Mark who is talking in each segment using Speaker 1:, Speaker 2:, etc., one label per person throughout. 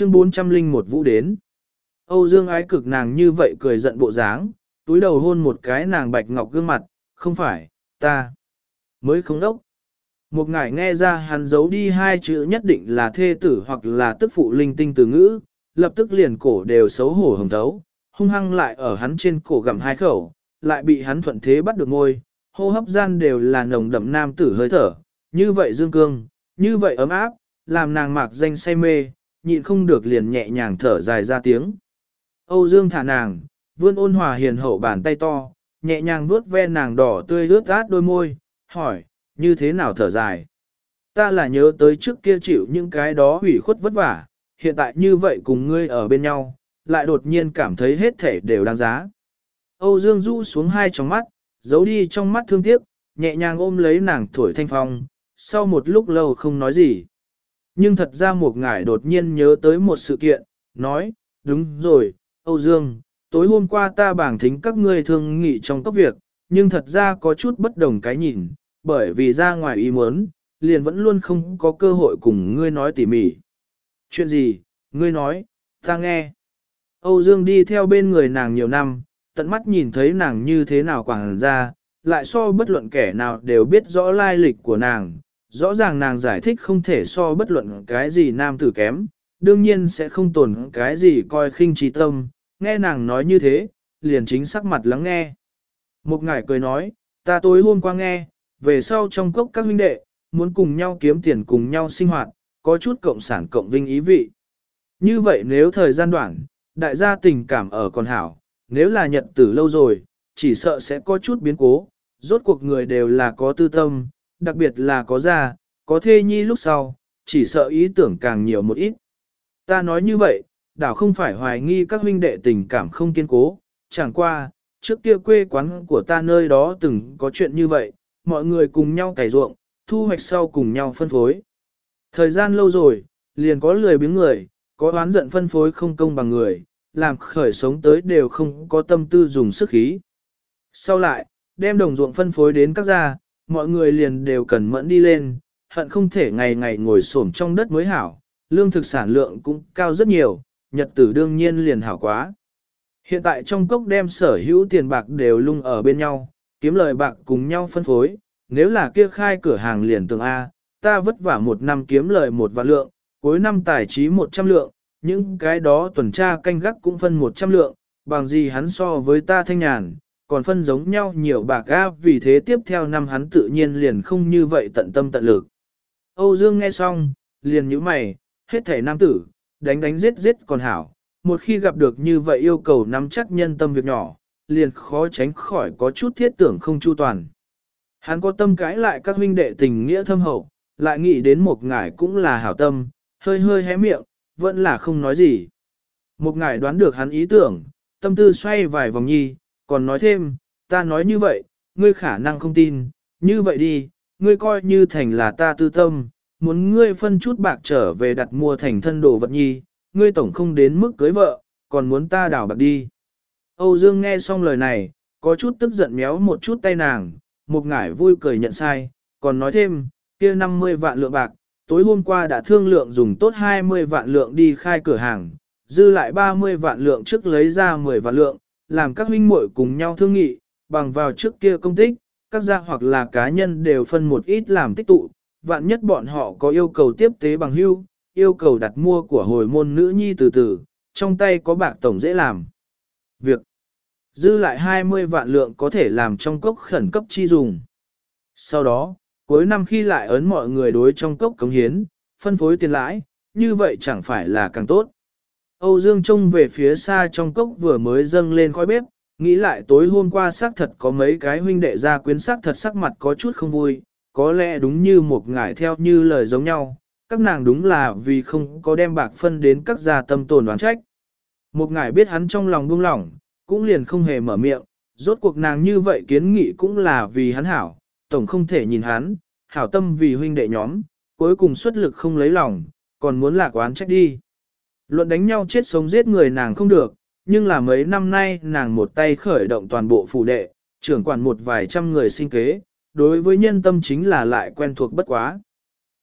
Speaker 1: chương 401 vũ đến. Âu Dương ái cực nàng như vậy cười giận bộ dáng, túi đầu hôn một cái nàng bạch ngọc gương mặt, không phải, ta, mới không đốc. Một ngải nghe ra hắn giấu đi hai chữ nhất định là thê tử hoặc là tức phụ linh tinh từ ngữ, lập tức liền cổ đều xấu hổ hồng thấu, hung hăng lại ở hắn trên cổ gặm hai khẩu, lại bị hắn thuận thế bắt được ngôi, hô hấp gian đều là nồng đậm nam tử hơi thở, như vậy dương cương, như vậy ấm áp, làm nàng mạc danh say mê, nhịn không được liền nhẹ nhàng thở dài ra tiếng. Âu Dương thả nàng, vươn ôn hòa hiền hậu bàn tay to, nhẹ nhàng vuốt ve nàng đỏ tươi rướt át đôi môi, hỏi, như thế nào thở dài? Ta là nhớ tới trước kia chịu những cái đó hủy khuất vất vả, hiện tại như vậy cùng ngươi ở bên nhau, lại đột nhiên cảm thấy hết thể đều đáng giá. Âu Dương rũ xuống hai tròng mắt, giấu đi trong mắt thương tiếc, nhẹ nhàng ôm lấy nàng thổi thanh phong, sau một lúc lâu không nói gì. Nhưng thật ra một ngải đột nhiên nhớ tới một sự kiện, nói, đúng rồi, Âu Dương, tối hôm qua ta bảng thính các ngươi thương nghị trong các việc, nhưng thật ra có chút bất đồng cái nhìn, bởi vì ra ngoài ý muốn, liền vẫn luôn không có cơ hội cùng ngươi nói tỉ mỉ. Chuyện gì, ngươi nói, ta nghe. Âu Dương đi theo bên người nàng nhiều năm, tận mắt nhìn thấy nàng như thế nào quảng ra, lại so bất luận kẻ nào đều biết rõ lai lịch của nàng. Rõ ràng nàng giải thích không thể so bất luận cái gì nam tử kém, đương nhiên sẽ không tồn cái gì coi khinh trí tâm, nghe nàng nói như thế, liền chính sắc mặt lắng nghe. Một ngải cười nói, ta tối hôm qua nghe, về sau trong cốc các huynh đệ, muốn cùng nhau kiếm tiền cùng nhau sinh hoạt, có chút cộng sản cộng vinh ý vị. Như vậy nếu thời gian đoạn, đại gia tình cảm ở còn hảo, nếu là nhật tử lâu rồi, chỉ sợ sẽ có chút biến cố, rốt cuộc người đều là có tư tâm, đặc biệt là có gia, có thê nhi lúc sau, chỉ sợ ý tưởng càng nhiều một ít. Ta nói như vậy, đảo không phải hoài nghi các huynh đệ tình cảm không kiên cố, chẳng qua, trước kia quê quán của ta nơi đó từng có chuyện như vậy, mọi người cùng nhau cày ruộng, thu hoạch sau cùng nhau phân phối. Thời gian lâu rồi, liền có lười biếng người, có oán giận phân phối không công bằng người, làm khởi sống tới đều không có tâm tư dùng sức khí. Sau lại, đem đồng ruộng phân phối đến các gia, mọi người liền đều cần mẫn đi lên, hận không thể ngày ngày ngồi xổm trong đất mới hảo, lương thực sản lượng cũng cao rất nhiều, nhật tử đương nhiên liền hảo quá. Hiện tại trong cốc đem sở hữu tiền bạc đều lung ở bên nhau, kiếm lời bạc cùng nhau phân phối, nếu là kia khai cửa hàng liền tường A, ta vất vả một năm kiếm lời một vạn lượng, cuối năm tài trí một trăm lượng, những cái đó tuần tra canh gác cũng phân một trăm lượng, bằng gì hắn so với ta thanh nhàn, còn phân giống nhau nhiều bạc ga vì thế tiếp theo năm hắn tự nhiên liền không như vậy tận tâm tận lực. Âu Dương nghe xong, liền nhíu mày, hết thể nam tử, đánh đánh giết giết còn hảo, một khi gặp được như vậy yêu cầu nắm chắc nhân tâm việc nhỏ, liền khó tránh khỏi có chút thiết tưởng không chu toàn. Hắn có tâm cãi lại các huynh đệ tình nghĩa thâm hậu, lại nghĩ đến một ngải cũng là hảo tâm, hơi hơi hé miệng, vẫn là không nói gì. Một ngải đoán được hắn ý tưởng, tâm tư xoay vài vòng nhi, còn nói thêm, ta nói như vậy, ngươi khả năng không tin, như vậy đi, ngươi coi như thành là ta tư tâm, muốn ngươi phân chút bạc trở về đặt mua thành thân đồ vật nhi, ngươi tổng không đến mức cưới vợ, còn muốn ta đảo bạc đi. Âu Dương nghe xong lời này, có chút tức giận méo một chút tay nàng, một ngải vui cười nhận sai, còn nói thêm, kia 50 vạn lượng bạc, tối hôm qua đã thương lượng dùng tốt 20 vạn lượng đi khai cửa hàng, dư lại 30 vạn lượng trước lấy ra 10 vạn lượng, làm các huynh muội cùng nhau thương nghị, bằng vào trước kia công tích, các gia hoặc là cá nhân đều phân một ít làm tích tụ, vạn nhất bọn họ có yêu cầu tiếp tế bằng hưu, yêu cầu đặt mua của hồi môn nữ nhi từ từ, trong tay có bạc tổng dễ làm. Việc dư lại 20 vạn lượng có thể làm trong cốc khẩn cấp chi dùng. Sau đó, cuối năm khi lại ấn mọi người đối trong cốc cống hiến, phân phối tiền lãi, như vậy chẳng phải là càng tốt. Âu Dương trông về phía xa trong cốc vừa mới dâng lên khói bếp, nghĩ lại tối hôm qua xác thật có mấy cái huynh đệ ra quyến xác thật sắc mặt có chút không vui, có lẽ đúng như một ngải theo như lời giống nhau, các nàng đúng là vì không có đem bạc phân đến các gia tâm tồn đoán trách. Một ngải biết hắn trong lòng buông lỏng, cũng liền không hề mở miệng, rốt cuộc nàng như vậy kiến nghị cũng là vì hắn hảo, tổng không thể nhìn hắn, hảo tâm vì huynh đệ nhóm, cuối cùng xuất lực không lấy lòng, còn muốn lạc oán trách đi. Luận đánh nhau chết sống giết người nàng không được, nhưng là mấy năm nay nàng một tay khởi động toàn bộ phủ đệ, trưởng quản một vài trăm người sinh kế, đối với nhân tâm chính là lại quen thuộc bất quá.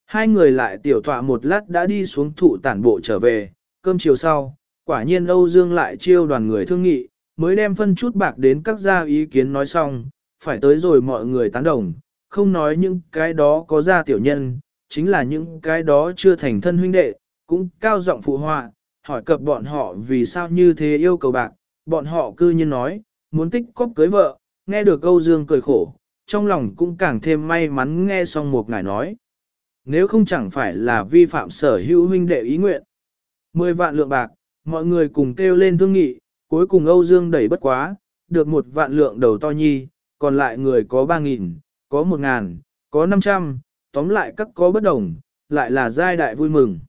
Speaker 1: Hai người lại tiểu tọa một lát đã đi xuống thụ tản bộ trở về, cơm chiều sau, quả nhiên Âu Dương lại chiêu đoàn người thương nghị, mới đem phân chút bạc đến các gia ý kiến nói xong, phải tới rồi mọi người tán đồng, không nói những cái đó có gia tiểu nhân, chính là những cái đó chưa thành thân huynh đệ, cũng cao giọng phụ họa, hỏi cập bọn họ vì sao như thế yêu cầu bạc, bọn họ cư nhiên nói, muốn tích cóp cưới vợ, nghe được Âu Dương cười khổ, trong lòng cũng càng thêm may mắn nghe xong một ngài nói. Nếu không chẳng phải là vi phạm sở hữu huynh đệ ý nguyện. Mười vạn lượng bạc, mọi người cùng kêu lên thương nghị, cuối cùng Âu Dương đẩy bất quá, được một vạn lượng đầu to nhi, còn lại người có ba nghìn, có một ngàn, có năm trăm, tóm lại các có bất đồng, lại là giai đại vui mừng.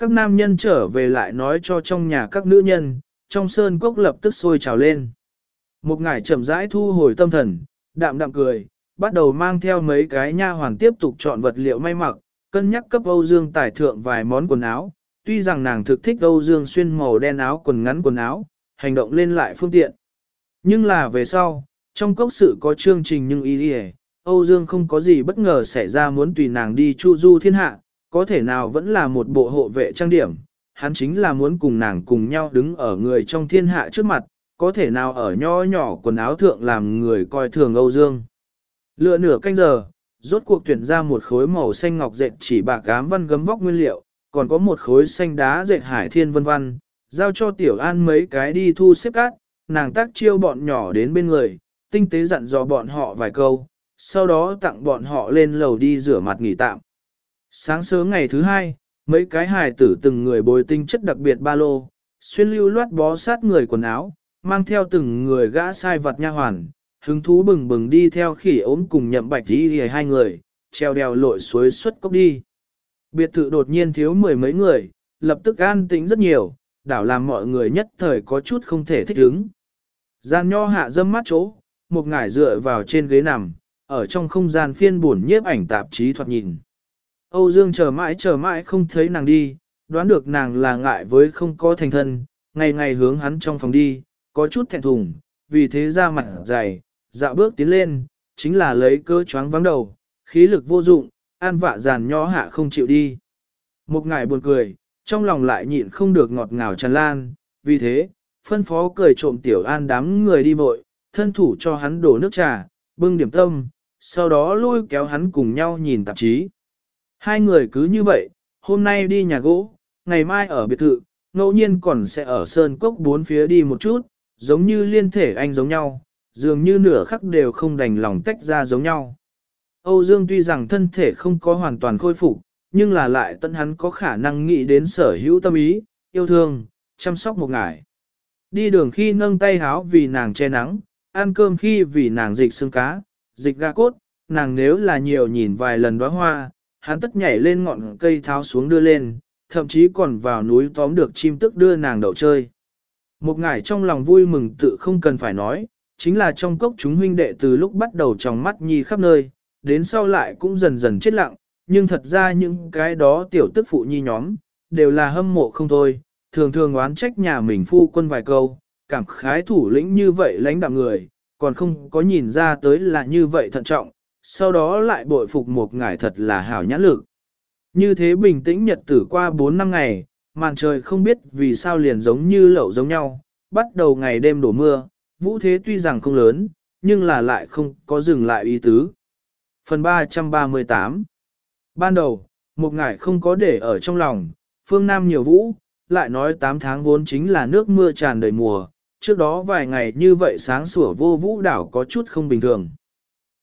Speaker 1: Các nam nhân trở về lại nói cho trong nhà các nữ nhân, trong sơn cốc lập tức sôi trào lên. Một ngải chậm rãi thu hồi tâm thần, đạm đạm cười, bắt đầu mang theo mấy cái nha hoàn tiếp tục chọn vật liệu may mặc, cân nhắc cấp Âu Dương tải thượng vài món quần áo. Tuy rằng nàng thực thích Âu Dương xuyên màu đen áo quần ngắn quần áo, hành động lên lại phương tiện. Nhưng là về sau, trong cốc sự có chương trình nhưng ý đi Âu Dương không có gì bất ngờ xảy ra muốn tùy nàng đi chu du thiên hạ, có thể nào vẫn là một bộ hộ vệ trang điểm, hắn chính là muốn cùng nàng cùng nhau đứng ở người trong thiên hạ trước mặt, có thể nào ở nho nhỏ quần áo thượng làm người coi thường Âu Dương. Lựa nửa canh giờ, rốt cuộc tuyển ra một khối màu xanh ngọc dệt chỉ bạc ám văn gấm vóc nguyên liệu, còn có một khối xanh đá dệt hải thiên vân văn, giao cho tiểu an mấy cái đi thu xếp cát, nàng tác chiêu bọn nhỏ đến bên người, tinh tế dặn dò bọn họ vài câu, sau đó tặng bọn họ lên lầu đi rửa mặt nghỉ tạm. Sáng sớm ngày thứ hai, mấy cái hài tử từng người bồi tinh chất đặc biệt ba lô, xuyên lưu loát bó sát người quần áo, mang theo từng người gã sai vật nha hoàn, hứng thú bừng bừng đi theo khỉ ốm cùng nhậm bạch đi hai người, treo đèo lội suối xuất cốc đi. Biệt thự đột nhiên thiếu mười mấy người, lập tức an tĩnh rất nhiều, đảo làm mọi người nhất thời có chút không thể thích ứng. Gian nho hạ dâm mắt chỗ, một ngải dựa vào trên ghế nằm, ở trong không gian phiên buồn nhiếp ảnh tạp chí thoạt nhìn. Âu Dương chờ mãi chờ mãi không thấy nàng đi, đoán được nàng là ngại với không có thành thân, ngày ngày hướng hắn trong phòng đi, có chút thẹn thùng, vì thế ra mặt dày, dạo bước tiến lên, chính là lấy cơ choáng vắng đầu, khí lực vô dụng, an vạ giàn nho hạ không chịu đi. Một ngải buồn cười, trong lòng lại nhịn không được ngọt ngào tràn lan, vì thế, phân phó cười trộm tiểu an đám người đi vội, thân thủ cho hắn đổ nước trà, bưng điểm tâm, sau đó lôi kéo hắn cùng nhau nhìn tạp chí. Hai người cứ như vậy, hôm nay đi nhà gỗ, ngày mai ở biệt thự, ngẫu nhiên còn sẽ ở sơn cốc bốn phía đi một chút, giống như liên thể anh giống nhau, dường như nửa khắc đều không đành lòng tách ra giống nhau. Âu Dương tuy rằng thân thể không có hoàn toàn khôi phục, nhưng là lại tận hắn có khả năng nghĩ đến sở hữu tâm ý, yêu thương, chăm sóc một ngải. Đi đường khi nâng tay háo vì nàng che nắng, ăn cơm khi vì nàng dịch xương cá, dịch gà cốt, nàng nếu là nhiều nhìn vài lần đóa hoa, hắn tất nhảy lên ngọn cây tháo xuống đưa lên, thậm chí còn vào núi tóm được chim tức đưa nàng đậu chơi. Một ngải trong lòng vui mừng tự không cần phải nói, chính là trong cốc chúng huynh đệ từ lúc bắt đầu trong mắt nhi khắp nơi, đến sau lại cũng dần dần chết lặng, nhưng thật ra những cái đó tiểu tức phụ nhi nhóm, đều là hâm mộ không thôi, thường thường oán trách nhà mình phu quân vài câu, cảm khái thủ lĩnh như vậy lãnh đạm người, còn không có nhìn ra tới là như vậy thận trọng, sau đó lại bội phục một ngải thật là hảo nhãn lực. Như thế bình tĩnh nhật tử qua 4 năm ngày, màn trời không biết vì sao liền giống như lậu giống nhau, bắt đầu ngày đêm đổ mưa, vũ thế tuy rằng không lớn, nhưng là lại không có dừng lại ý tứ. Phần 338 Ban đầu, một ngải không có để ở trong lòng, phương Nam nhiều vũ, lại nói 8 tháng vốn chính là nước mưa tràn đầy mùa, trước đó vài ngày như vậy sáng sủa vô vũ đảo có chút không bình thường.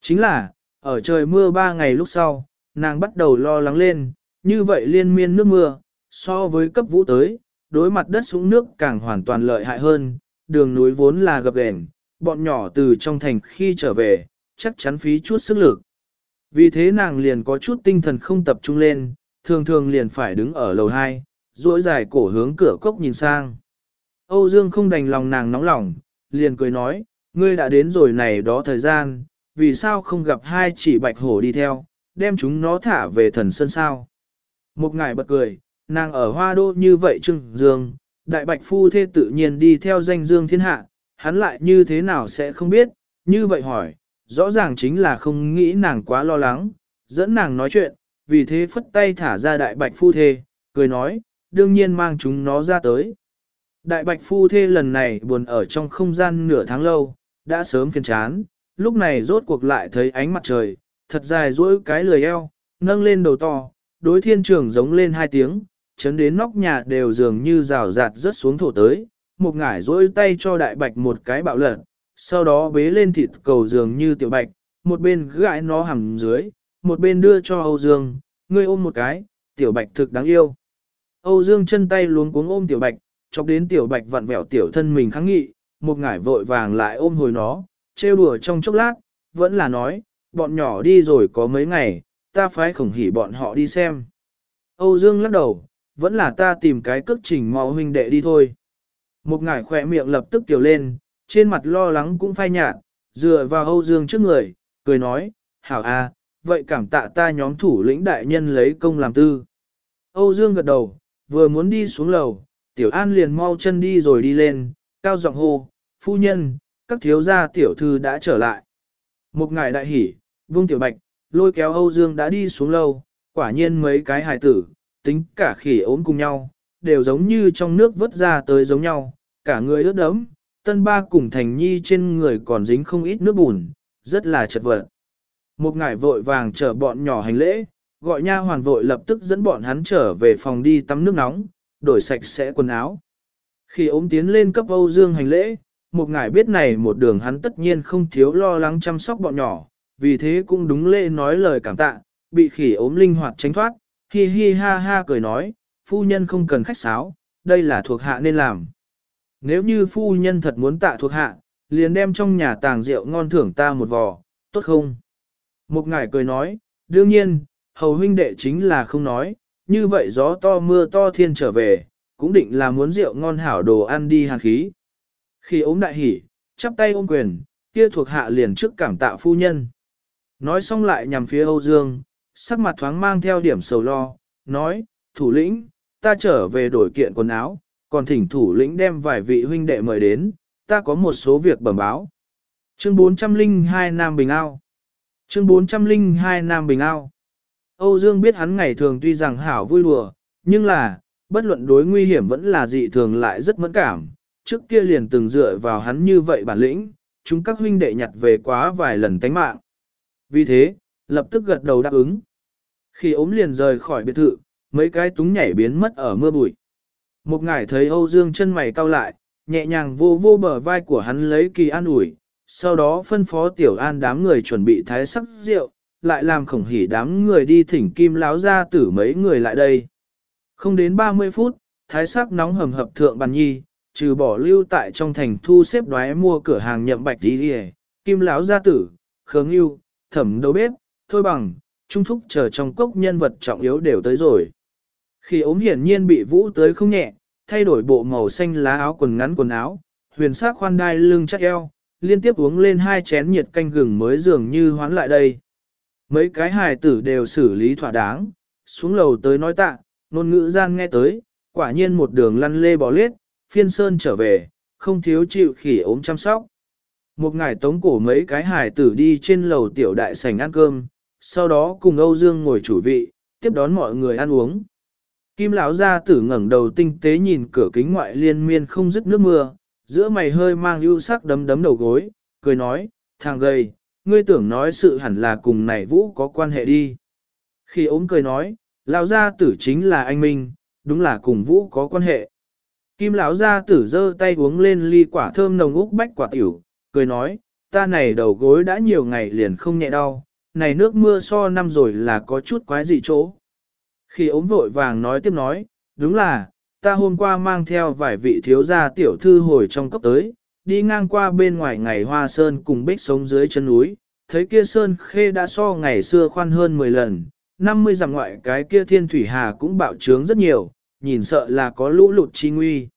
Speaker 1: Chính là, ở trời mưa ba ngày lúc sau, nàng bắt đầu lo lắng lên, như vậy liên miên nước mưa, so với cấp vũ tới, đối mặt đất súng nước càng hoàn toàn lợi hại hơn, đường núi vốn là gập ghềnh, bọn nhỏ từ trong thành khi trở về, chắc chắn phí chút sức lực. Vì thế nàng liền có chút tinh thần không tập trung lên, thường thường liền phải đứng ở lầu 2, duỗi dài cổ hướng cửa cốc nhìn sang. Âu Dương không đành lòng nàng nóng lòng, liền cười nói, ngươi đã đến rồi này đó thời gian, vì sao không gặp hai chỉ bạch hổ đi theo, đem chúng nó thả về thần sơn sao. Một ngài bật cười, nàng ở hoa đô như vậy trưng dương, đại bạch phu thê tự nhiên đi theo danh dương thiên hạ, hắn lại như thế nào sẽ không biết, như vậy hỏi, rõ ràng chính là không nghĩ nàng quá lo lắng, dẫn nàng nói chuyện, vì thế phất tay thả ra đại bạch phu thê, cười nói, đương nhiên mang chúng nó ra tới. Đại bạch phu thê lần này buồn ở trong không gian nửa tháng lâu, đã sớm phiền chán, lúc này rốt cuộc lại thấy ánh mặt trời, thật dài duỗi cái lười eo, nâng lên đầu to, đối thiên trường giống lên hai tiếng, chấn đến nóc nhà đều dường như rào rạt rớt xuống thổ tới, một ngải duỗi tay cho đại bạch một cái bạo lật, sau đó bế lên thịt cầu dường như tiểu bạch, một bên gãi nó hầm dưới, một bên đưa cho Âu Dương, ngươi ôm một cái, tiểu bạch thực đáng yêu. Âu Dương chân tay luống cuống ôm tiểu bạch, chọc đến tiểu bạch vặn vẹo tiểu thân mình kháng nghị, một ngải vội vàng lại ôm hồi nó, trêu đùa trong chốc lát, vẫn là nói, bọn nhỏ đi rồi có mấy ngày, ta phải khổng hỉ bọn họ đi xem. Âu Dương lắc đầu, vẫn là ta tìm cái cước trình mau huynh đệ đi thôi. Một ngải khỏe miệng lập tức tiểu lên, trên mặt lo lắng cũng phai nhạt, dựa vào Âu Dương trước người, cười nói, hảo a, vậy cảm tạ ta nhóm thủ lĩnh đại nhân lấy công làm tư. Âu Dương gật đầu, vừa muốn đi xuống lầu, Tiểu An liền mau chân đi rồi đi lên, cao giọng hô, phu nhân, các thiếu gia tiểu thư đã trở lại. Một ngày đại hỉ, vương tiểu bạch, lôi kéo Âu Dương đã đi xuống lâu, quả nhiên mấy cái hài tử, tính cả khỉ ốm cùng nhau, đều giống như trong nước vớt ra tới giống nhau, cả người ướt đẫm, tân ba cùng thành nhi trên người còn dính không ít nước bùn, rất là chật vật. Một ngải vội vàng chở bọn nhỏ hành lễ, gọi nha hoàn vội lập tức dẫn bọn hắn trở về phòng đi tắm nước nóng, đổi sạch sẽ quần áo. Khi ốm tiến lên cấp Âu Dương hành lễ, một ngài biết này một đường hắn tất nhiên không thiếu lo lắng chăm sóc bọn nhỏ, vì thế cũng đúng lễ nói lời cảm tạ, bị khỉ ốm linh hoạt tránh thoát, hi hi ha ha cười nói, phu nhân không cần khách sáo, đây là thuộc hạ nên làm. Nếu như phu nhân thật muốn tạ thuộc hạ, liền đem trong nhà tàng rượu ngon thưởng ta một vò, tốt không? Một ngài cười nói, đương nhiên, hầu huynh đệ chính là không nói, như vậy gió to mưa to thiên trở về, cũng định là muốn rượu ngon hảo đồ ăn đi hàn khí. Khi ốm đại hỉ, chắp tay ôm quyền, kia thuộc hạ liền trước cảm tạ phu nhân. Nói xong lại nhằm phía Âu Dương, sắc mặt thoáng mang theo điểm sầu lo, nói, thủ lĩnh, ta trở về đổi kiện quần áo, còn thỉnh thủ lĩnh đem vài vị huynh đệ mời đến, ta có một số việc bẩm báo. Chương 402 Nam Bình Ao Chương 402 Nam Bình Ao Âu Dương biết hắn ngày thường tuy rằng hảo vui đùa, nhưng là, bất luận đối nguy hiểm vẫn là dị thường lại rất mẫn cảm. Trước kia liền từng dựa vào hắn như vậy bản lĩnh, chúng các huynh đệ nhặt về quá vài lần tánh mạng. Vì thế, lập tức gật đầu đáp ứng. Khi ốm liền rời khỏi biệt thự, mấy cái túng nhảy biến mất ở mưa bụi. Một ngải thấy Âu Dương chân mày cau lại, nhẹ nhàng vô vô bờ vai của hắn lấy kỳ an ủi, sau đó phân phó tiểu an đám người chuẩn bị thái sắc rượu, lại làm khổng hỉ đám người đi thỉnh kim láo ra tử mấy người lại đây. Không đến 30 phút, thái sắc nóng hầm hập thượng bàn nhi, trừ bỏ lưu tại trong thành thu xếp đoái mua cửa hàng nhậm bạch đi hề, kim láo gia tử, khương yêu, thẩm đầu bếp, thôi bằng, trung thúc chờ trong cốc nhân vật trọng yếu đều tới rồi. Khi ốm hiển nhiên bị vũ tới không nhẹ, thay đổi bộ màu xanh lá áo quần ngắn quần áo, huyền sắc khoan đai lưng chắc eo, liên tiếp uống lên hai chén nhiệt canh gừng mới dường như hoán lại đây. Mấy cái hài tử đều xử lý thỏa đáng, xuống lầu tới nói tạ, ngôn ngữ gian nghe tới, quả nhiên một đường lăn lê bỏ lết, phiên sơn trở về, không thiếu chịu khỉ ốm chăm sóc. Một ngày tống cổ mấy cái hài tử đi trên lầu tiểu đại sảnh ăn cơm, sau đó cùng Âu Dương ngồi chủ vị, tiếp đón mọi người ăn uống. Kim lão gia tử ngẩng đầu tinh tế nhìn cửa kính ngoại liên miên không dứt nước mưa, giữa mày hơi mang ưu sắc đấm đấm đầu gối, cười nói, thằng gầy, ngươi tưởng nói sự hẳn là cùng này vũ có quan hệ đi. Khi ốm cười nói, lão gia tử chính là anh Minh, đúng là cùng vũ có quan hệ. Kim lão gia tử giơ tay uống lên ly quả thơm nồng úc bách quả tiểu, cười nói, ta này đầu gối đã nhiều ngày liền không nhẹ đau, này nước mưa so năm rồi là có chút quái dị chỗ. Khi ốm vội vàng nói tiếp nói, đúng là, ta hôm qua mang theo vài vị thiếu gia tiểu thư hồi trong cốc tới, đi ngang qua bên ngoài ngày hoa sơn cùng bích sống dưới chân núi, thấy kia sơn khê đã so ngày xưa khoan hơn 10 lần, 50 dặm ngoại cái kia thiên thủy hà cũng bạo trướng rất nhiều, nhìn sợ là có lũ lụt chi nguy.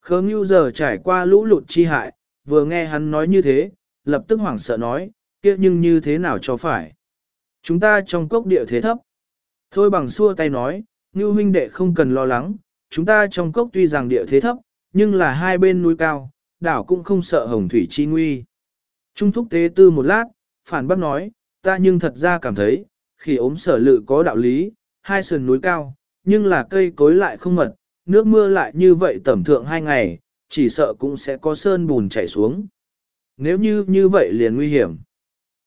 Speaker 1: Khớ ngưu giờ trải qua lũ lụt chi hại, vừa nghe hắn nói như thế, lập tức hoảng sợ nói, kia nhưng như thế nào cho phải. Chúng ta trong cốc địa thế thấp. Thôi bằng xua tay nói, ngưu huynh đệ không cần lo lắng, chúng ta trong cốc tuy rằng địa thế thấp, nhưng là hai bên núi cao, đảo cũng không sợ hồng thủy chi nguy. Trung thúc tế tư một lát, phản bác nói, ta nhưng thật ra cảm thấy, khi ốm sở lự có đạo lý, hai sườn núi cao, nhưng là cây cối lại không mật, nước mưa lại như vậy tẩm thượng hai ngày, chỉ sợ cũng sẽ có sơn bùn chảy xuống. Nếu như như vậy liền nguy hiểm.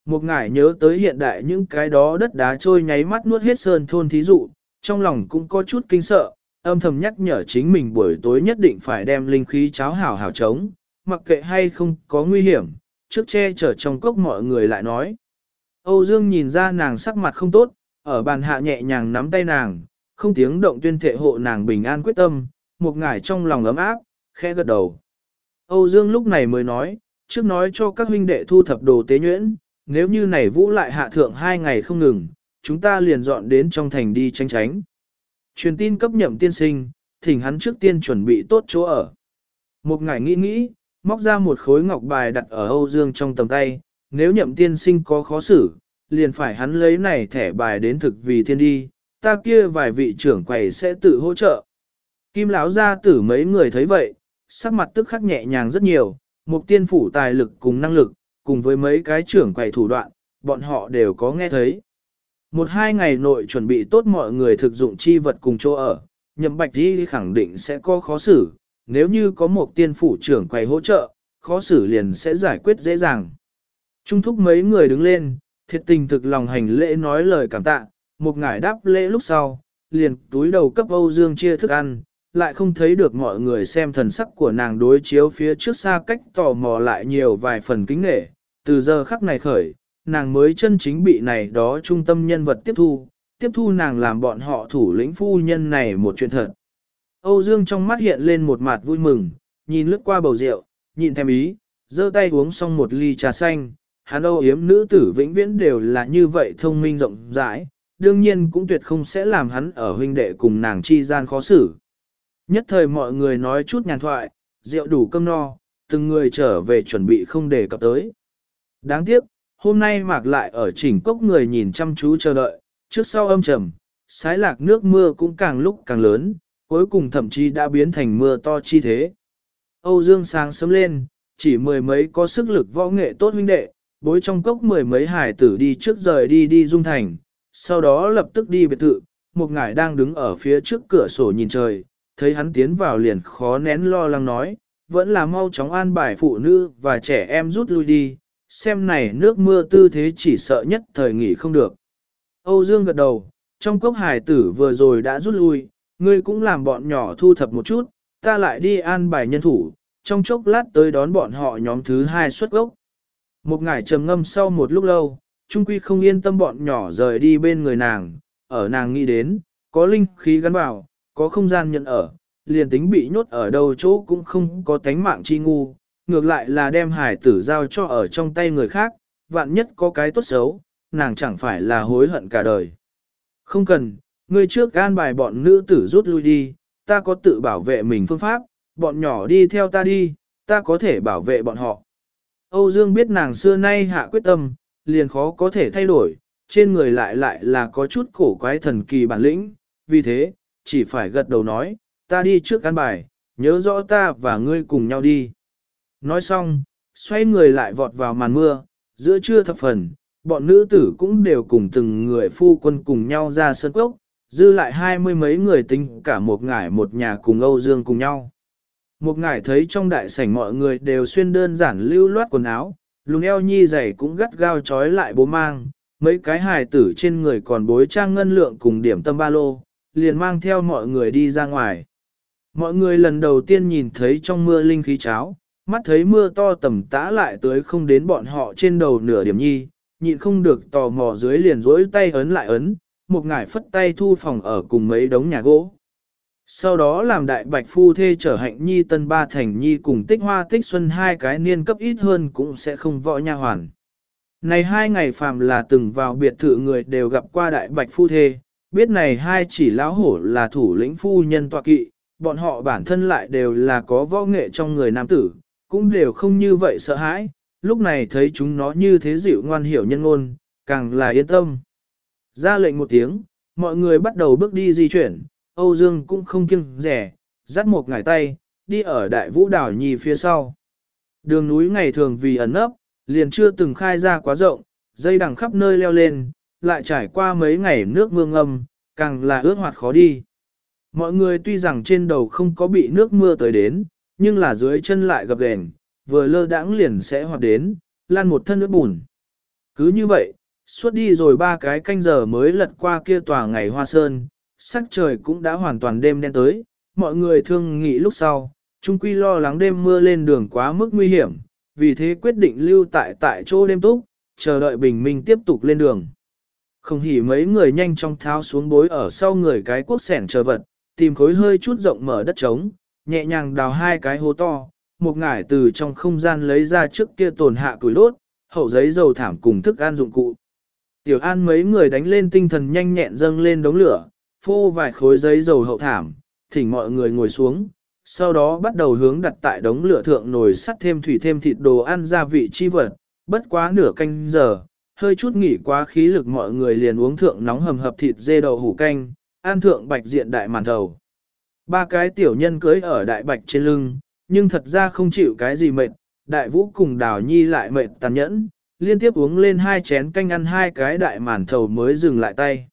Speaker 1: Một ngải nhớ tới hiện đại những cái đó đất đá trôi nháy mắt nuốt hết sơn thôn thí dụ, trong lòng cũng có chút kinh sợ, âm thầm nhắc nhở chính mình buổi tối nhất định phải đem linh khí cháo hảo hảo chống, mặc kệ hay không có nguy hiểm, trước che chở trong cốc mọi người lại nói. Âu Dương nhìn ra nàng sắc mặt không tốt, ở bàn hạ nhẹ nhàng nắm tay nàng, không tiếng động tuyên thệ hộ nàng bình an quyết tâm, một ngải trong lòng ấm áp, khẽ gật đầu. Âu Dương lúc này mới nói, trước nói cho các huynh đệ thu thập đồ tế nhuyễn, nếu như này vũ lại hạ thượng hai ngày không ngừng, chúng ta liền dọn đến trong thành đi tranh tránh. Truyền tin cấp nhậm tiên sinh, thỉnh hắn trước tiên chuẩn bị tốt chỗ ở. Một ngải nghĩ nghĩ, móc ra một khối ngọc bài đặt ở Âu Dương trong tầm tay, nếu nhậm tiên sinh có khó xử, liền phải hắn lấy này thẻ bài đến thực vì thiên đi, ta kia vài vị trưởng quầy sẽ tự hỗ trợ. Kim lão gia tử mấy người thấy vậy, sắc mặt tức khắc nhẹ nhàng rất nhiều, mục tiên phủ tài lực cùng năng lực, cùng với mấy cái trưởng quầy thủ đoạn, bọn họ đều có nghe thấy. Một hai ngày nội chuẩn bị tốt mọi người thực dụng chi vật cùng chỗ ở, nhậm bạch đi khẳng định sẽ có khó xử, nếu như có một tiên phủ trưởng quầy hỗ trợ, khó xử liền sẽ giải quyết dễ dàng. Trung thúc mấy người đứng lên, thiệt tình thực lòng hành lễ nói lời cảm tạ, một ngải đáp lễ lúc sau, liền túi đầu cấp Âu Dương chia thức ăn, lại không thấy được mọi người xem thần sắc của nàng đối chiếu phía trước xa cách tò mò lại nhiều vài phần kính nghệ. Từ giờ khắc này khởi, nàng mới chân chính bị này đó trung tâm nhân vật tiếp thu, tiếp thu nàng làm bọn họ thủ lĩnh phu nhân này một chuyện thật. Âu Dương trong mắt hiện lên một mặt vui mừng, nhìn lướt qua bầu rượu, nhìn thèm ý, giơ tay uống xong một ly trà xanh. Hắn Âu yếm nữ tử vĩnh viễn đều là như vậy thông minh rộng rãi, đương nhiên cũng tuyệt không sẽ làm hắn ở huynh đệ cùng nàng chi gian khó xử. Nhất thời mọi người nói chút nhàn thoại, rượu đủ cơm no, từng người trở về chuẩn bị không để cập tới. Đáng tiếc, hôm nay mạc lại ở chỉnh cốc người nhìn chăm chú chờ đợi, trước sau âm trầm, sái lạc nước mưa cũng càng lúc càng lớn, cuối cùng thậm chí đã biến thành mưa to chi thế. Âu Dương sáng sớm lên, chỉ mười mấy có sức lực võ nghệ tốt huynh đệ, bối trong cốc mười mấy hải tử đi trước rời đi đi dung thành, sau đó lập tức đi biệt thự, một ngải đang đứng ở phía trước cửa sổ nhìn trời, thấy hắn tiến vào liền khó nén lo lắng nói, vẫn là mau chóng an bài phụ nữ và trẻ em rút lui đi, xem này nước mưa tư thế chỉ sợ nhất thời nghỉ không được. Âu Dương gật đầu, trong cốc hải tử vừa rồi đã rút lui, ngươi cũng làm bọn nhỏ thu thập một chút, ta lại đi an bài nhân thủ, trong chốc lát tới đón bọn họ nhóm thứ hai xuất gốc. Một ngải trầm ngâm sau một lúc lâu, Trung Quy không yên tâm bọn nhỏ rời đi bên người nàng, ở nàng nghĩ đến, có linh khí gắn vào, có không gian nhận ở, liền tính bị nhốt ở đâu chỗ cũng không có tánh mạng chi ngu, ngược lại là đem hải tử giao cho ở trong tay người khác, vạn nhất có cái tốt xấu, nàng chẳng phải là hối hận cả đời. Không cần, ngươi trước gan bài bọn nữ tử rút lui đi, ta có tự bảo vệ mình phương pháp, bọn nhỏ đi theo ta đi, ta có thể bảo vệ bọn họ. Âu Dương biết nàng xưa nay hạ quyết tâm, liền khó có thể thay đổi, trên người lại lại là có chút cổ quái thần kỳ bản lĩnh, vì thế, chỉ phải gật đầu nói, ta đi trước căn bài, nhớ rõ ta và ngươi cùng nhau đi. Nói xong, xoay người lại vọt vào màn mưa, giữa trưa thập phần, bọn nữ tử cũng đều cùng từng người phu quân cùng nhau ra sân cốc, dư lại hai mươi mấy người tính cả một ngải một nhà cùng Âu Dương cùng nhau. Một ngải thấy trong đại sảnh mọi người đều xuyên đơn giản lưu loát quần áo, lùn eo nhi dày cũng gắt gao trói lại bố mang, mấy cái hài tử trên người còn bối trang ngân lượng cùng điểm tâm ba lô, liền mang theo mọi người đi ra ngoài. Mọi người lần đầu tiên nhìn thấy trong mưa linh khí cháo, mắt thấy mưa to tầm tã lại tới không đến bọn họ trên đầu nửa điểm nhi, nhịn không được tò mò dưới liền rỗi tay ấn lại ấn, một ngải phất tay thu phòng ở cùng mấy đống nhà gỗ. Sau đó làm đại bạch phu thê trở hạnh nhi tân ba thành nhi cùng tích hoa tích xuân hai cái niên cấp ít hơn cũng sẽ không võ nha hoàn. Này hai ngày phàm là từng vào biệt thự người đều gặp qua đại bạch phu thê, biết này hai chỉ lão hổ là thủ lĩnh phu nhân tọa kỵ, bọn họ bản thân lại đều là có võ nghệ trong người nam tử, cũng đều không như vậy sợ hãi, lúc này thấy chúng nó như thế dịu ngoan hiểu nhân ngôn, càng là yên tâm. Ra lệnh một tiếng, mọi người bắt đầu bước đi di chuyển, Âu Dương cũng không kiêng rẻ, dắt một ngải tay, đi ở đại vũ đảo nhì phía sau. Đường núi ngày thường vì ẩn ấp, liền chưa từng khai ra quá rộng, dây đằng khắp nơi leo lên, lại trải qua mấy ngày nước mưa ngâm, càng là ướt hoạt khó đi. Mọi người tuy rằng trên đầu không có bị nước mưa tới đến, nhưng là dưới chân lại gặp đèn, vừa lơ đãng liền sẽ hoạt đến, lan một thân nước bùn. Cứ như vậy, suốt đi rồi ba cái canh giờ mới lật qua kia tòa ngày hoa sơn, sắc trời cũng đã hoàn toàn đêm đen tới, mọi người thương nghĩ lúc sau, chung quy lo lắng đêm mưa lên đường quá mức nguy hiểm, vì thế quyết định lưu tại tại chỗ đêm túc, chờ đợi bình minh tiếp tục lên đường. Không hỉ mấy người nhanh chóng tháo xuống bối ở sau người cái quốc sẻn chờ vật, tìm khối hơi chút rộng mở đất trống, nhẹ nhàng đào hai cái hố to, một ngải từ trong không gian lấy ra trước kia tồn hạ củi lốt, hậu giấy dầu thảm cùng thức ăn dụng cụ. Tiểu An mấy người đánh lên tinh thần nhanh nhẹn dâng lên đống lửa, phô vài khối giấy dầu hậu thảm, thỉnh mọi người ngồi xuống, sau đó bắt đầu hướng đặt tại đống lửa thượng nồi sắt thêm thủy thêm thịt đồ ăn gia vị chi vật, bất quá nửa canh giờ, hơi chút nghỉ quá khí lực mọi người liền uống thượng nóng hầm hập thịt dê đậu hủ canh, ăn thượng bạch diện đại màn thầu. Ba cái tiểu nhân cưới ở đại bạch trên lưng, nhưng thật ra không chịu cái gì mệt, đại vũ cùng đào nhi lại mệt tàn nhẫn, liên tiếp uống lên hai chén canh ăn hai cái đại màn thầu mới dừng lại tay.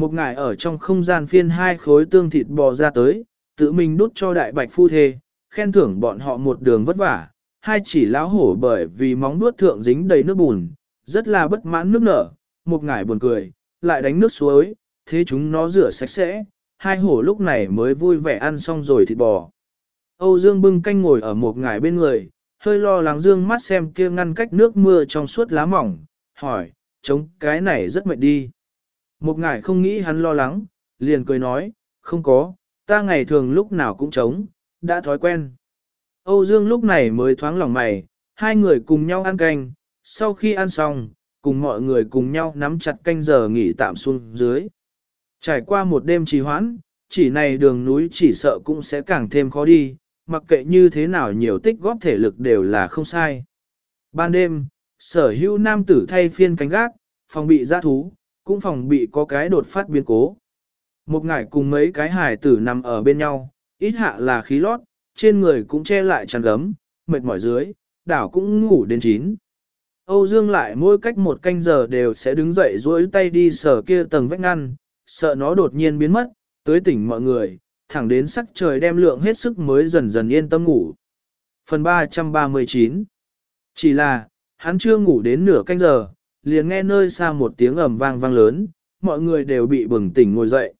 Speaker 1: Một ngải ở trong không gian phiên hai khối tương thịt bò ra tới, tự mình đút cho đại bạch phu thê, khen thưởng bọn họ một đường vất vả, hai chỉ lão hổ bởi vì móng nuốt thượng dính đầy nước bùn, rất là bất mãn nước nở, một ngải buồn cười, lại đánh nước suối, thế chúng nó rửa sạch sẽ, hai hổ lúc này mới vui vẻ ăn xong rồi thịt bò. Âu Dương bưng canh ngồi ở một ngải bên người, hơi lo lắng dương mắt xem kia ngăn cách nước mưa trong suốt lá mỏng, hỏi, chống cái này rất mệt đi. Một ngải không nghĩ hắn lo lắng, liền cười nói, không có, ta ngày thường lúc nào cũng trống đã thói quen. Âu Dương lúc này mới thoáng lòng mày, hai người cùng nhau ăn canh, sau khi ăn xong, cùng mọi người cùng nhau nắm chặt canh giờ nghỉ tạm xuống dưới. Trải qua một đêm trì hoãn, chỉ này đường núi chỉ sợ cũng sẽ càng thêm khó đi, mặc kệ như thế nào nhiều tích góp thể lực đều là không sai. Ban đêm, sở hữu nam tử thay phiên cánh gác, phòng bị giã thú, cũng phòng bị có cái đột phát biến cố. Một ngải cùng mấy cái hải tử nằm ở bên nhau, ít hạ là khí lót, trên người cũng che lại chăn gấm, mệt mỏi dưới, đảo cũng ngủ đến chín. Âu Dương lại mỗi cách một canh giờ đều sẽ đứng dậy duỗi tay đi sở kia tầng vách ngăn, sợ nó đột nhiên biến mất, tới tỉnh mọi người, thẳng đến sắc trời đem lượng hết sức mới dần dần yên tâm ngủ. Phần 339 Chỉ là, hắn chưa ngủ đến nửa canh giờ, liền nghe nơi xa một tiếng ầm vang vang lớn, mọi người đều bị bừng tỉnh ngồi dậy.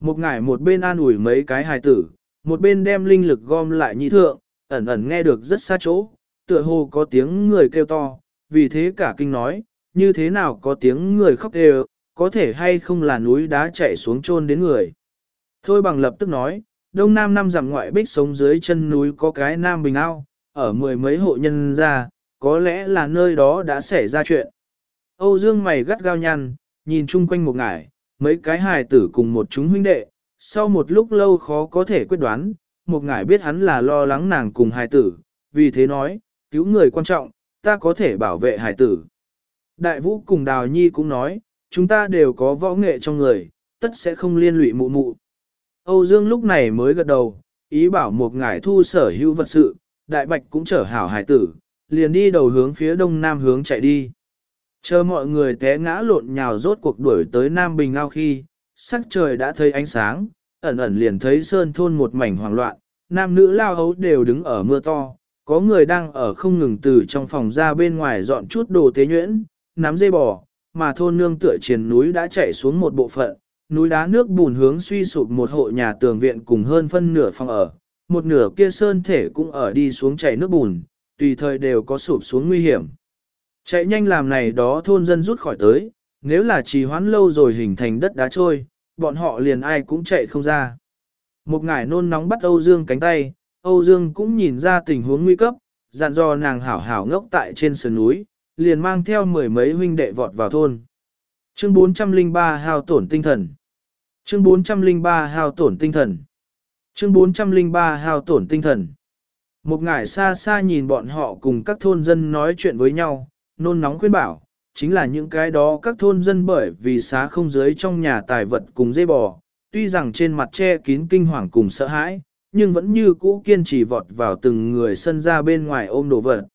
Speaker 1: Một ngải một bên an ủi mấy cái hài tử, một bên đem linh lực gom lại nhị thượng, ẩn ẩn nghe được rất xa chỗ, tựa hồ có tiếng người kêu to, vì thế cả kinh nói, như thế nào có tiếng người khóc đều, có thể hay không là núi đá chạy xuống chôn đến người. Thôi bằng lập tức nói, đông nam năm dặm ngoại bích sống dưới chân núi có cái nam bình ao, ở mười mấy hộ nhân ra, có lẽ là nơi đó đã xảy ra chuyện. Âu Dương mày gắt gao nhăn, nhìn chung quanh một ngải, mấy cái hài tử cùng một chúng huynh đệ, sau một lúc lâu khó có thể quyết đoán, một ngải biết hắn là lo lắng nàng cùng hài tử, vì thế nói, cứu người quan trọng, ta có thể bảo vệ hài tử. Đại vũ cùng Đào Nhi cũng nói, chúng ta đều có võ nghệ trong người, tất sẽ không liên lụy mụ mụ. Âu Dương lúc này mới gật đầu, ý bảo một ngải thu sở hữu vật sự, đại bạch cũng trở hảo hài tử, liền đi đầu hướng phía đông nam hướng chạy đi. Chờ mọi người té ngã lộn nhào rốt cuộc đuổi tới Nam Bình Ao khi, sắc trời đã thấy ánh sáng, ẩn ẩn liền thấy sơn thôn một mảnh hoảng loạn, nam nữ lao hấu đều đứng ở mưa to, có người đang ở không ngừng từ trong phòng ra bên ngoài dọn chút đồ tế nhuyễn, nắm dây bò, mà thôn nương tựa triền núi đã chảy xuống một bộ phận, núi đá nước bùn hướng suy sụp một hộ nhà tường viện cùng hơn phân nửa phòng ở, một nửa kia sơn thể cũng ở đi xuống chảy nước bùn, tùy thời đều có sụp xuống nguy hiểm. Chạy nhanh làm này đó thôn dân rút khỏi tới, nếu là trì hoãn lâu rồi hình thành đất đá trôi, bọn họ liền ai cũng chạy không ra. Một ngải nôn nóng bắt Âu Dương cánh tay, Âu Dương cũng nhìn ra tình huống nguy cấp, dặn dò nàng hảo hảo ngốc tại trên sườn núi, liền mang theo mười mấy huynh đệ vọt vào thôn. Chương 403 hao tổn tinh thần. Chương 403 hao tổn tinh thần. Chương 403 hao tổn tinh thần. Một ngải xa xa nhìn bọn họ cùng các thôn dân nói chuyện với nhau, nôn nóng khuyên bảo, chính là những cái đó các thôn dân bởi vì xá không dưới trong nhà tài vật cùng dây bò, tuy rằng trên mặt che kín kinh hoàng cùng sợ hãi, nhưng vẫn như cũ kiên trì vọt vào từng người sân ra bên ngoài ôm đồ vật.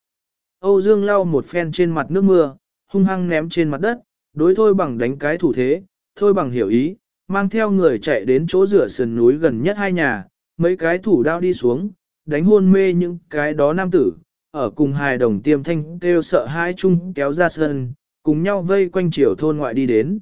Speaker 1: Âu Dương lau một phen trên mặt nước mưa, hung hăng ném trên mặt đất, đối thôi bằng đánh cái thủ thế, thôi bằng hiểu ý, mang theo người chạy đến chỗ rửa sườn núi gần nhất hai nhà, mấy cái thủ đao đi xuống, đánh hôn mê những cái đó nam tử, ở cùng hài đồng tiêm thanh kêu sợ hai chung kéo ra sân, cùng nhau vây quanh chiều thôn ngoại đi đến.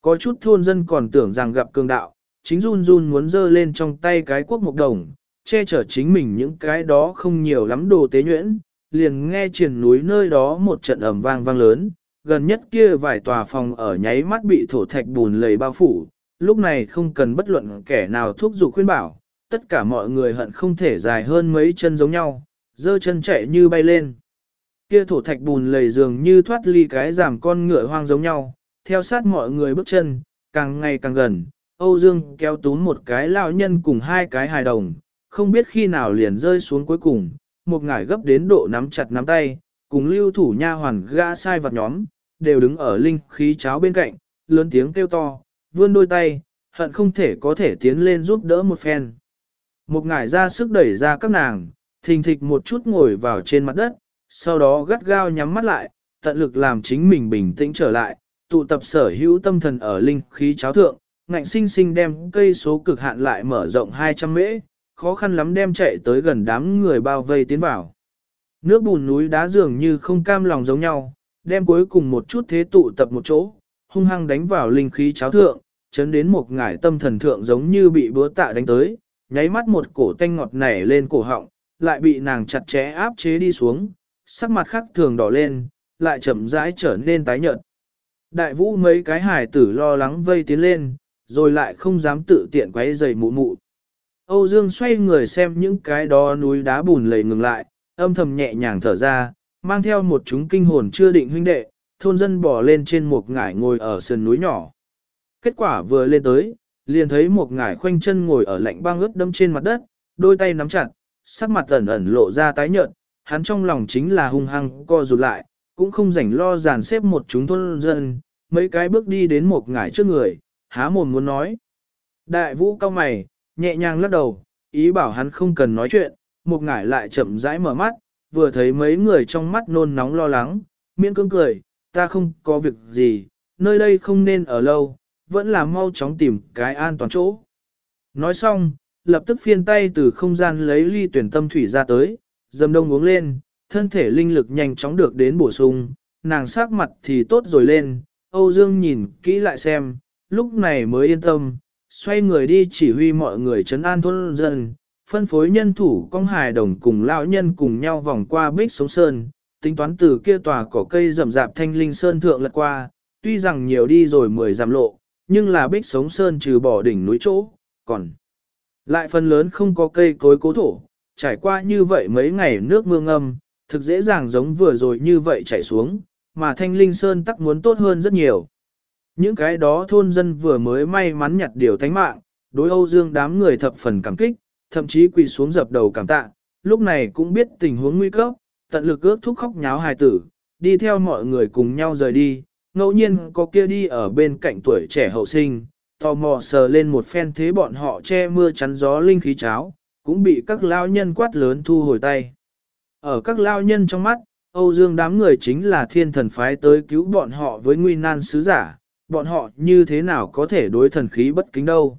Speaker 1: Có chút thôn dân còn tưởng rằng gặp cường đạo, chính run run muốn dơ lên trong tay cái quốc mộc đồng, che chở chính mình những cái đó không nhiều lắm đồ tế nhuyễn, liền nghe triển núi nơi đó một trận ẩm vang vang lớn, gần nhất kia vài tòa phòng ở nháy mắt bị thổ thạch bùn lầy bao phủ, lúc này không cần bất luận kẻ nào thúc giục khuyên bảo, tất cả mọi người hận không thể dài hơn mấy chân giống nhau, dơ chân chạy như bay lên. Kia thổ thạch bùn lầy dường như thoát ly cái giảm con ngựa hoang giống nhau, theo sát mọi người bước chân, càng ngày càng gần, Âu Dương kéo túm một cái lão nhân cùng hai cái hài đồng, không biết khi nào liền rơi xuống cuối cùng, một ngải gấp đến độ nắm chặt nắm tay, cùng lưu thủ nha hoàn gã sai vật nhóm, đều đứng ở linh khí cháo bên cạnh, lớn tiếng kêu to, vươn đôi tay, hận không thể có thể tiến lên giúp đỡ một phen. Một ngải ra sức đẩy ra các nàng, thình thịch một chút ngồi vào trên mặt đất, sau đó gắt gao nhắm mắt lại, tận lực làm chính mình bình tĩnh trở lại, tụ tập sở hữu tâm thần ở linh khí cháo thượng, ngạnh sinh sinh đem cây số cực hạn lại mở rộng 200 mễ, khó khăn lắm đem chạy tới gần đám người bao vây tiến vào. Nước bùn núi đá dường như không cam lòng giống nhau, đem cuối cùng một chút thế tụ tập một chỗ, hung hăng đánh vào linh khí cháo thượng, chấn đến một ngải tâm thần thượng giống như bị búa tạ đánh tới, nháy mắt một cổ tanh ngọt nảy lên cổ họng, lại bị nàng chặt chẽ áp chế đi xuống, sắc mặt khắc thường đỏ lên, lại chậm rãi trở nên tái nhợt. Đại vũ mấy cái hải tử lo lắng vây tiến lên, rồi lại không dám tự tiện quấy giày mụ mụ. Âu Dương xoay người xem những cái đó núi đá bùn lầy ngừng lại, âm thầm nhẹ nhàng thở ra, mang theo một chúng kinh hồn chưa định huynh đệ, thôn dân bỏ lên trên một ngải ngồi ở sườn núi nhỏ. Kết quả vừa lên tới, liền thấy một ngải khoanh chân ngồi ở lạnh băng ướt đâm trên mặt đất, đôi tay nắm chặt, sắc mặt ẩn ẩn lộ ra tái nhợt, hắn trong lòng chính là hung hăng co rụt lại, cũng không rảnh lo dàn xếp một chúng thôn dân, mấy cái bước đi đến một ngải trước người, há mồm muốn nói. Đại vũ cao mày, nhẹ nhàng lắc đầu, ý bảo hắn không cần nói chuyện, một ngải lại chậm rãi mở mắt, vừa thấy mấy người trong mắt nôn nóng lo lắng, miễn cưỡng cười, ta không có việc gì, nơi đây không nên ở lâu, vẫn là mau chóng tìm cái an toàn chỗ. Nói xong, lập tức phiên tay từ không gian lấy ly tuyển tâm thủy ra tới, dầm đông uống lên, thân thể linh lực nhanh chóng được đến bổ sung, nàng sắc mặt thì tốt rồi lên, Âu Dương nhìn kỹ lại xem, lúc này mới yên tâm, xoay người đi chỉ huy mọi người trấn an thôn dân, phân phối nhân thủ công hài đồng cùng lão nhân cùng nhau vòng qua bích sống sơn, tính toán từ kia tòa cỏ cây rậm rạp thanh linh sơn thượng lật qua, tuy rằng nhiều đi rồi mười dặm lộ, nhưng là bích sống sơn trừ bỏ đỉnh núi chỗ, còn lại phần lớn không có cây cối cố thổ, trải qua như vậy mấy ngày nước mưa ngâm, thực dễ dàng giống vừa rồi như vậy chảy xuống, mà thanh linh sơn tắc muốn tốt hơn rất nhiều. Những cái đó thôn dân vừa mới may mắn nhặt điều thánh mạng, đối Âu Dương đám người thập phần cảm kích, thậm chí quỳ xuống dập đầu cảm tạ, lúc này cũng biết tình huống nguy cấp, tận lực ước thúc khóc nháo hài tử, đi theo mọi người cùng nhau rời đi, ngẫu nhiên có kia đi ở bên cạnh tuổi trẻ hậu sinh, tò mò sờ lên một phen thế bọn họ che mưa chắn gió linh khí cháo, cũng bị các lao nhân quát lớn thu hồi tay. Ở các lao nhân trong mắt, Âu Dương đám người chính là thiên thần phái tới cứu bọn họ với nguy nan sứ giả, bọn họ như thế nào có thể đối thần khí bất kính đâu.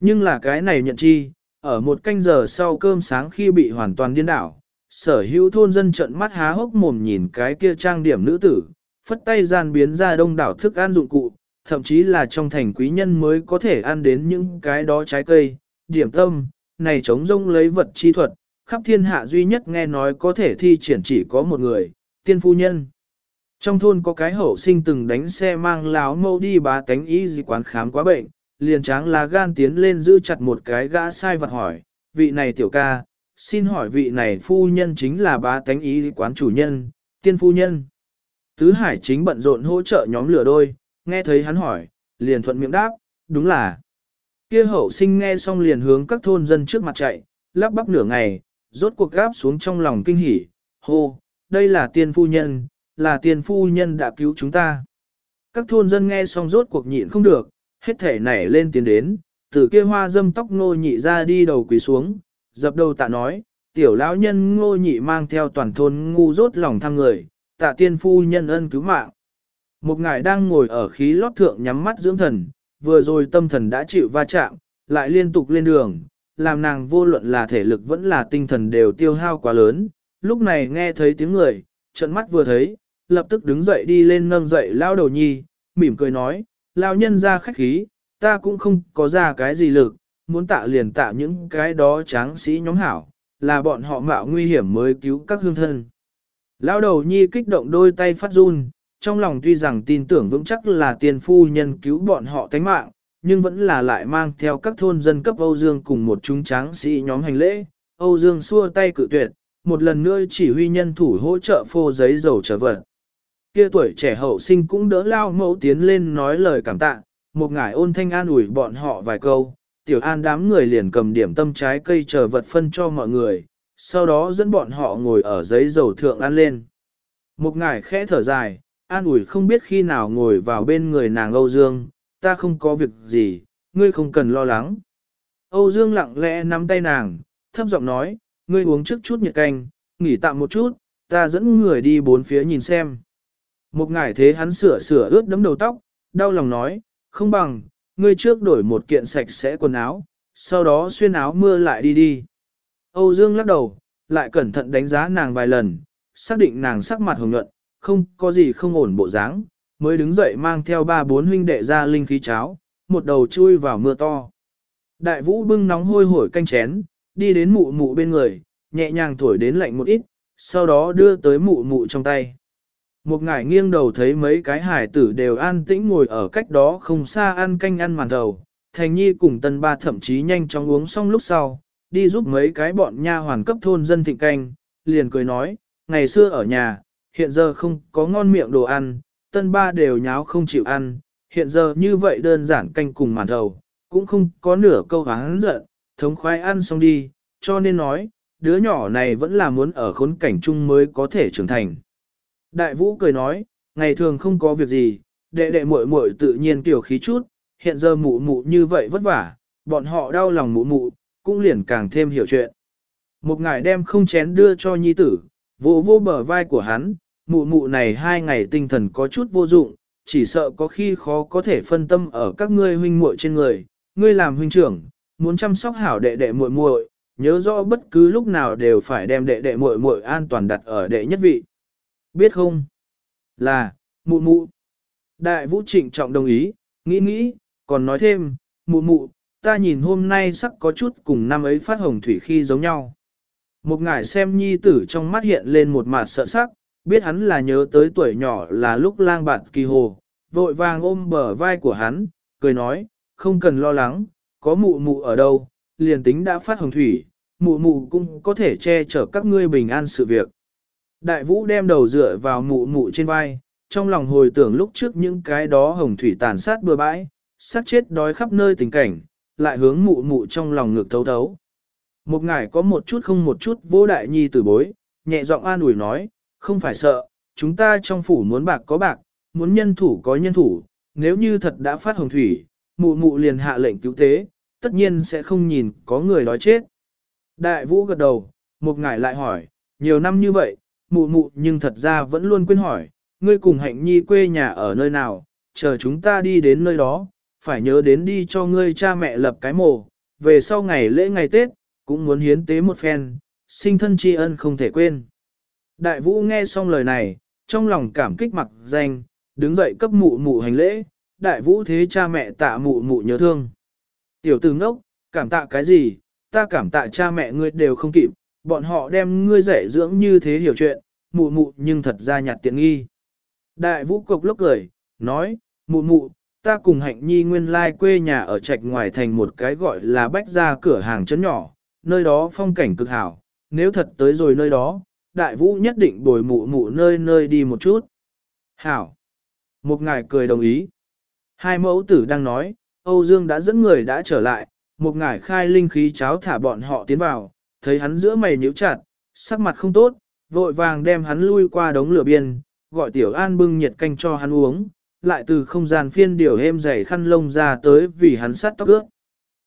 Speaker 1: Nhưng là cái này nhận chi, ở một canh giờ sau cơm sáng khi bị hoàn toàn điên đảo, sở hữu thôn dân trận mắt há hốc mồm nhìn cái kia trang điểm nữ tử, phất tay gian biến ra đông đảo thức ăn dụng cụ, thậm chí là trong thành quý nhân mới có thể ăn đến những cái đó trái cây, điểm tâm, này chống rông lấy vật chi thuật, khắp thiên hạ duy nhất nghe nói có thể thi triển chỉ có một người, tiên phu nhân. Trong thôn có cái hậu sinh từng đánh xe mang láo mâu đi bá tánh y gì quán khám quá bệnh, liền tráng là gan tiến lên giữ chặt một cái gã sai vật hỏi, vị này tiểu ca, xin hỏi vị này phu nhân chính là bá tánh y quán chủ nhân, tiên phu nhân. Tứ Hải chính bận rộn hỗ trợ nhóm lửa đôi, nghe thấy hắn hỏi, liền thuận miệng đáp, đúng là. Kia hậu sinh nghe xong liền hướng các thôn dân trước mặt chạy, lắp bắp nửa ngày, rốt cuộc gáp xuống trong lòng kinh hỉ, hô, đây là tiên phu nhân, là tiên phu nhân đã cứu chúng ta. Các thôn dân nghe xong rốt cuộc nhịn không được, hết thể nảy lên tiến đến, từ kia hoa dâm tóc ngô nhị ra đi đầu quỳ xuống, dập đầu tạ nói, tiểu lão nhân ngô nhị mang theo toàn thôn ngu rốt lòng thăm người, tạ tiên phu nhân ân cứu mạng. Một ngài đang ngồi ở khí lót thượng nhắm mắt dưỡng thần, vừa rồi tâm thần đã chịu va chạm, lại liên tục lên đường, làm nàng vô luận là thể lực vẫn là tinh thần đều tiêu hao quá lớn. Lúc này nghe thấy tiếng người, trận mắt vừa thấy, lập tức đứng dậy đi lên nâng dậy lao đầu nhi, mỉm cười nói, lao nhân ra khách khí, ta cũng không có ra cái gì lực, muốn tạ liền tạ những cái đó tráng sĩ nhóm hảo, là bọn họ mạo nguy hiểm mới cứu các hương thân. Lao đầu nhi kích động đôi tay phát run, trong lòng tuy rằng tin tưởng vững chắc là tiền phu nhân cứu bọn họ tánh mạng, nhưng vẫn là lại mang theo các thôn dân cấp Âu Dương cùng một chúng tráng sĩ nhóm hành lễ. Âu Dương xua tay cự tuyệt, một lần nữa chỉ huy nhân thủ hỗ trợ phô giấy dầu trở vật. Kia tuổi trẻ hậu sinh cũng đỡ lao mẫu tiến lên nói lời cảm tạ, một ngải ôn thanh an ủi bọn họ vài câu, tiểu an đám người liền cầm điểm tâm trái cây trở vật phân cho mọi người, sau đó dẫn bọn họ ngồi ở giấy dầu thượng ăn lên. Một ngải khẽ thở dài, an ủi không biết khi nào ngồi vào bên người nàng Âu Dương, ta không có việc gì, ngươi không cần lo lắng. Âu Dương lặng lẽ nắm tay nàng, thấp giọng nói, ngươi uống trước chút nhiệt canh, nghỉ tạm một chút, ta dẫn người đi bốn phía nhìn xem. Một ngải thế hắn sửa sửa ướt đấm đầu tóc, đau lòng nói, không bằng, ngươi trước đổi một kiện sạch sẽ quần áo, sau đó xuyên áo mưa lại đi đi. Âu Dương lắc đầu, lại cẩn thận đánh giá nàng vài lần, xác định nàng sắc mặt hồng nhuận, không có gì không ổn bộ dáng, mới đứng dậy mang theo ba bốn huynh đệ ra linh khí cháo, một đầu chui vào mưa to. Đại vũ bưng nóng hôi hổi canh chén, đi đến mụ mụ bên người, nhẹ nhàng thổi đến lạnh một ít, sau đó đưa tới mụ mụ trong tay. Một ngải nghiêng đầu thấy mấy cái hải tử đều an tĩnh ngồi ở cách đó không xa ăn canh ăn màn đầu. Thành Nhi cùng tân ba thậm chí nhanh chóng uống xong lúc sau, đi giúp mấy cái bọn nha hoàn cấp thôn dân thịnh canh, liền cười nói, ngày xưa ở nhà, hiện giờ không có ngon miệng đồ ăn, tân ba đều nháo không chịu ăn, hiện giờ như vậy đơn giản canh cùng màn đầu, cũng không có nửa câu hán giận, thống khoái ăn xong đi, cho nên nói, đứa nhỏ này vẫn là muốn ở khốn cảnh chung mới có thể trưởng thành. Đại vũ cười nói, ngày thường không có việc gì, đệ đệ muội muội tự nhiên tiểu khí chút, hiện giờ mụ mụ như vậy vất vả, bọn họ đau lòng mụ mụ, cũng liền càng thêm hiểu chuyện. Một ngài đem không chén đưa cho nhi tử, vô vô bờ vai của hắn, mụ mụ này hai ngày tinh thần có chút vô dụng, chỉ sợ có khi khó có thể phân tâm ở các ngươi huynh muội trên người, ngươi làm huynh trưởng, muốn chăm sóc hảo đệ đệ muội muội, nhớ rõ bất cứ lúc nào đều phải đem đệ đệ muội muội an toàn đặt ở đệ nhất vị. Biết không? Là, mụ mụ. Đại vũ trịnh trọng đồng ý, nghĩ nghĩ, còn nói thêm, mụ mụ, ta nhìn hôm nay sắc có chút cùng năm ấy phát hồng thủy khi giống nhau. Một ngải xem nhi tử trong mắt hiện lên một mặt sợ sắc, biết hắn là nhớ tới tuổi nhỏ là lúc lang bạn kỳ hồ, vội vàng ôm bờ vai của hắn, cười nói, không cần lo lắng, có mụ mụ ở đâu, liền tính đã phát hồng thủy, mụ mụ cũng có thể che chở các ngươi bình an sự việc. Đại vũ đem đầu dựa vào mụ mụ trên vai, trong lòng hồi tưởng lúc trước những cái đó hồng thủy tàn sát bừa bãi, sát chết đói khắp nơi tình cảnh, lại hướng mụ mụ trong lòng ngược thấu thấu. Một ngài có một chút không một chút vô đại nhi tử bối, nhẹ giọng an ủi nói, không phải sợ, chúng ta trong phủ muốn bạc có bạc, muốn nhân thủ có nhân thủ, nếu như thật đã phát hồng thủy, mụ mụ liền hạ lệnh cứu tế, tất nhiên sẽ không nhìn có người đói chết. Đại vũ gật đầu, một ngài lại hỏi, nhiều năm như vậy, mụ mụ nhưng thật ra vẫn luôn quên hỏi, ngươi cùng hạnh nhi quê nhà ở nơi nào, chờ chúng ta đi đến nơi đó, phải nhớ đến đi cho ngươi cha mẹ lập cái mồ, về sau ngày lễ ngày Tết, cũng muốn hiến tế một phen, sinh thân tri ân không thể quên. Đại vũ nghe xong lời này, trong lòng cảm kích mặc danh, đứng dậy cấp mụ mụ hành lễ, đại vũ thế cha mẹ tạ mụ mụ nhớ thương. Tiểu tử ngốc, cảm tạ cái gì, ta cảm tạ cha mẹ ngươi đều không kịp, bọn họ đem ngươi dạy dưỡng như thế hiểu chuyện, mụ mụ nhưng thật ra nhạt tiện nghi. Đại vũ cục lốc cười, nói, mụ mụ, ta cùng hạnh nhi nguyên lai quê nhà ở trạch ngoài thành một cái gọi là bách ra cửa hàng chấn nhỏ, nơi đó phong cảnh cực hảo, nếu thật tới rồi nơi đó, đại vũ nhất định bồi mụ mụ nơi nơi đi một chút. Hảo! Một ngài cười đồng ý. Hai mẫu tử đang nói, Âu Dương đã dẫn người đã trở lại, một ngài khai linh khí cháo thả bọn họ tiến vào, thấy hắn giữa mày nhíu chặt, sắc mặt không tốt, vội vàng đem hắn lui qua đống lửa biên, gọi tiểu an bưng nhiệt canh cho hắn uống, lại từ không gian phiên điều êm dày khăn lông ra tới vì hắn sát tóc ướt.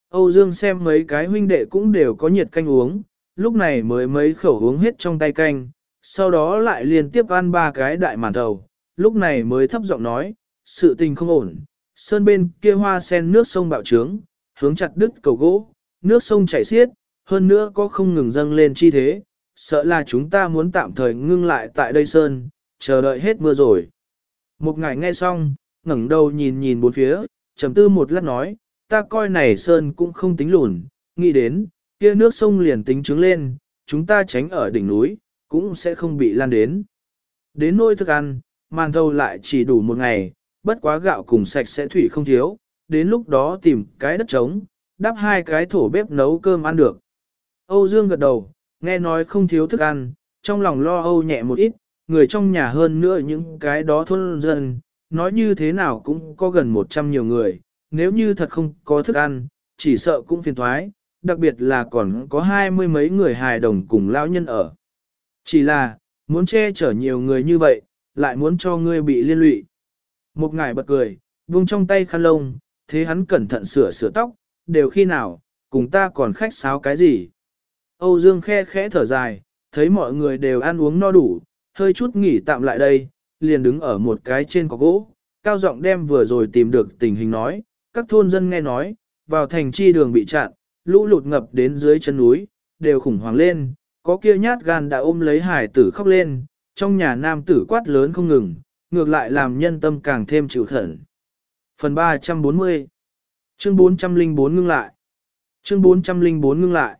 Speaker 1: Âu Dương xem mấy cái huynh đệ cũng đều có nhiệt canh uống, lúc này mới mấy khẩu uống hết trong tay canh, sau đó lại liên tiếp ăn ba cái đại màn thầu, lúc này mới thấp giọng nói, sự tình không ổn, sơn bên kia hoa sen nước sông bạo trướng, hướng chặt đứt cầu gỗ, nước sông chảy xiết, hơn nữa có không ngừng dâng lên chi thế, sợ là chúng ta muốn tạm thời ngưng lại tại đây sơn, chờ đợi hết mưa rồi. Một ngày nghe xong, ngẩng đầu nhìn nhìn bốn phía, trầm tư một lát nói, ta coi này sơn cũng không tính lùn, nghĩ đến, kia nước sông liền tính trứng lên, chúng ta tránh ở đỉnh núi, cũng sẽ không bị lan đến. Đến nôi thức ăn, màn thầu lại chỉ đủ một ngày, bất quá gạo cùng sạch sẽ thủy không thiếu, đến lúc đó tìm cái đất trống, đắp hai cái thổ bếp nấu cơm ăn được. Âu Dương gật đầu, nghe nói không thiếu thức ăn, trong lòng lo âu nhẹ một ít, người trong nhà hơn nữa những cái đó thôn dân, nói như thế nào cũng có gần 100 nhiều người, nếu như thật không có thức ăn, chỉ sợ cũng phiền thoái, đặc biệt là còn có hai mươi mấy người hài đồng cùng lão nhân ở. Chỉ là, muốn che chở nhiều người như vậy, lại muốn cho ngươi bị liên lụy. Một ngài bật cười, vung trong tay khăn lông, thế hắn cẩn thận sửa sửa tóc, đều khi nào, cùng ta còn khách sáo cái gì. Âu Dương khe khẽ thở dài, thấy mọi người đều ăn uống no đủ, hơi chút nghỉ tạm lại đây, liền đứng ở một cái trên có gỗ, cao giọng đem vừa rồi tìm được tình hình nói, các thôn dân nghe nói, vào thành chi đường bị chặn, lũ lụt ngập đến dưới chân núi, đều khủng hoảng lên, có kia nhát gan đã ôm lấy hải tử khóc lên, trong nhà nam tử quát lớn không ngừng, ngược lại làm nhân tâm càng thêm chịu khẩn. Phần 340 Chương 404 ngưng lại. Chương 404 ngưng lại.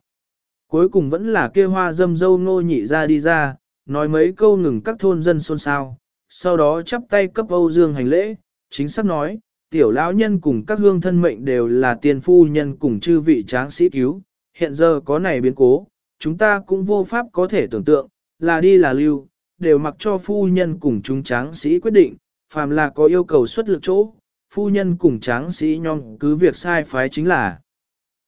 Speaker 1: Cuối cùng vẫn là kia hoa dâm dâu ngô nhị ra đi ra, nói mấy câu ngừng các thôn dân xôn xao, sau đó chắp tay cấp Âu Dương hành lễ, chính xác nói, tiểu lão nhân cùng các hương thân mệnh đều là tiền phu nhân cùng chư vị tráng sĩ cứu, hiện giờ có này biến cố, chúng ta cũng vô pháp có thể tưởng tượng, là đi là lưu, đều mặc cho phu nhân cùng chúng tráng sĩ quyết định, phàm là có yêu cầu xuất lực chỗ, phu nhân cùng tráng sĩ nhong cứ việc sai phái chính là.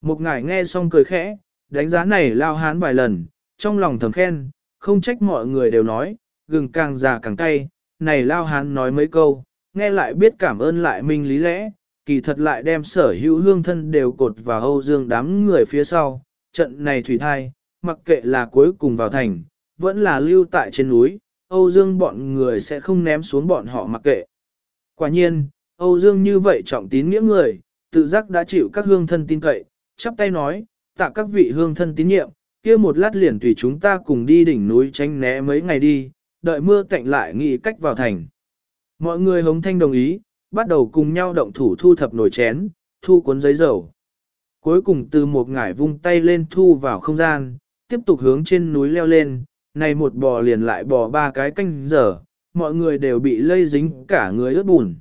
Speaker 1: Một ngài nghe xong cười khẽ, đánh giá này lao hán vài lần, trong lòng thầm khen, không trách mọi người đều nói, gừng càng già càng cay, này lao hán nói mấy câu, nghe lại biết cảm ơn lại minh lý lẽ, kỳ thật lại đem sở hữu hương thân đều cột vào Âu Dương đám người phía sau, trận này thủy thai, mặc kệ là cuối cùng vào thành, vẫn là lưu tại trên núi, Âu Dương bọn người sẽ không ném xuống bọn họ mặc kệ. Quả nhiên, Âu Dương như vậy trọng tín nghĩa người, tự giác đã chịu các hương thân tin cậy, chắp tay nói, tạ các vị hương thân tín nhiệm, kia một lát liền tùy chúng ta cùng đi đỉnh núi tránh né mấy ngày đi, đợi mưa tạnh lại nghĩ cách vào thành. Mọi người hống thanh đồng ý, bắt đầu cùng nhau động thủ thu thập nồi chén, thu cuốn giấy dầu. Cuối cùng từ một ngải vung tay lên thu vào không gian, tiếp tục hướng trên núi leo lên, này một bò liền lại bò ba cái canh giờ, mọi người đều bị lây dính cả người ướt bùn.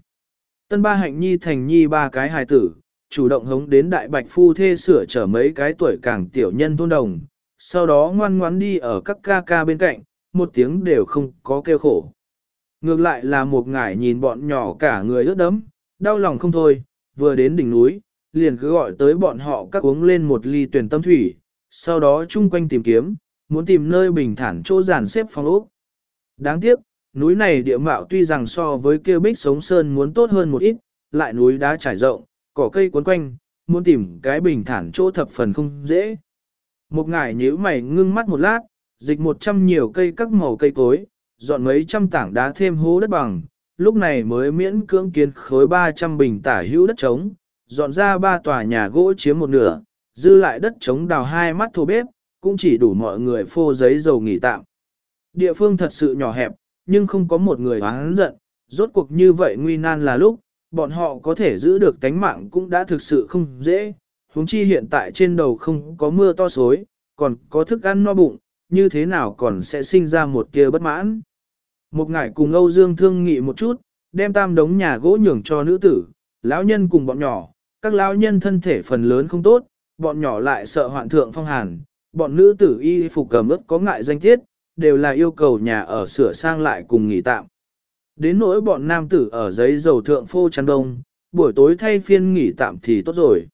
Speaker 1: Tân ba hạnh nhi thành nhi ba cái hài tử, chủ động hống đến đại bạch phu thê sửa trở mấy cái tuổi càng tiểu nhân thôn đồng, sau đó ngoan ngoãn đi ở các ca ca bên cạnh, một tiếng đều không có kêu khổ. Ngược lại là một ngải nhìn bọn nhỏ cả người ướt đẫm, đau lòng không thôi, vừa đến đỉnh núi, liền cứ gọi tới bọn họ các uống lên một ly tuyển tâm thủy, sau đó chung quanh tìm kiếm, muốn tìm nơi bình thản chỗ giàn xếp phong ốc. Đáng tiếc, núi này địa mạo tuy rằng so với kia bích sống sơn muốn tốt hơn một ít, lại núi đá trải rộng, cỏ cây cuốn quanh, muốn tìm cái bình thản chỗ thập phần không dễ. Một ngải nhíu mày ngưng mắt một lát, dịch một trăm nhiều cây các màu cây cối, dọn mấy trăm tảng đá thêm hố đất bằng, lúc này mới miễn cưỡng kiến khối 300 bình tả hữu đất trống, dọn ra ba tòa nhà gỗ chiếm một nửa, dư lại đất trống đào hai mắt thô bếp, cũng chỉ đủ mọi người phô giấy dầu nghỉ tạm. Địa phương thật sự nhỏ hẹp, nhưng không có một người hoáng giận, rốt cuộc như vậy nguy nan là lúc, bọn họ có thể giữ được tánh mạng cũng đã thực sự không dễ, huống chi hiện tại trên đầu không có mưa to xối, còn có thức ăn no bụng, như thế nào còn sẽ sinh ra một kia bất mãn. Một ngải cùng Âu Dương thương nghị một chút, đem tam đống nhà gỗ nhường cho nữ tử, lão nhân cùng bọn nhỏ, các lão nhân thân thể phần lớn không tốt, bọn nhỏ lại sợ hoạn thượng phong hàn, bọn nữ tử y phục cầm ướt có ngại danh tiết, đều là yêu cầu nhà ở sửa sang lại cùng nghỉ tạm. Đến nỗi bọn nam tử ở giấy dầu thượng phô chăn đông, buổi tối thay phiên nghỉ tạm thì tốt rồi.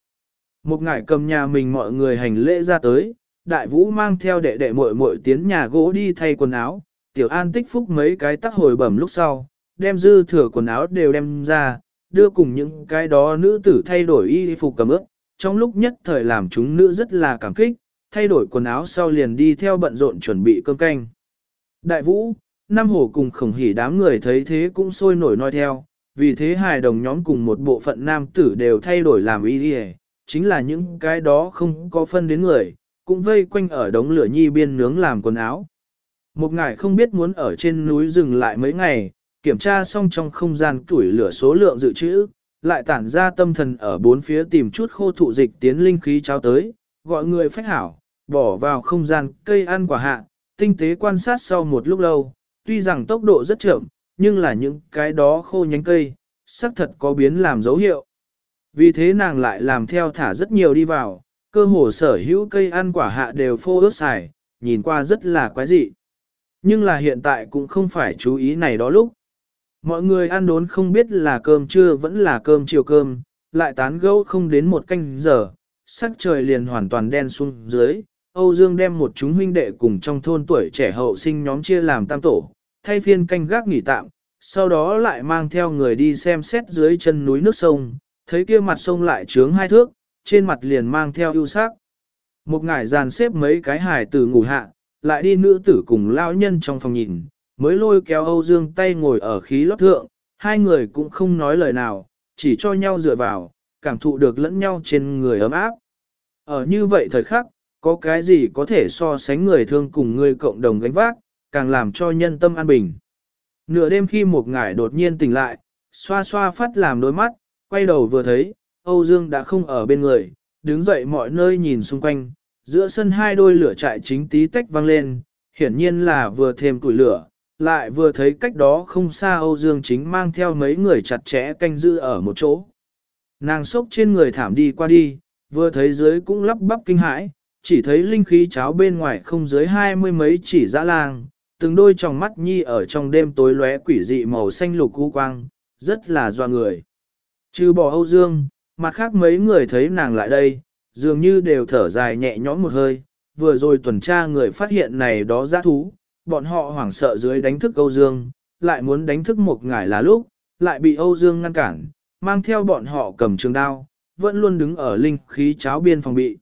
Speaker 1: Một ngải cầm nhà mình mọi người hành lễ ra tới, đại vũ mang theo đệ đệ muội muội tiến nhà gỗ đi thay quần áo, tiểu an tích phúc mấy cái tắc hồi bẩm lúc sau, đem dư thừa quần áo đều đem ra, đưa cùng những cái đó nữ tử thay đổi y phục cầm ước, trong lúc nhất thời làm chúng nữ rất là cảm kích, thay đổi quần áo sau liền đi theo bận rộn chuẩn bị cơm canh. Đại vũ, Nam Hổ cùng khổng hỉ đám người thấy thế cũng sôi nổi nói theo, vì thế hài đồng nhóm cùng một bộ phận nam tử đều thay đổi làm y đi chính là những cái đó không có phân đến người, cũng vây quanh ở đống lửa nhi biên nướng làm quần áo. Một ngài không biết muốn ở trên núi dừng lại mấy ngày, kiểm tra xong trong không gian tuổi lửa số lượng dự trữ, lại tản ra tâm thần ở bốn phía tìm chút khô thụ dịch tiến linh khí cháo tới, gọi người phách hảo, bỏ vào không gian cây ăn quả hạ, tinh tế quan sát sau một lúc lâu, tuy rằng tốc độ rất chậm, nhưng là những cái đó khô nhánh cây, xác thật có biến làm dấu hiệu. Vì thế nàng lại làm theo thả rất nhiều đi vào, cơ hồ sở hữu cây ăn quả hạ đều phô ướt xài, nhìn qua rất là quái dị. Nhưng là hiện tại cũng không phải chú ý này đó lúc. Mọi người ăn đốn không biết là cơm trưa vẫn là cơm chiều cơm, lại tán gẫu không đến một canh giờ, sắc trời liền hoàn toàn đen xuống dưới. Âu Dương đem một chúng huynh đệ cùng trong thôn tuổi trẻ hậu sinh nhóm chia làm tam tổ, thay phiên canh gác nghỉ tạm, sau đó lại mang theo người đi xem xét dưới chân núi nước sông, thấy kia mặt sông lại trướng hai thước, trên mặt liền mang theo ưu sắc. Một ngải dàn xếp mấy cái hải tử ngủ hạ, lại đi nữ tử cùng lao nhân trong phòng nhìn, mới lôi kéo Âu Dương tay ngồi ở khí lót thượng, hai người cũng không nói lời nào, chỉ cho nhau dựa vào, cảm thụ được lẫn nhau trên người ấm áp. Ở như vậy thời khắc, có cái gì có thể so sánh người thương cùng người cộng đồng gánh vác, càng làm cho nhân tâm an bình. Nửa đêm khi một ngải đột nhiên tỉnh lại, xoa xoa phát làm đôi mắt, quay đầu vừa thấy, Âu Dương đã không ở bên người, đứng dậy mọi nơi nhìn xung quanh, giữa sân hai đôi lửa trại chính tí tách vang lên, hiển nhiên là vừa thêm củi lửa, lại vừa thấy cách đó không xa Âu Dương chính mang theo mấy người chặt chẽ canh giữ ở một chỗ. Nàng sốc trên người thảm đi qua đi, vừa thấy dưới cũng lắp bắp kinh hãi, chỉ thấy linh khí cháo bên ngoài không dưới hai mươi mấy chỉ dã lang, từng đôi tròng mắt nhi ở trong đêm tối lóe quỷ dị màu xanh lục cu quang, rất là doa người. Trừ bỏ Âu Dương, mặt khác mấy người thấy nàng lại đây, dường như đều thở dài nhẹ nhõm một hơi, vừa rồi tuần tra người phát hiện này đó giã thú, bọn họ hoảng sợ dưới đánh thức Âu Dương, lại muốn đánh thức một ngải là lúc, lại bị Âu Dương ngăn cản, mang theo bọn họ cầm trường đao, vẫn luôn đứng ở linh khí cháo biên phòng bị.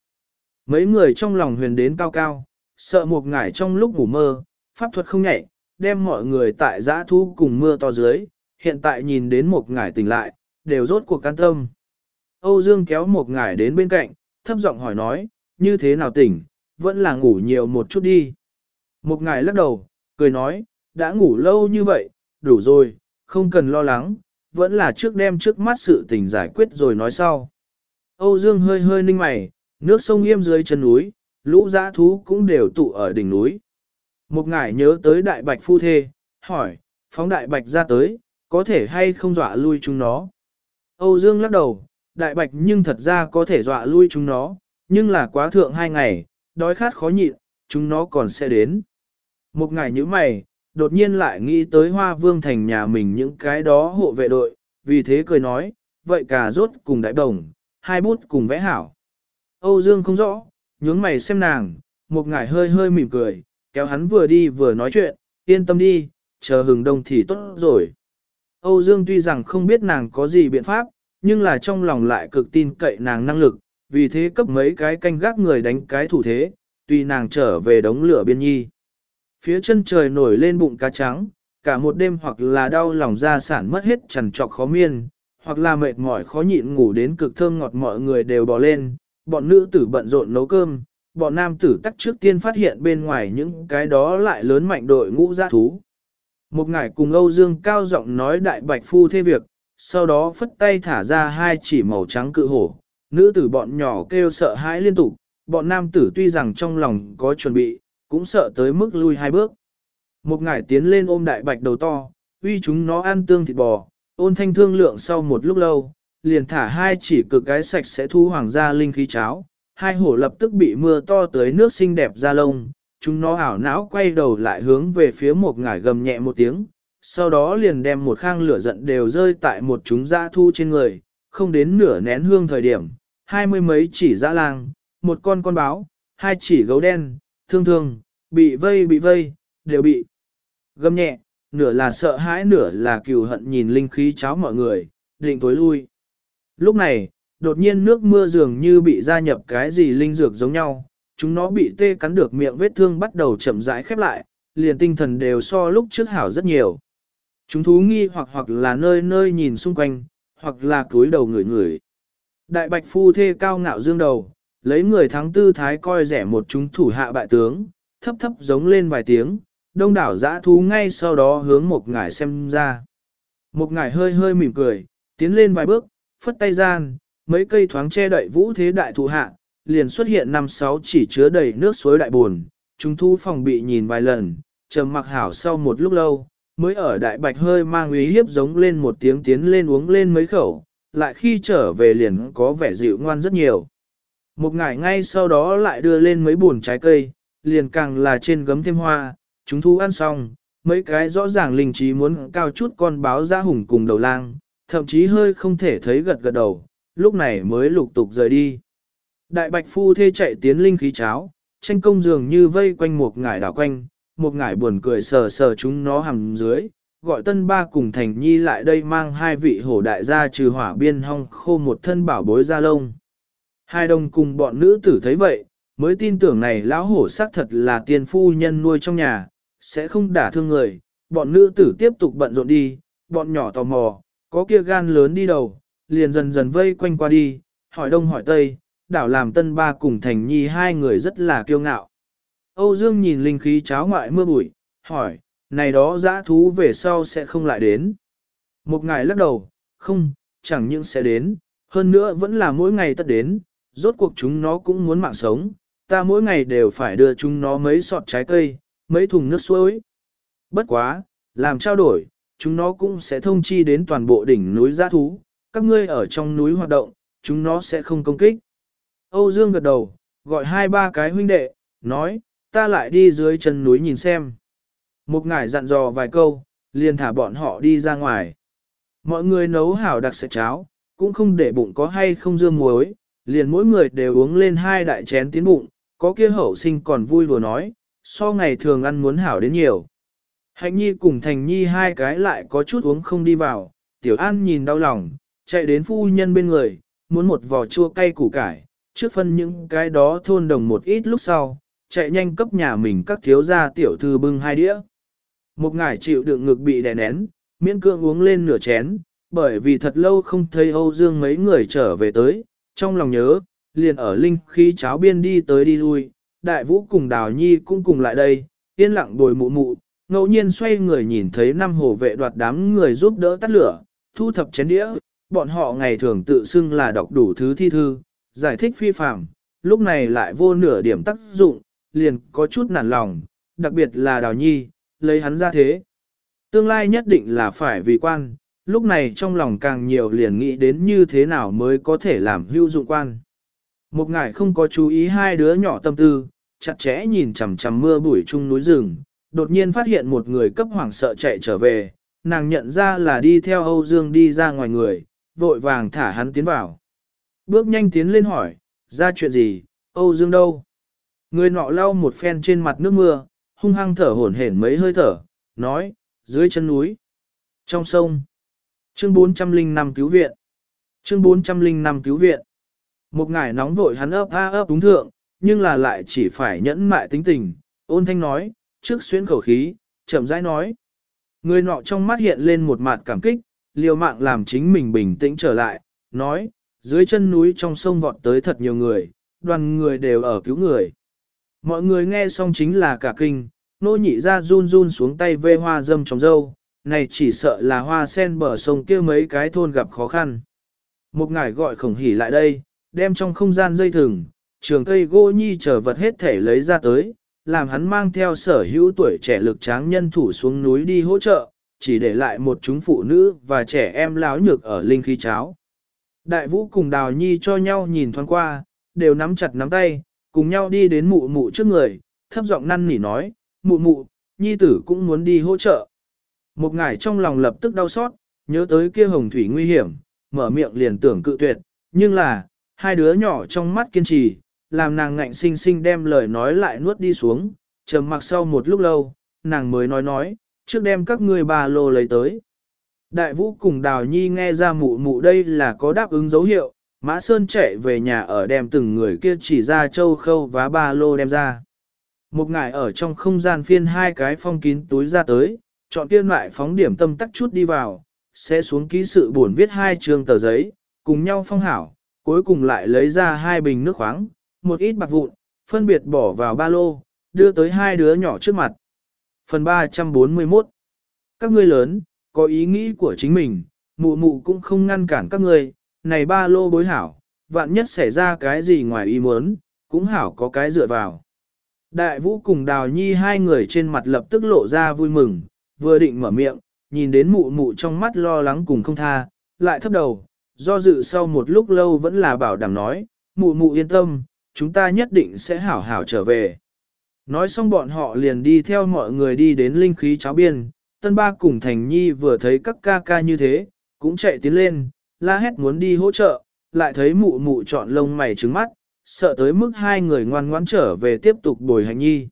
Speaker 1: Mấy người trong lòng huyền đến cao cao, sợ một ngải trong lúc ngủ mơ, pháp thuật không nhạy, đem mọi người tại giã thú cùng mưa to dưới, hiện tại nhìn đến một ngải tỉnh lại, đều rốt cuộc can tâm. Âu Dương kéo một ngải đến bên cạnh, thấp giọng hỏi nói, như thế nào tỉnh, vẫn là ngủ nhiều một chút đi. Một ngài lắc đầu, cười nói, đã ngủ lâu như vậy, đủ rồi, không cần lo lắng, vẫn là trước đem trước mắt sự tình giải quyết rồi nói sau. Âu Dương hơi hơi ninh mày, nước sông im dưới chân núi, lũ dã thú cũng đều tụ ở đỉnh núi. Một ngải nhớ tới đại bạch phu thê, hỏi, phóng đại bạch ra tới, có thể hay không dọa lui chúng nó. Âu Dương lắc đầu, đại bạch nhưng thật ra có thể dọa lui chúng nó, nhưng là quá thượng hai ngày, đói khát khó nhịn, chúng nó còn sẽ đến. Một ngày như mày, đột nhiên lại nghĩ tới hoa vương thành nhà mình những cái đó hộ vệ đội, vì thế cười nói, vậy cả rốt cùng đại đồng, hai bút cùng vẽ hảo. Âu Dương không rõ, nhướng mày xem nàng, một ngày hơi hơi mỉm cười, kéo hắn vừa đi vừa nói chuyện, yên tâm đi, chờ hừng đông thì tốt rồi. Âu Dương tuy rằng không biết nàng có gì biện pháp, nhưng là trong lòng lại cực tin cậy nàng năng lực, vì thế cấp mấy cái canh gác người đánh cái thủ thế, tùy nàng trở về đống lửa biên nhi. Phía chân trời nổi lên bụng cá trắng, cả một đêm hoặc là đau lòng ra sản mất hết trần trọc khó miên, hoặc là mệt mỏi khó nhịn ngủ đến cực thơm ngọt mọi người đều bò lên, bọn nữ tử bận rộn nấu cơm, bọn nam tử tắc trước tiên phát hiện bên ngoài những cái đó lại lớn mạnh đội ngũ gia thú. Một ngải cùng Âu Dương cao giọng nói đại bạch phu thế việc, sau đó phất tay thả ra hai chỉ màu trắng cự hổ, nữ tử bọn nhỏ kêu sợ hãi liên tục, bọn nam tử tuy rằng trong lòng có chuẩn bị, cũng sợ tới mức lui hai bước. Một ngải tiến lên ôm đại bạch đầu to, uy chúng nó ăn tương thịt bò, ôn thanh thương lượng sau một lúc lâu, liền thả hai chỉ cực cái sạch sẽ thu hoàng gia linh khí cháo, hai hổ lập tức bị mưa to tới nước xinh đẹp ra lông, chúng nó ảo não quay đầu lại hướng về phía một ngải gầm nhẹ một tiếng, sau đó liền đem một khang lửa giận đều rơi tại một chúng dã thu trên người, không đến nửa nén hương thời điểm, hai mươi mấy chỉ dã lang, một con con báo, hai chỉ gấu đen, thương thương, bị vây bị vây, đều bị gầm nhẹ, nửa là sợ hãi nửa là cừu hận nhìn linh khí cháo mọi người, định tối lui. Lúc này, đột nhiên nước mưa dường như bị gia nhập cái gì linh dược giống nhau, chúng nó bị tê cắn được miệng vết thương bắt đầu chậm rãi khép lại, liền tinh thần đều so lúc trước hảo rất nhiều. Chúng thú nghi hoặc hoặc là nơi nơi nhìn xung quanh, hoặc là cúi đầu người người Đại bạch phu thê cao ngạo dương đầu, lấy người thắng tư thái coi rẻ một chúng thủ hạ bại tướng, thấp thấp giống lên vài tiếng, đông đảo dã thú ngay sau đó hướng một ngải xem ra. Một ngải hơi hơi mỉm cười, tiến lên vài bước, phất tay gian, mấy cây thoáng che đậy vũ thế đại thụ hạ, liền xuất hiện năm sáu chỉ chứa đầy nước suối đại buồn, chúng thu phòng bị nhìn vài lần, trầm mặc hảo sau một lúc lâu, mới ở đại bạch hơi mang ý hiếp giống lên một tiếng tiến lên uống lên mấy khẩu, lại khi trở về liền có vẻ dịu ngoan rất nhiều. Một ngày ngay sau đó lại đưa lên mấy buồn trái cây, liền càng là trên gấm thêm hoa, chúng thu ăn xong, mấy cái rõ ràng linh trí muốn cao chút con báo ra hùng cùng đầu lang, thậm chí hơi không thể thấy gật gật đầu, lúc này mới lục tục rời đi. Đại bạch phu thê chạy tiến linh khí cháo, tranh công dường như vây quanh một ngải đảo quanh, một ngải buồn cười sờ sờ chúng nó hằng dưới, gọi tân ba cùng thành nhi lại đây mang hai vị hổ đại gia trừ hỏa biên hong khô một thân bảo bối ra lông. Hai đồng cùng bọn nữ tử thấy vậy, mới tin tưởng này lão hổ xác thật là tiền phu nhân nuôi trong nhà, sẽ không đả thương người, bọn nữ tử tiếp tục bận rộn đi, bọn nhỏ tò mò, có kia gan lớn đi đầu, liền dần dần vây quanh qua đi, hỏi đông hỏi tây, đảo làm tân ba cùng thành nhi hai người rất là kiêu ngạo. Âu Dương nhìn linh khí cháo ngoại mưa bụi, hỏi, này đó dã thú về sau sẽ không lại đến. Một ngày lắc đầu, không, chẳng những sẽ đến, hơn nữa vẫn là mỗi ngày tất đến, rốt cuộc chúng nó cũng muốn mạng sống, ta mỗi ngày đều phải đưa chúng nó mấy sọt trái cây, mấy thùng nước suối. Bất quá, làm trao đổi, chúng nó cũng sẽ thông chi đến toàn bộ đỉnh núi giã thú, các ngươi ở trong núi hoạt động, chúng nó sẽ không công kích. Âu Dương gật đầu, gọi hai ba cái huynh đệ, nói, ta lại đi dưới chân núi nhìn xem. Một ngải dặn dò vài câu, liền thả bọn họ đi ra ngoài. Mọi người nấu hảo đặc sạch cháo, cũng không để bụng có hay không dưa muối, liền mỗi người đều uống lên hai đại chén tiến bụng, có kia hậu sinh còn vui đùa nói, so ngày thường ăn muốn hảo đến nhiều. Hạnh nhi cùng thành nhi hai cái lại có chút uống không đi vào, tiểu an nhìn đau lòng, chạy đến phu nhân bên người, muốn một vò chua cay củ cải, trước phân những cái đó thôn đồng một ít lúc sau, chạy nhanh cấp nhà mình các thiếu gia tiểu thư bưng hai đĩa. Một ngải chịu đựng ngực bị đè nén, miễn cưỡng uống lên nửa chén, bởi vì thật lâu không thấy Âu Dương mấy người trở về tới, trong lòng nhớ, liền ở linh khí cháo biên đi tới đi lui, đại vũ cùng đào nhi cũng cùng lại đây, yên lặng bồi mụ mụ, ngẫu nhiên xoay người nhìn thấy năm hồ vệ đoạt đám người giúp đỡ tắt lửa, thu thập chén đĩa, bọn họ ngày thường tự xưng là đọc đủ thứ thi thư, giải thích phi phạm, lúc này lại vô nửa điểm tác dụng, liền có chút nản lòng, đặc biệt là đào nhi, lấy hắn ra thế. Tương lai nhất định là phải vì quan, lúc này trong lòng càng nhiều liền nghĩ đến như thế nào mới có thể làm hữu dụng quan. Một ngài không có chú ý hai đứa nhỏ tâm tư, chặt chẽ nhìn chằm chằm mưa bụi chung núi rừng, đột nhiên phát hiện một người cấp hoảng sợ chạy trở về, nàng nhận ra là đi theo Âu Dương đi ra ngoài người, vội vàng thả hắn tiến vào. Bước nhanh tiến lên hỏi, ra chuyện gì, Âu Dương đâu? Người nọ lau một phen trên mặt nước mưa, hung hăng thở hổn hển mấy hơi thở, nói, dưới chân núi, trong sông. Chương 405 cứu viện. Chương 405 cứu viện. Một ngải nóng vội hắn ấp a ấp đúng thượng, nhưng là lại chỉ phải nhẫn mại tính tình, ôn thanh nói, trước xuyến khẩu khí, chậm rãi nói. Người nọ trong mắt hiện lên một mặt cảm kích, liều mạng làm chính mình bình tĩnh trở lại, nói, dưới chân núi trong sông vọt tới thật nhiều người, đoàn người đều ở cứu người. Mọi người nghe xong chính là cả kinh, nô nhị ra run run xuống tay vê hoa dâm trong dâu, này chỉ sợ là hoa sen bờ sông kia mấy cái thôn gặp khó khăn. Một ngải gọi khổng hỉ lại đây, đem trong không gian dây thừng, trường cây gỗ nhi trở vật hết thể lấy ra tới, làm hắn mang theo sở hữu tuổi trẻ lực tráng nhân thủ xuống núi đi hỗ trợ, chỉ để lại một chúng phụ nữ và trẻ em láo nhược ở linh khí cháo. Đại vũ cùng đào nhi cho nhau nhìn thoáng qua, đều nắm chặt nắm tay, cùng nhau đi đến mụ mụ trước người, thấp giọng năn nỉ nói, mụ mụ, nhi tử cũng muốn đi hỗ trợ. Một ngải trong lòng lập tức đau xót, nhớ tới kia hồng thủy nguy hiểm, mở miệng liền tưởng cự tuyệt, nhưng là, hai đứa nhỏ trong mắt kiên trì, làm nàng ngạnh sinh sinh đem lời nói lại nuốt đi xuống, trầm mặc sau một lúc lâu, nàng mới nói nói, trước đem các ngươi bà lô lấy tới. Đại vũ cùng đào nhi nghe ra mụ mụ đây là có đáp ứng dấu hiệu, mã sơn chạy về nhà ở đem từng người kia chỉ ra châu khâu và ba lô đem ra. Một ngải ở trong không gian phiên hai cái phong kín túi ra tới, chọn tiên lại phóng điểm tâm tắc chút đi vào, sẽ xuống ký sự buồn viết hai trường tờ giấy, cùng nhau phong hảo, cuối cùng lại lấy ra hai bình nước khoáng, một ít bạc vụn, phân biệt bỏ vào ba lô, đưa tới hai đứa nhỏ trước mặt. Phần 341 Các ngươi lớn, có ý nghĩ của chính mình, mụ mụ cũng không ngăn cản các ngươi, này ba lô bối hảo, vạn nhất xảy ra cái gì ngoài ý muốn, cũng hảo có cái dựa vào. Đại vũ cùng đào nhi hai người trên mặt lập tức lộ ra vui mừng, vừa định mở miệng, nhìn đến mụ mụ trong mắt lo lắng cùng không tha, lại thấp đầu, do dự sau một lúc lâu vẫn là bảo đảm nói, mụ mụ yên tâm, chúng ta nhất định sẽ hảo hảo trở về. Nói xong bọn họ liền đi theo mọi người đi đến linh khí cháo biên, tân ba cùng thành nhi vừa thấy các ca ca như thế, cũng chạy tiến lên, la hét muốn đi hỗ trợ, lại thấy mụ mụ chọn lông mày trứng mắt, sợ tới mức hai người ngoan ngoãn trở về tiếp tục bồi hành nhi.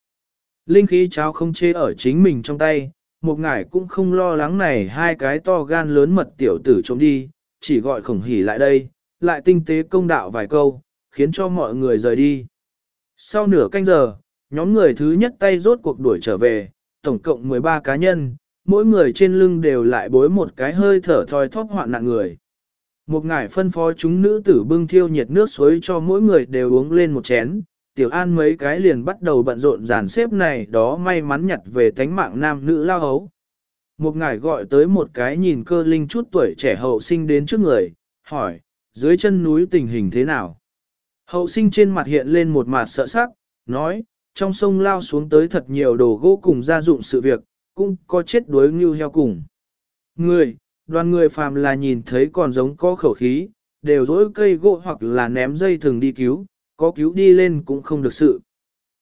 Speaker 1: Linh khí cháo không chê ở chính mình trong tay, một ngải cũng không lo lắng này hai cái to gan lớn mật tiểu tử trốn đi, chỉ gọi khổng hỉ lại đây, lại tinh tế công đạo vài câu, khiến cho mọi người rời đi. Sau nửa canh giờ, nhóm người thứ nhất tay rốt cuộc đuổi trở về, tổng cộng 13 cá nhân, mỗi người trên lưng đều lại bối một cái hơi thở thoi thóp hoạn nạn người. Một ngải phân phó chúng nữ tử bưng thiêu nhiệt nước suối cho mỗi người đều uống lên một chén, tiểu an mấy cái liền bắt đầu bận rộn dàn xếp này đó may mắn nhặt về tánh mạng nam nữ lao hấu. Một ngải gọi tới một cái nhìn cơ linh chút tuổi trẻ hậu sinh đến trước người, hỏi, dưới chân núi tình hình thế nào? Hậu sinh trên mặt hiện lên một mặt sợ sắc, nói, trong sông lao xuống tới thật nhiều đồ gỗ cùng gia dụng sự việc, cũng có chết đuối như heo cùng. Người, đoàn người phàm là nhìn thấy còn giống có khẩu khí, đều dỗi cây gỗ hoặc là ném dây thường đi cứu, có cứu đi lên cũng không được sự.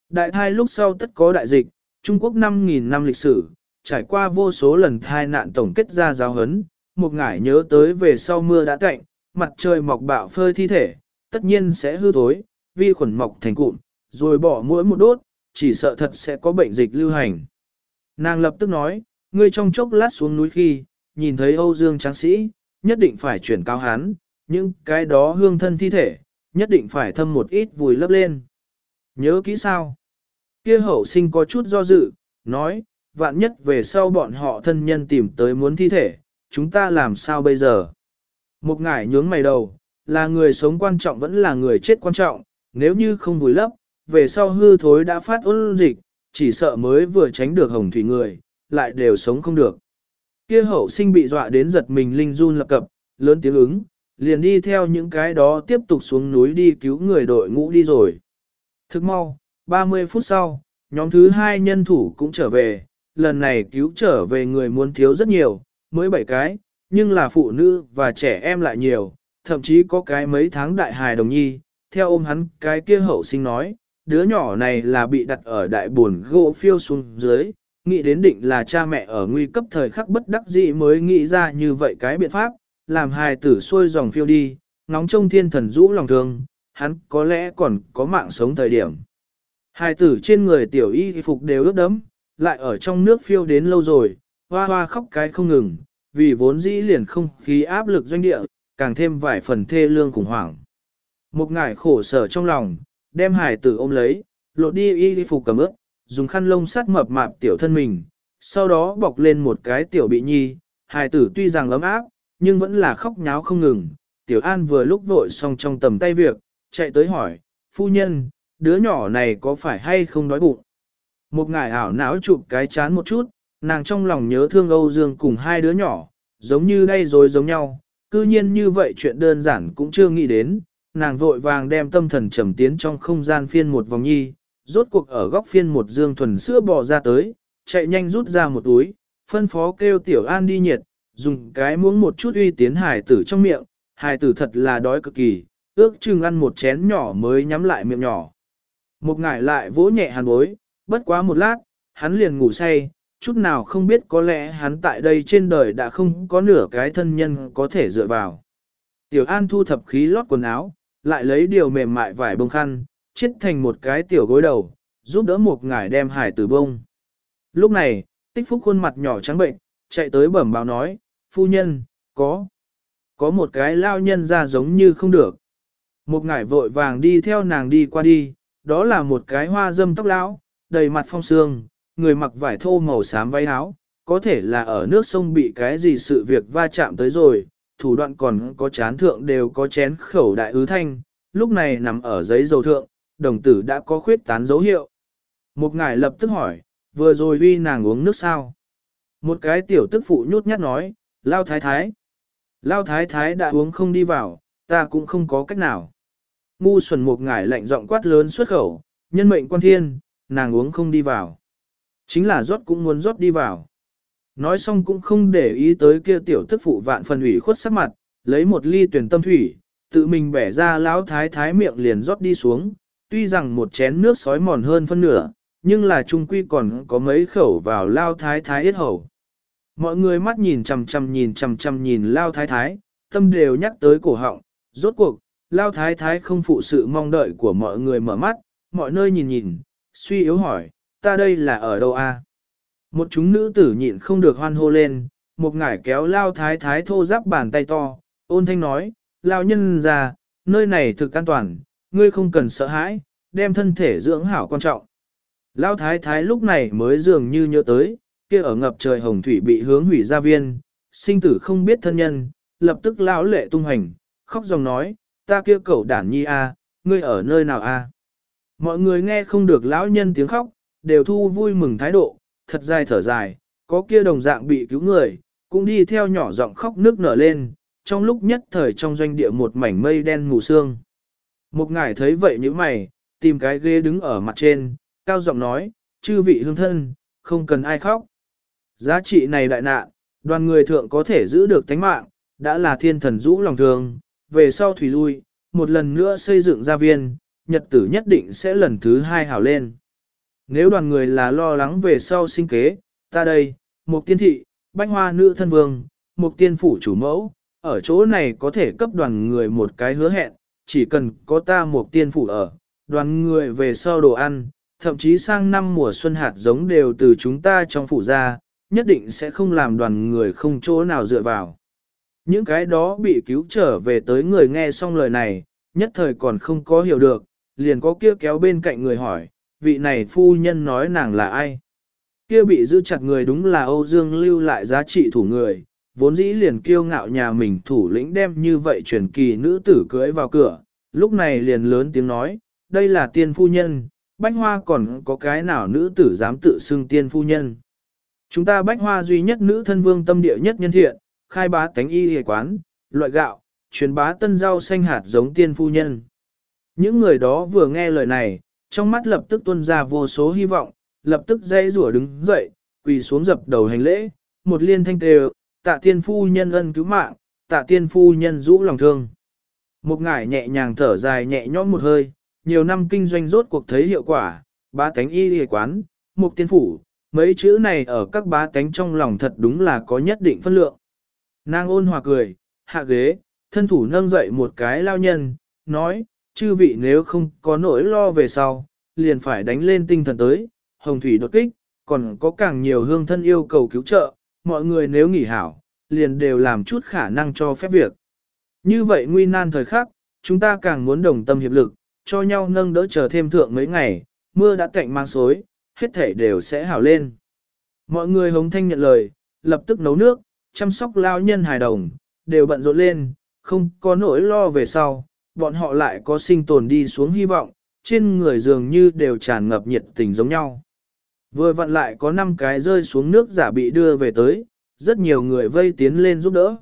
Speaker 1: Đại thai lúc sau tất có đại dịch, Trung Quốc 5.000 năm lịch sử, trải qua vô số lần thai nạn tổng kết ra giáo hấn, một ngải nhớ tới về sau mưa đã cạnh, mặt trời mọc bạo phơi thi thể, tất nhiên sẽ hư thối, vi khuẩn mọc thành cụm, rồi bỏ mũi một đốt, chỉ sợ thật sẽ có bệnh dịch lưu hành. Nàng lập tức nói, ngươi trong chốc lát xuống núi khi, nhìn thấy Âu Dương tráng sĩ, nhất định phải chuyển cao hắn nhưng cái đó hương thân thi thể, nhất định phải thâm một ít vùi lấp lên. Nhớ kỹ sao? Kia hậu sinh có chút do dự, nói, vạn nhất về sau bọn họ thân nhân tìm tới muốn thi thể, chúng ta làm sao bây giờ? Một ngải nhướng mày đầu, là người sống quan trọng vẫn là người chết quan trọng, nếu như không vùi lấp, về sau hư thối đã phát ôn dịch, chỉ sợ mới vừa tránh được hồng thủy người, lại đều sống không được. Kia hậu sinh bị dọa đến giật mình linh run lập cập, lớn tiếng ứng, liền đi theo những cái đó tiếp tục xuống núi đi cứu người đội ngũ đi rồi. Thức mau, 30 phút sau, nhóm thứ hai nhân thủ cũng trở về, lần này cứu trở về người muốn thiếu rất nhiều, mới 7 cái, nhưng là phụ nữ và trẻ em lại nhiều, thậm chí có cái mấy tháng đại hài đồng nhi, theo ôm hắn cái kia hậu sinh nói, đứa nhỏ này là bị đặt ở đại buồn gỗ phiêu xuống dưới, nghĩ đến định là cha mẹ ở nguy cấp thời khắc bất đắc dĩ mới nghĩ ra như vậy cái biện pháp, làm hài tử xuôi dòng phiêu đi, ngóng trông thiên thần rũ lòng thương, hắn có lẽ còn có mạng sống thời điểm. Hài tử trên người tiểu y phục đều ướt đẫm, lại ở trong nước phiêu đến lâu rồi, hoa hoa khóc cái không ngừng, vì vốn dĩ liền không khí áp lực doanh địa, càng thêm vài phần thê lương khủng hoảng. Một ngải khổ sở trong lòng, đem hài tử ôm lấy, lột đi y phục cầm ướt dùng khăn lông sắt mập mạp tiểu thân mình, sau đó bọc lên một cái tiểu bị nhi, hài tử tuy rằng ấm áp, nhưng vẫn là khóc nháo không ngừng. Tiểu An vừa lúc vội xong trong tầm tay việc, chạy tới hỏi, phu nhân, đứa nhỏ này có phải hay không đói bụng? Một ngải ảo não chụp cái chán một chút, nàng trong lòng nhớ thương Âu Dương cùng hai đứa nhỏ, giống như đây rồi giống nhau, cư nhiên như vậy chuyện đơn giản cũng chưa nghĩ đến, nàng vội vàng đem tâm thần trầm tiến trong không gian phiên một vòng nhi, rốt cuộc ở góc phiên một dương thuần sữa bò ra tới, chạy nhanh rút ra một túi, phân phó kêu tiểu an đi nhiệt, dùng cái muỗng một chút uy tiến hải tử trong miệng, hải tử thật là đói cực kỳ, ước chừng ăn một chén nhỏ mới nhắm lại miệng nhỏ. Một ngải lại vỗ nhẹ hàn bối, bất quá một lát, hắn liền ngủ say, chút nào không biết có lẽ hắn tại đây trên đời đã không có nửa cái thân nhân có thể dựa vào. Tiểu An thu thập khí lót quần áo, lại lấy điều mềm mại vải bông khăn, chiết thành một cái tiểu gối đầu, giúp đỡ một ngải đem hải tử bông. Lúc này, tích phúc khuôn mặt nhỏ trắng bệnh, chạy tới bẩm báo nói, phu nhân, có, có một cái lao nhân ra giống như không được. Một ngải vội vàng đi theo nàng đi qua đi, đó là một cái hoa dâm tóc lão, đầy mặt phong sương, người mặc vải thô màu xám váy áo, có thể là ở nước sông bị cái gì sự việc va chạm tới rồi, thủ đoạn còn có chán thượng đều có chén khẩu đại ứ thanh, lúc này nằm ở giấy dầu thượng, đồng tử đã có khuyết tán dấu hiệu. Một ngài lập tức hỏi, vừa rồi uy nàng uống nước sao? Một cái tiểu tức phụ nhút nhát nói, lao thái thái. Lao thái thái đã uống không đi vào, ta cũng không có cách nào. Ngu xuẩn một ngải lạnh giọng quát lớn xuất khẩu, nhân mệnh quan thiên, nàng uống không đi vào. Chính là rót cũng muốn rót đi vào. Nói xong cũng không để ý tới kia tiểu tức phụ vạn phần ủy khuất sắc mặt, lấy một ly tuyển tâm thủy, tự mình bẻ ra lão thái thái miệng liền rót đi xuống, tuy rằng một chén nước sói mòn hơn phân nửa, nhưng là trung quy còn có mấy khẩu vào lao thái thái yết hầu. Mọi người mắt nhìn chằm chằm nhìn chằm chằm nhìn lao thái thái, tâm đều nhắc tới cổ họng, rốt cuộc, lao thái thái không phụ sự mong đợi của mọi người mở mắt, mọi nơi nhìn nhìn, suy yếu hỏi, ta đây là ở đâu a? Một chúng nữ tử nhịn không được hoan hô lên, một ngải kéo lao thái thái thô giáp bàn tay to, ôn thanh nói, lao nhân ra, nơi này thực an toàn, ngươi không cần sợ hãi, đem thân thể dưỡng hảo quan trọng. Lao thái thái lúc này mới dường như nhớ tới, kia ở ngập trời hồng thủy bị hướng hủy gia viên, sinh tử không biết thân nhân, lập tức lão lệ tung hành, khóc dòng nói, ta kia cậu đản nhi a, ngươi ở nơi nào a? Mọi người nghe không được lão nhân tiếng khóc, đều thu vui mừng thái độ, thật dài thở dài, có kia đồng dạng bị cứu người, cũng đi theo nhỏ giọng khóc nước nở lên, trong lúc nhất thời trong doanh địa một mảnh mây đen mù sương. Một ngài thấy vậy như mày, tìm cái ghế đứng ở mặt trên, cao giọng nói, chư vị hương thân, không cần ai khóc. Giá trị này đại nạn, đoàn người thượng có thể giữ được tánh mạng, đã là thiên thần rũ lòng thường, về sau thủy lui, một lần nữa xây dựng gia viên, nhật tử nhất định sẽ lần thứ hai hảo lên. Nếu đoàn người là lo lắng về sau sinh kế, ta đây, một tiên thị, bách hoa nữ thân vương, một tiên phủ chủ mẫu, ở chỗ này có thể cấp đoàn người một cái hứa hẹn, chỉ cần có ta một tiên phủ ở, đoàn người về sau đồ ăn, thậm chí sang năm mùa xuân hạt giống đều từ chúng ta trong phủ ra, nhất định sẽ không làm đoàn người không chỗ nào dựa vào. Những cái đó bị cứu trở về tới người nghe xong lời này, nhất thời còn không có hiểu được, liền có kia kéo bên cạnh người hỏi, vị này phu nhân nói nàng là ai? Kia bị giữ chặt người đúng là Âu Dương lưu lại giá trị thủ người, vốn dĩ liền kiêu ngạo nhà mình thủ lĩnh đem như vậy truyền kỳ nữ tử cưới vào cửa, lúc này liền lớn tiếng nói, đây là tiên phu nhân, bách hoa còn có cái nào nữ tử dám tự xưng tiên phu nhân. Chúng ta bách hoa duy nhất nữ thân vương tâm địa nhất nhân thiện, khai bá tánh y hề quán, loại gạo, truyền bá tân rau xanh hạt giống tiên phu nhân. Những người đó vừa nghe lời này, trong mắt lập tức tuôn ra vô số hy vọng, lập tức dây rủa đứng dậy, quỳ xuống dập đầu hành lễ, một liên thanh tề tạ tiên phu nhân ân cứu mạng, tạ tiên phu nhân rũ lòng thương. Một ngải nhẹ nhàng thở dài nhẹ nhõm một hơi, nhiều năm kinh doanh rốt cuộc thấy hiệu quả, ba cánh y y quán, một tiên phủ, mấy chữ này ở các bá cánh trong lòng thật đúng là có nhất định phân lượng. Nàng ôn hòa cười, hạ ghế, thân thủ nâng dậy một cái lao nhân, nói, chư vị nếu không có nỗi lo về sau, liền phải đánh lên tinh thần tới, hồng thủy đột kích, còn có càng nhiều hương thân yêu cầu cứu trợ, mọi người nếu nghỉ hảo, liền đều làm chút khả năng cho phép việc. Như vậy nguy nan thời khắc, chúng ta càng muốn đồng tâm hiệp lực, cho nhau nâng đỡ chờ thêm thượng mấy ngày, mưa đã cạnh mang xối, hết thể đều sẽ hảo lên. Mọi người hống thanh nhận lời, lập tức nấu nước, chăm sóc lao nhân hài đồng, đều bận rộn lên, không có nỗi lo về sau, bọn họ lại có sinh tồn đi xuống hy vọng, trên người dường như đều tràn ngập nhiệt tình giống nhau. Vừa vặn lại có 5 cái rơi xuống nước giả bị đưa về tới, rất nhiều người vây tiến lên giúp đỡ.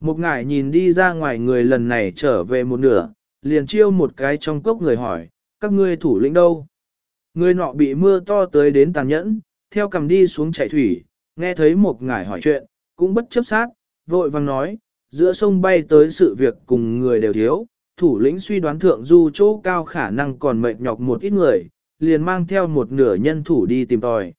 Speaker 1: Một ngải nhìn đi ra ngoài người lần này trở về một nửa, liền chiêu một cái trong cốc người hỏi, các ngươi thủ lĩnh đâu? Người nọ bị mưa to tới đến tàn nhẫn, theo cầm đi xuống chảy thủy, nghe thấy một ngải hỏi chuyện, cũng bất chấp sát, vội vang nói, giữa sông bay tới sự việc cùng người đều thiếu, thủ lĩnh suy đoán thượng du chỗ cao khả năng còn mệt nhọc một ít người, liền mang theo một nửa nhân thủ đi tìm tòi.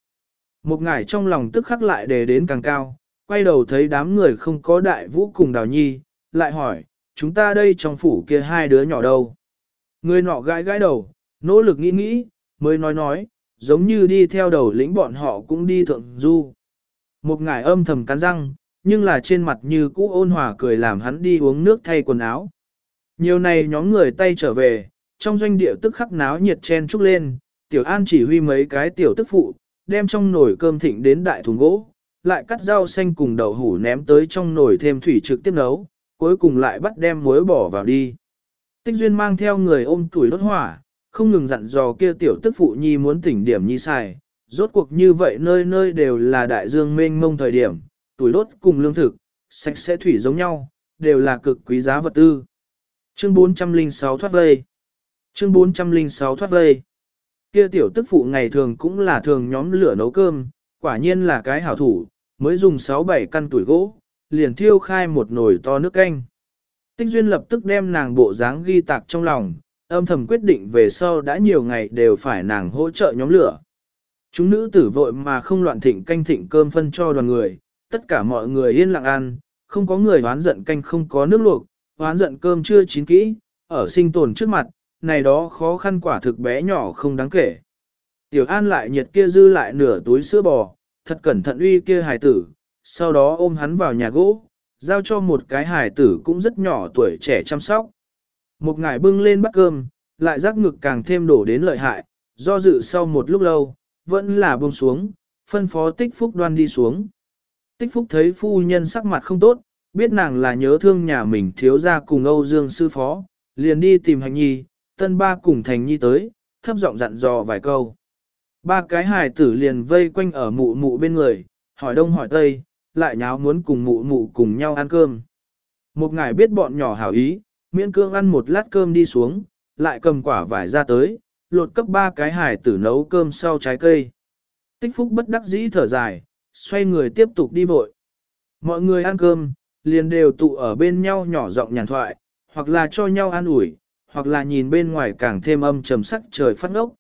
Speaker 1: Một ngải trong lòng tức khắc lại đề đến càng cao, quay đầu thấy đám người không có đại vũ cùng đào nhi, lại hỏi, chúng ta đây trong phủ kia hai đứa nhỏ đâu? Người nọ gãi gãi đầu, nỗ lực nghĩ nghĩ, mới nói nói, giống như đi theo đầu lĩnh bọn họ cũng đi thượng du. Một ngải âm thầm cắn răng, nhưng là trên mặt như cũ ôn hòa cười làm hắn đi uống nước thay quần áo. Nhiều này nhóm người tay trở về, trong doanh địa tức khắc náo nhiệt chen trúc lên, tiểu an chỉ huy mấy cái tiểu tức phụ, đem trong nồi cơm thịnh đến đại thùng gỗ, lại cắt rau xanh cùng đậu hủ ném tới trong nồi thêm thủy trực tiếp nấu, cuối cùng lại bắt đem muối bỏ vào đi. Tích duyên mang theo người ôm tuổi đốt hỏa, không ngừng dặn dò kia tiểu tức phụ nhi muốn tỉnh điểm nhi xài, rốt cuộc như vậy nơi nơi đều là đại dương mênh mông thời điểm, tuổi đốt cùng lương thực, sạch sẽ thủy giống nhau, đều là cực quý giá vật tư. Chương 406 thoát vây Chương 406 thoát vây Kia tiểu tức phụ ngày thường cũng là thường nhóm lửa nấu cơm, quả nhiên là cái hảo thủ, mới dùng 6-7 căn tuổi gỗ, liền thiêu khai một nồi to nước canh. Tích Duyên lập tức đem nàng bộ dáng ghi tạc trong lòng, âm thầm quyết định về sau đã nhiều ngày đều phải nàng hỗ trợ nhóm lửa. Chúng nữ tử vội mà không loạn thịnh canh thịnh cơm phân cho đoàn người, tất cả mọi người yên lặng ăn, không có người hoán giận canh không có nước luộc, hoán giận cơm chưa chín kỹ, ở sinh tồn trước mặt, này đó khó khăn quả thực bé nhỏ không đáng kể. Tiểu An lại nhiệt kia dư lại nửa túi sữa bò, thật cẩn thận uy kia hài tử, sau đó ôm hắn vào nhà gỗ, giao cho một cái hài tử cũng rất nhỏ tuổi trẻ chăm sóc. Một ngải bưng lên bắt cơm, lại rắc ngực càng thêm đổ đến lợi hại, do dự sau một lúc lâu, vẫn là buông xuống, phân phó tích phúc đoan đi xuống. Tích phúc thấy phu nhân sắc mặt không tốt, biết nàng là nhớ thương nhà mình thiếu ra cùng Âu Dương sư phó, liền đi tìm hành nhi, tân ba cùng thành nhi tới, thấp giọng dặn dò vài câu. Ba cái hài tử liền vây quanh ở mụ mụ bên người, hỏi đông hỏi tây, lại nháo muốn cùng mụ mụ cùng nhau ăn cơm. Một ngài biết bọn nhỏ hảo ý, miễn cương ăn một lát cơm đi xuống, lại cầm quả vải ra tới, lột cấp ba cái hài tử nấu cơm sau trái cây. Tích phúc bất đắc dĩ thở dài, xoay người tiếp tục đi vội. Mọi người ăn cơm, liền đều tụ ở bên nhau nhỏ giọng nhàn thoại, hoặc là cho nhau ăn ủi, hoặc là nhìn bên ngoài càng thêm âm trầm sắc trời phát ngốc.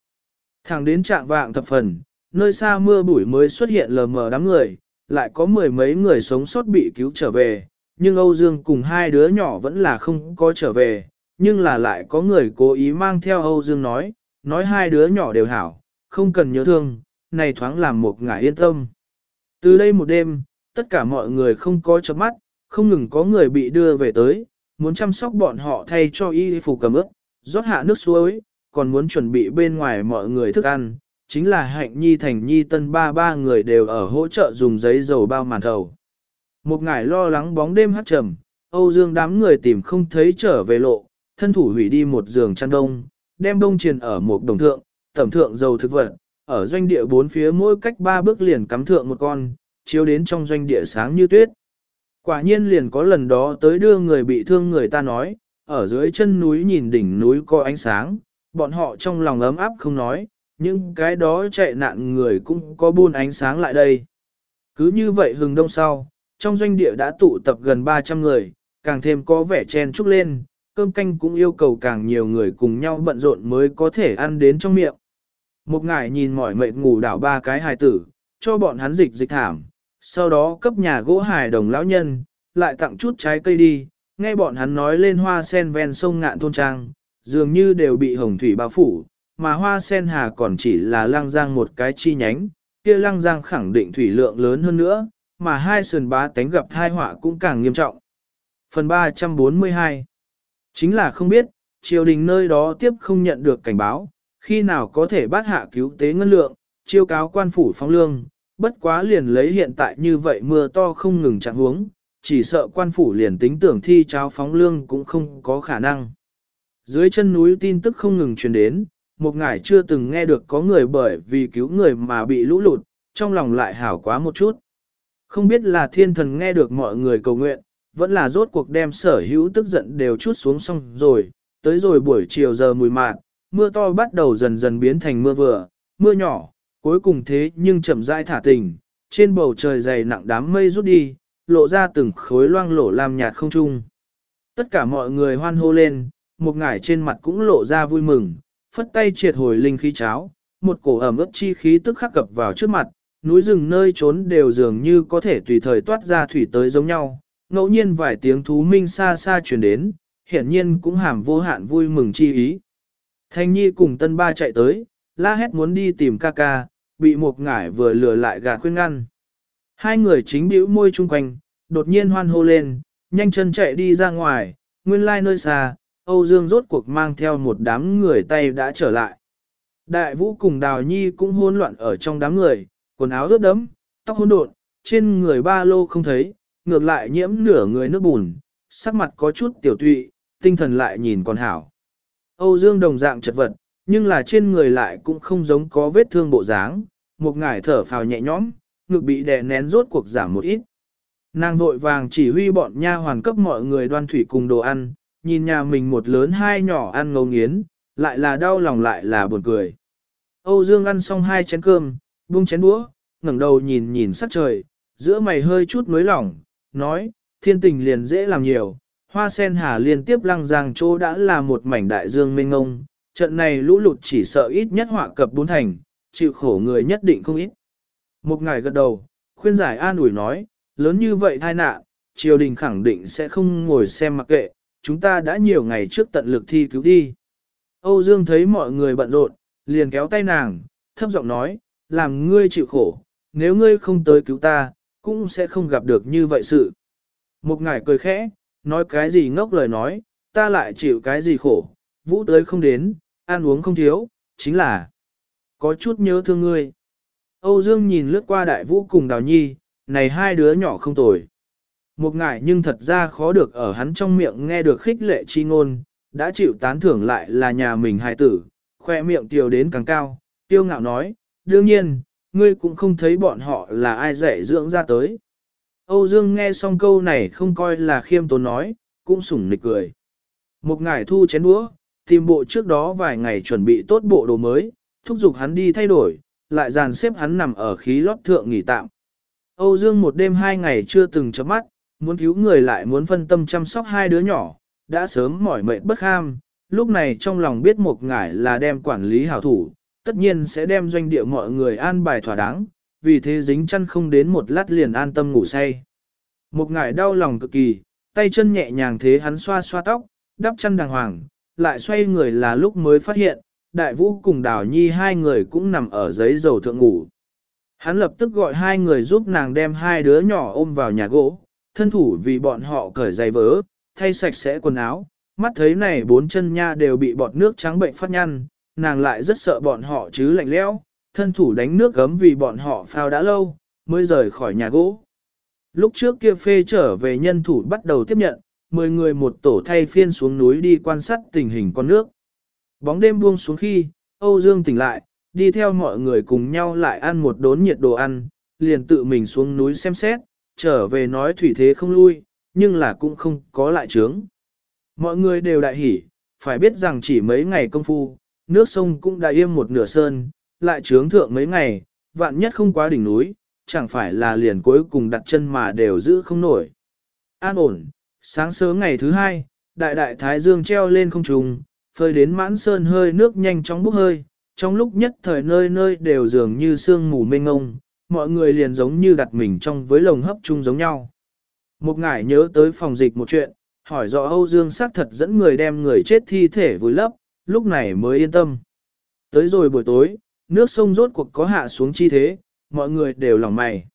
Speaker 1: Thẳng đến trạng vạng thập phần, nơi xa mưa bụi mới xuất hiện lờ mờ đám người, lại có mười mấy người sống sót bị cứu trở về, nhưng Âu Dương cùng hai đứa nhỏ vẫn là không có trở về, nhưng là lại có người cố ý mang theo Âu Dương nói, nói hai đứa nhỏ đều hảo, không cần nhớ thương, này thoáng làm một ngải yên tâm. Từ đây một đêm, tất cả mọi người không có chớp mắt, không ngừng có người bị đưa về tới, muốn chăm sóc bọn họ thay cho y phục cầm ướp, rót hạ nước suối, còn muốn chuẩn bị bên ngoài mọi người thức ăn, chính là hạnh nhi thành nhi tân ba ba người đều ở hỗ trợ dùng giấy dầu bao màn thầu. Một ngải lo lắng bóng đêm hát trầm, Âu Dương đám người tìm không thấy trở về lộ, thân thủ hủy đi một giường chăn đông, đem đông triền ở một đồng thượng, tẩm thượng dầu thực vật, ở doanh địa bốn phía mỗi cách ba bước liền cắm thượng một con, chiếu đến trong doanh địa sáng như tuyết. Quả nhiên liền có lần đó tới đưa người bị thương người ta nói, ở dưới chân núi nhìn đỉnh núi có ánh sáng, bọn họ trong lòng ấm áp không nói, nhưng cái đó chạy nạn người cũng có buôn ánh sáng lại đây. Cứ như vậy hừng đông sau, trong doanh địa đã tụ tập gần 300 người, càng thêm có vẻ chen chúc lên, cơm canh cũng yêu cầu càng nhiều người cùng nhau bận rộn mới có thể ăn đến trong miệng. Một ngải nhìn mỏi mệt ngủ đảo ba cái hài tử, cho bọn hắn dịch dịch thảm, sau đó cấp nhà gỗ hài đồng lão nhân, lại tặng chút trái cây đi, nghe bọn hắn nói lên hoa sen ven sông ngạn thôn trang, dường như đều bị hồng thủy bao phủ, mà hoa sen hà còn chỉ là lăng giang một cái chi nhánh, kia lăng giang khẳng định thủy lượng lớn hơn nữa, mà hai sườn bá tánh gặp thai họa cũng càng nghiêm trọng. Phần 342 Chính là không biết, triều đình nơi đó tiếp không nhận được cảnh báo, khi nào có thể bắt hạ cứu tế ngân lượng, chiêu cáo quan phủ phóng lương, bất quá liền lấy hiện tại như vậy mưa to không ngừng chẳng huống, chỉ sợ quan phủ liền tính tưởng thi cháo phóng lương cũng không có khả năng. Dưới chân núi tin tức không ngừng truyền đến, một ngải chưa từng nghe được có người bởi vì cứu người mà bị lũ lụt, trong lòng lại hảo quá một chút. Không biết là thiên thần nghe được mọi người cầu nguyện, vẫn là rốt cuộc đem sở hữu tức giận đều chút xuống xong rồi, tới rồi buổi chiều giờ mùi mạt, mưa to bắt đầu dần dần biến thành mưa vừa, mưa nhỏ, cuối cùng thế nhưng chậm rãi thả tình, trên bầu trời dày nặng đám mây rút đi, lộ ra từng khối loang lổ làm nhạt không trung. Tất cả mọi người hoan hô lên, một ngải trên mặt cũng lộ ra vui mừng, phất tay triệt hồi linh khí cháo, một cổ ẩm ướt chi khí tức khắc cập vào trước mặt, núi rừng nơi trốn đều dường như có thể tùy thời toát ra thủy tới giống nhau, ngẫu nhiên vài tiếng thú minh xa xa truyền đến, hiển nhiên cũng hàm vô hạn vui mừng chi ý. Thanh Nhi cùng tân ba chạy tới, la hét muốn đi tìm ca ca, bị một ngải vừa lừa lại gạt khuyên ngăn. Hai người chính bĩu môi chung quanh, đột nhiên hoan hô lên, nhanh chân chạy đi ra ngoài, nguyên lai nơi xa, Âu Dương rốt cuộc mang theo một đám người tay đã trở lại. Đại vũ cùng Đào Nhi cũng hỗn loạn ở trong đám người, quần áo ướt đẫm, tóc hỗn độn, trên người ba lô không thấy, ngược lại nhiễm nửa người nước bùn, sắc mặt có chút tiểu tụy, tinh thần lại nhìn còn hảo. Âu Dương đồng dạng chật vật, nhưng là trên người lại cũng không giống có vết thương bộ dáng, một ngải thở phào nhẹ nhõm, ngực bị đè nén rốt cuộc giảm một ít. Nàng vội vàng chỉ huy bọn nha hoàn cấp mọi người đoan thủy cùng đồ ăn, nhìn nhà mình một lớn hai nhỏ ăn ngấu nghiến, lại là đau lòng lại là buồn cười. Âu Dương ăn xong hai chén cơm, buông chén đũa, ngẩng đầu nhìn nhìn sắc trời, giữa mày hơi chút nới lỏng, nói, thiên tình liền dễ làm nhiều, hoa sen hà liên tiếp lăng giang chỗ đã là một mảnh đại dương mênh ngông, trận này lũ lụt chỉ sợ ít nhất họa cập bốn thành, chịu khổ người nhất định không ít. Một ngày gật đầu, khuyên giải an ủi nói, lớn như vậy tai nạn, triều đình khẳng định sẽ không ngồi xem mặc kệ, chúng ta đã nhiều ngày trước tận lực thi cứu đi. Âu Dương thấy mọi người bận rộn, liền kéo tay nàng, thấp giọng nói, làm ngươi chịu khổ, nếu ngươi không tới cứu ta, cũng sẽ không gặp được như vậy sự. Một ngài cười khẽ, nói cái gì ngốc lời nói, ta lại chịu cái gì khổ, vũ tới không đến, ăn uống không thiếu, chính là có chút nhớ thương ngươi. Âu Dương nhìn lướt qua đại vũ cùng đào nhi, này hai đứa nhỏ không tồi. Một ngải nhưng thật ra khó được ở hắn trong miệng nghe được khích lệ chi ngôn, đã chịu tán thưởng lại là nhà mình hài tử, khoe miệng tiểu đến càng cao, tiêu ngạo nói, đương nhiên, ngươi cũng không thấy bọn họ là ai dạy dưỡng ra tới. Âu Dương nghe xong câu này không coi là khiêm tốn nói, cũng sủng nịch cười. Một ngải thu chén đũa, tìm bộ trước đó vài ngày chuẩn bị tốt bộ đồ mới, thúc giục hắn đi thay đổi, lại dàn xếp hắn nằm ở khí lót thượng nghỉ tạm. Âu Dương một đêm hai ngày chưa từng chấm mắt, muốn cứu người lại muốn phân tâm chăm sóc hai đứa nhỏ, đã sớm mỏi mệt bất ham, lúc này trong lòng biết một ngải là đem quản lý hảo thủ, tất nhiên sẽ đem doanh địa mọi người an bài thỏa đáng, vì thế dính chăn không đến một lát liền an tâm ngủ say. Một ngải đau lòng cực kỳ, tay chân nhẹ nhàng thế hắn xoa xoa tóc, đắp chăn đàng hoàng, lại xoay người là lúc mới phát hiện, đại vũ cùng đào nhi hai người cũng nằm ở giấy dầu thượng ngủ. Hắn lập tức gọi hai người giúp nàng đem hai đứa nhỏ ôm vào nhà gỗ, thân thủ vì bọn họ cởi giày vớ, thay sạch sẽ quần áo, mắt thấy này bốn chân nha đều bị bọt nước trắng bệnh phát nhăn, nàng lại rất sợ bọn họ chứ lạnh lẽo, thân thủ đánh nước gấm vì bọn họ phao đã lâu, mới rời khỏi nhà gỗ. Lúc trước kia phê trở về nhân thủ bắt đầu tiếp nhận, 10 người một tổ thay phiên xuống núi đi quan sát tình hình con nước. Bóng đêm buông xuống khi, Âu Dương tỉnh lại, đi theo mọi người cùng nhau lại ăn một đốn nhiệt đồ ăn, liền tự mình xuống núi xem xét, trở về nói thủy thế không lui, nhưng là cũng không có lại trướng. Mọi người đều đại hỉ, phải biết rằng chỉ mấy ngày công phu, nước sông cũng đã im một nửa sơn, lại trướng thượng mấy ngày, vạn nhất không quá đỉnh núi, chẳng phải là liền cuối cùng đặt chân mà đều giữ không nổi. An ổn, sáng sớm ngày thứ hai, đại đại thái dương treo lên không trùng, phơi đến mãn sơn hơi nước nhanh chóng bốc hơi, trong lúc nhất thời nơi nơi đều dường như sương mù mênh ngông, mọi người liền giống như đặt mình trong với lồng hấp chung giống nhau. Một ngải nhớ tới phòng dịch một chuyện, hỏi rõ Âu Dương xác thật dẫn người đem người chết thi thể vùi lấp, lúc này mới yên tâm. Tới rồi buổi tối, nước sông rốt cuộc có hạ xuống chi thế, mọi người đều lòng mày.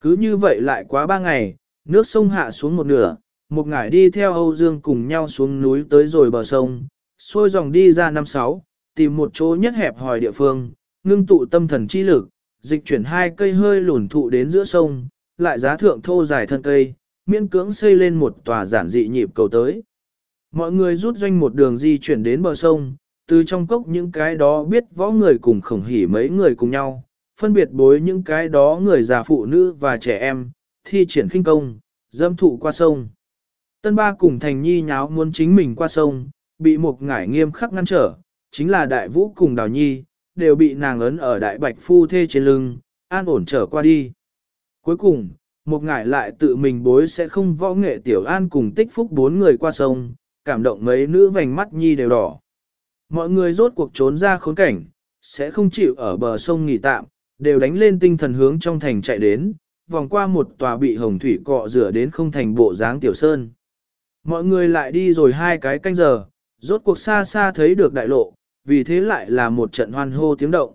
Speaker 1: Cứ như vậy lại quá ba ngày, nước sông hạ xuống một nửa, một ngải đi theo Âu Dương cùng nhau xuống núi tới rồi bờ sông, xuôi dòng đi ra năm sáu, tìm một chỗ nhất hẹp hòi địa phương, ngưng tụ tâm thần chi lực, dịch chuyển hai cây hơi lùn thụ đến giữa sông, lại giá thượng thô dài thân cây, miễn cưỡng xây lên một tòa giản dị nhịp cầu tới. Mọi người rút doanh một đường di chuyển đến bờ sông, từ trong cốc những cái đó biết võ người cùng khổng hỉ mấy người cùng nhau, phân biệt bối những cái đó người già phụ nữ và trẻ em, thi triển khinh công, dâm thụ qua sông. Tân ba cùng thành nhi nháo muốn chính mình qua sông, bị một ngải nghiêm khắc ngăn trở, chính là đại vũ cùng đào nhi, đều bị nàng ấn ở đại bạch phu thê trên lưng, an ổn trở qua đi. Cuối cùng, một ngải lại tự mình bối sẽ không võ nghệ tiểu an cùng tích phúc bốn người qua sông, cảm động mấy nữ vành mắt nhi đều đỏ. Mọi người rốt cuộc trốn ra khốn cảnh, sẽ không chịu ở bờ sông nghỉ tạm, đều đánh lên tinh thần hướng trong thành chạy đến, vòng qua một tòa bị hồng thủy cọ rửa đến không thành bộ dáng tiểu sơn. Mọi người lại đi rồi hai cái canh giờ, rốt cuộc xa xa thấy được đại lộ, vì thế lại là một trận hoan hô tiếng động.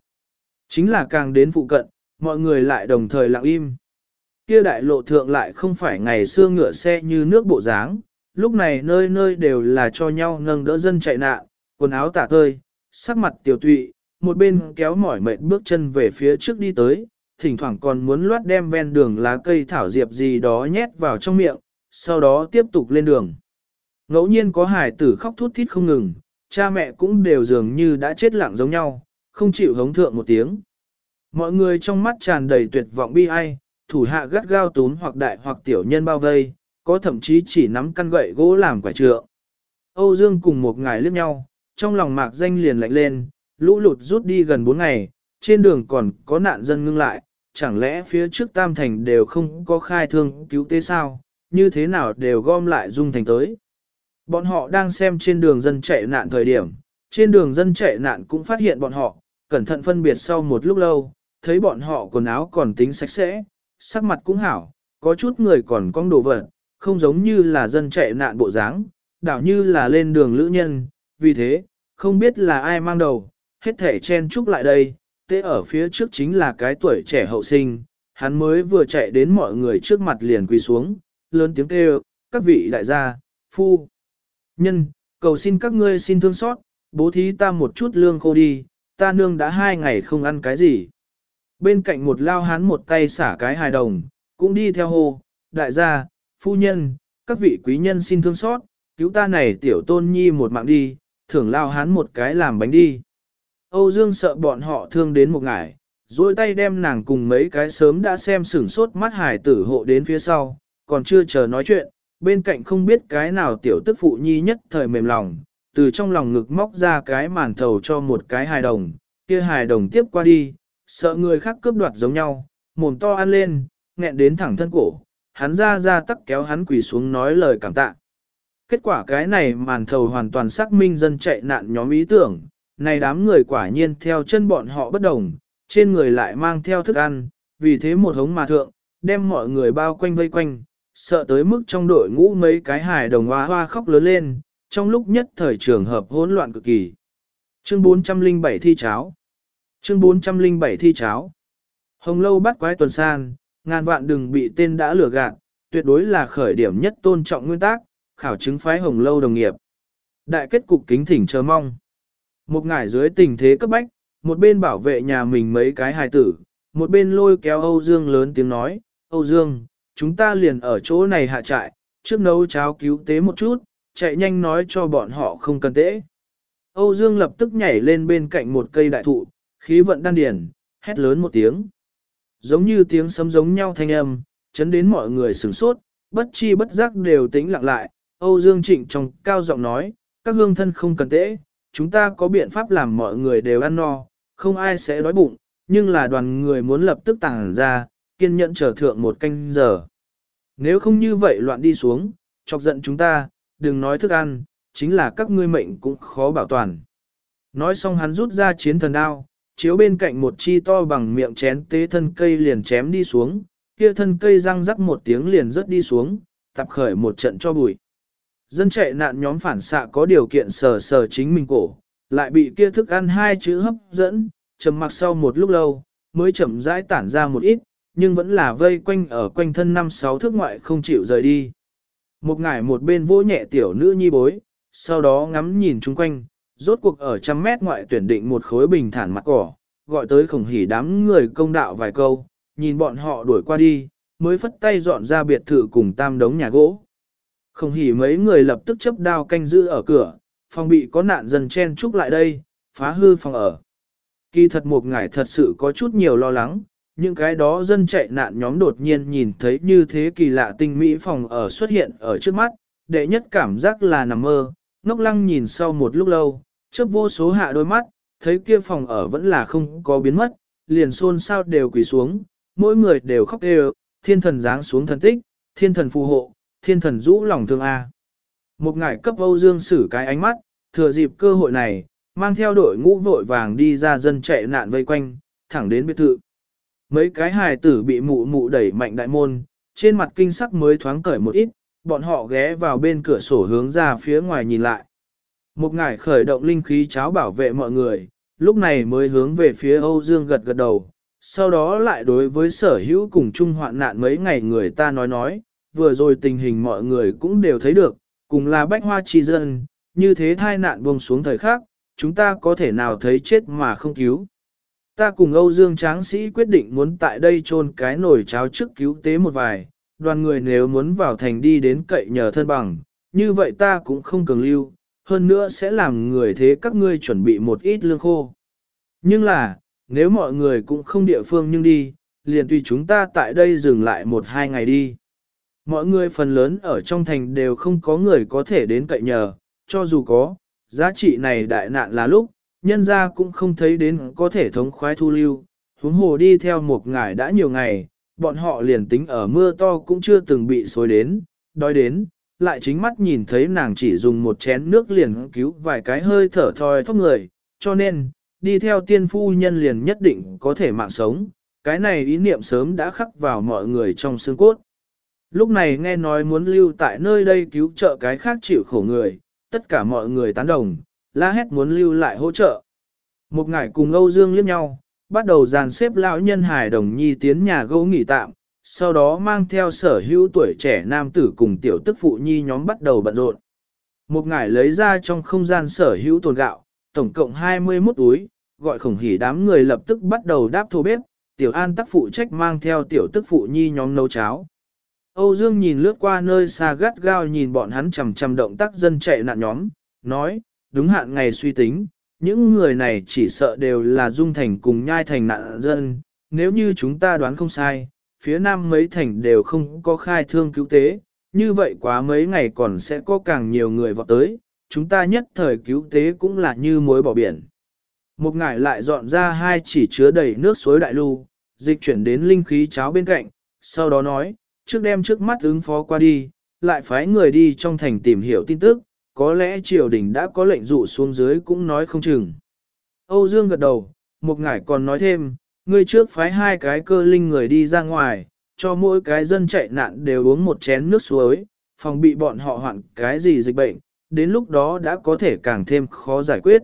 Speaker 1: Chính là càng đến phụ cận, mọi người lại đồng thời lặng im. Kia đại lộ thượng lại không phải ngày xưa ngựa xe như nước bộ dáng, lúc này nơi nơi đều là cho nhau nâng đỡ dân chạy nạn, quần áo tả tơi, sắc mặt tiểu tụy, một bên kéo mỏi mệt bước chân về phía trước đi tới, thỉnh thoảng còn muốn loát đem ven đường lá cây thảo diệp gì đó nhét vào trong miệng, sau đó tiếp tục lên đường. Ngẫu nhiên có hải tử khóc thút thít không ngừng, cha mẹ cũng đều dường như đã chết lặng giống nhau, không chịu hống thượng một tiếng. Mọi người trong mắt tràn đầy tuyệt vọng bi ai, thủ hạ gắt gao tún hoặc đại hoặc tiểu nhân bao vây, có thậm chí chỉ nắm căn gậy gỗ làm quả trượng. Âu Dương cùng một ngài liếc nhau, trong lòng mạc danh liền lạnh lên, lũ lụt rút đi gần 4 ngày, trên đường còn có nạn dân ngưng lại, chẳng lẽ phía trước Tam Thành đều không có khai thương cứu tế sao, như thế nào đều gom lại dung thành tới. Bọn họ đang xem trên đường dân chạy nạn thời điểm, trên đường dân chạy nạn cũng phát hiện bọn họ, cẩn thận phân biệt sau một lúc lâu, thấy bọn họ quần áo còn tính sạch sẽ, sắc mặt cũng hảo, có chút người còn cong đồ vật, không giống như là dân chạy nạn bộ dáng, đảo như là lên đường lữ nhân, vì thế, không biết là ai mang đầu, hết thể chen chúc lại đây, tế ở phía trước chính là cái tuổi trẻ hậu sinh, hắn mới vừa chạy đến mọi người trước mặt liền quỳ xuống, lớn tiếng kêu, các vị đại gia, phu, nhân, cầu xin các ngươi xin thương xót, bố thí ta một chút lương khô đi, ta nương đã hai ngày không ăn cái gì. Bên cạnh một lao hán một tay xả cái hài đồng, cũng đi theo hô, đại gia, phu nhân, các vị quý nhân xin thương xót, cứu ta này tiểu tôn nhi một mạng đi, thưởng lao hán một cái làm bánh đi. Âu Dương sợ bọn họ thương đến một ngải, duỗi tay đem nàng cùng mấy cái sớm đã xem sửng sốt mắt hải tử hộ đến phía sau, còn chưa chờ nói chuyện, bên cạnh không biết cái nào tiểu tức phụ nhi nhất thời mềm lòng, từ trong lòng ngực móc ra cái màn thầu cho một cái hài đồng, kia hài đồng tiếp qua đi, sợ người khác cướp đoạt giống nhau, mồm to ăn lên, nghẹn đến thẳng thân cổ, hắn ra ra tắc kéo hắn quỳ xuống nói lời cảm tạ. Kết quả cái này màn thầu hoàn toàn xác minh dân chạy nạn nhóm ý tưởng, này đám người quả nhiên theo chân bọn họ bất đồng, trên người lại mang theo thức ăn, vì thế một hống mà thượng, đem mọi người bao quanh vây quanh, sợ tới mức trong đội ngũ mấy cái hài đồng hoa hoa khóc lớn lên, trong lúc nhất thời trường hợp hỗn loạn cực kỳ. Chương 407 thi cháo Chương 407 thi cháo Hồng lâu bắt quái tuần san, ngàn vạn đừng bị tên đã lừa gạt, tuyệt đối là khởi điểm nhất tôn trọng nguyên tắc, khảo chứng phái hồng lâu đồng nghiệp. Đại kết cục kính thỉnh chờ mong. Một ngải dưới tình thế cấp bách, một bên bảo vệ nhà mình mấy cái hài tử, một bên lôi kéo Âu Dương lớn tiếng nói, Âu Dương, chúng ta liền ở chỗ này hạ trại, trước nấu cháo cứu tế một chút, chạy nhanh nói cho bọn họ không cần tế. Âu Dương lập tức nhảy lên bên cạnh một cây đại thụ, khí vận đan điển, hét lớn một tiếng. Giống như tiếng sấm giống nhau thanh âm, chấn đến mọi người sửng sốt, bất chi bất giác đều tĩnh lặng lại. Âu Dương Trịnh trong cao giọng nói, các hương thân không cần tễ, chúng ta có biện pháp làm mọi người đều ăn no, không ai sẽ đói bụng, nhưng là đoàn người muốn lập tức tàng ra, kiên nhẫn chờ thượng một canh giờ. Nếu không như vậy loạn đi xuống, chọc giận chúng ta, đừng nói thức ăn, chính là các ngươi mệnh cũng khó bảo toàn. Nói xong hắn rút ra chiến thần đao, chiếu bên cạnh một chi to bằng miệng chén tế thân cây liền chém đi xuống, kia thân cây răng rắc một tiếng liền rớt đi xuống, tập khởi một trận cho bụi. Dân chạy nạn nhóm phản xạ có điều kiện sờ sờ chính mình cổ, lại bị kia thức ăn hai chữ hấp dẫn, trầm mặc sau một lúc lâu, mới chậm rãi tản ra một ít, nhưng vẫn là vây quanh ở quanh thân năm sáu thước ngoại không chịu rời đi. Một ngải một bên vỗ nhẹ tiểu nữ nhi bối, sau đó ngắm nhìn chung quanh, rốt cuộc ở trăm mét ngoại tuyển định một khối bình thản mặt cỏ, gọi tới khổng hỉ đám người công đạo vài câu, nhìn bọn họ đuổi qua đi, mới phất tay dọn ra biệt thự cùng tam đống nhà gỗ. Khổng hỉ mấy người lập tức chấp đao canh giữ ở cửa, phòng bị có nạn dân chen trúc lại đây, phá hư phòng ở. Kỳ thật một ngải thật sự có chút nhiều lo lắng, những cái đó dân chạy nạn nhóm đột nhiên nhìn thấy như thế kỳ lạ tinh mỹ phòng ở xuất hiện ở trước mắt, đệ nhất cảm giác là nằm mơ, ngốc lăng nhìn sau một lúc lâu, chớp vô số hạ đôi mắt, thấy kia phòng ở vẫn là không có biến mất, liền xôn sao đều quỳ xuống, mỗi người đều khóc đều, thiên thần giáng xuống thần tích, thiên thần phù hộ, thiên thần rũ lòng thương A. Một ngải cấp Âu Dương sử cái ánh mắt, thừa dịp cơ hội này, mang theo đội ngũ vội vàng đi ra dân chạy nạn vây quanh, thẳng đến biệt thự. Mấy cái hài tử bị mụ mụ đẩy mạnh đại môn, trên mặt kinh sắc mới thoáng cởi một ít, bọn họ ghé vào bên cửa sổ hướng ra phía ngoài nhìn lại. Một ngải khởi động linh khí cháo bảo vệ mọi người, lúc này mới hướng về phía Âu Dương gật gật đầu, sau đó lại đối với sở hữu cùng chung hoạn nạn mấy ngày người ta nói nói, vừa rồi tình hình mọi người cũng đều thấy được, cùng là bách hoa chi dân, như thế thai nạn buông xuống thời khắc, chúng ta có thể nào thấy chết mà không cứu. Ta cùng Âu Dương Tráng Sĩ quyết định muốn tại đây chôn cái nồi cháo trước cứu tế một vài, đoàn người nếu muốn vào thành đi đến cậy nhờ thân bằng, như vậy ta cũng không cường lưu, hơn nữa sẽ làm người thế các ngươi chuẩn bị một ít lương khô. Nhưng là, nếu mọi người cũng không địa phương nhưng đi, liền tùy chúng ta tại đây dừng lại một hai ngày đi. Mọi người phần lớn ở trong thành đều không có người có thể đến cậy nhờ, cho dù có, giá trị này đại nạn là lúc, nhân ra cũng không thấy đến có thể thống khoái thu lưu, huống hồ đi theo một ngải đã nhiều ngày, bọn họ liền tính ở mưa to cũng chưa từng bị xối đến, đói đến, lại chính mắt nhìn thấy nàng chỉ dùng một chén nước liền cứu vài cái hơi thở thoi thóp người, cho nên, đi theo tiên phu nhân liền nhất định có thể mạng sống, cái này ý niệm sớm đã khắc vào mọi người trong xương cốt. Lúc này nghe nói muốn lưu tại nơi đây cứu trợ cái khác chịu khổ người, tất cả mọi người tán đồng, la hét muốn lưu lại hỗ trợ. Một ngải cùng Âu Dương liếc nhau, bắt đầu dàn xếp lão nhân hải đồng nhi tiến nhà gấu nghỉ tạm, sau đó mang theo sở hữu tuổi trẻ nam tử cùng tiểu tức phụ nhi nhóm bắt đầu bận rộn. Một ngải lấy ra trong không gian sở hữu tồn gạo, tổng cộng 21 túi, gọi khổng hỉ đám người lập tức bắt đầu đáp thô bếp, tiểu an tác phụ trách mang theo tiểu tức phụ nhi nhóm nấu cháo. Âu Dương nhìn lướt qua nơi xa gắt gao nhìn bọn hắn chầm chầm động tác dân chạy nạn nhóm, nói, đúng hạn ngày suy tính, những người này chỉ sợ đều là dung thành cùng nhai thành nạn dân, nếu như chúng ta đoán không sai, phía nam mấy thành đều không có khai thương cứu tế, như vậy quá mấy ngày còn sẽ có càng nhiều người vọt tới, chúng ta nhất thời cứu tế cũng là như mối bỏ biển. Một ngải lại dọn ra hai chỉ chứa đầy nước suối đại lưu, dịch chuyển đến linh khí cháo bên cạnh, sau đó nói, trước đem trước mắt ứng phó qua đi, lại phái người đi trong thành tìm hiểu tin tức, có lẽ triều đình đã có lệnh dụ xuống dưới cũng nói không chừng. Âu Dương gật đầu, một ngải còn nói thêm, ngươi trước phái hai cái cơ linh người đi ra ngoài, cho mỗi cái dân chạy nạn đều uống một chén nước suối, phòng bị bọn họ hoạn cái gì dịch bệnh, đến lúc đó đã có thể càng thêm khó giải quyết.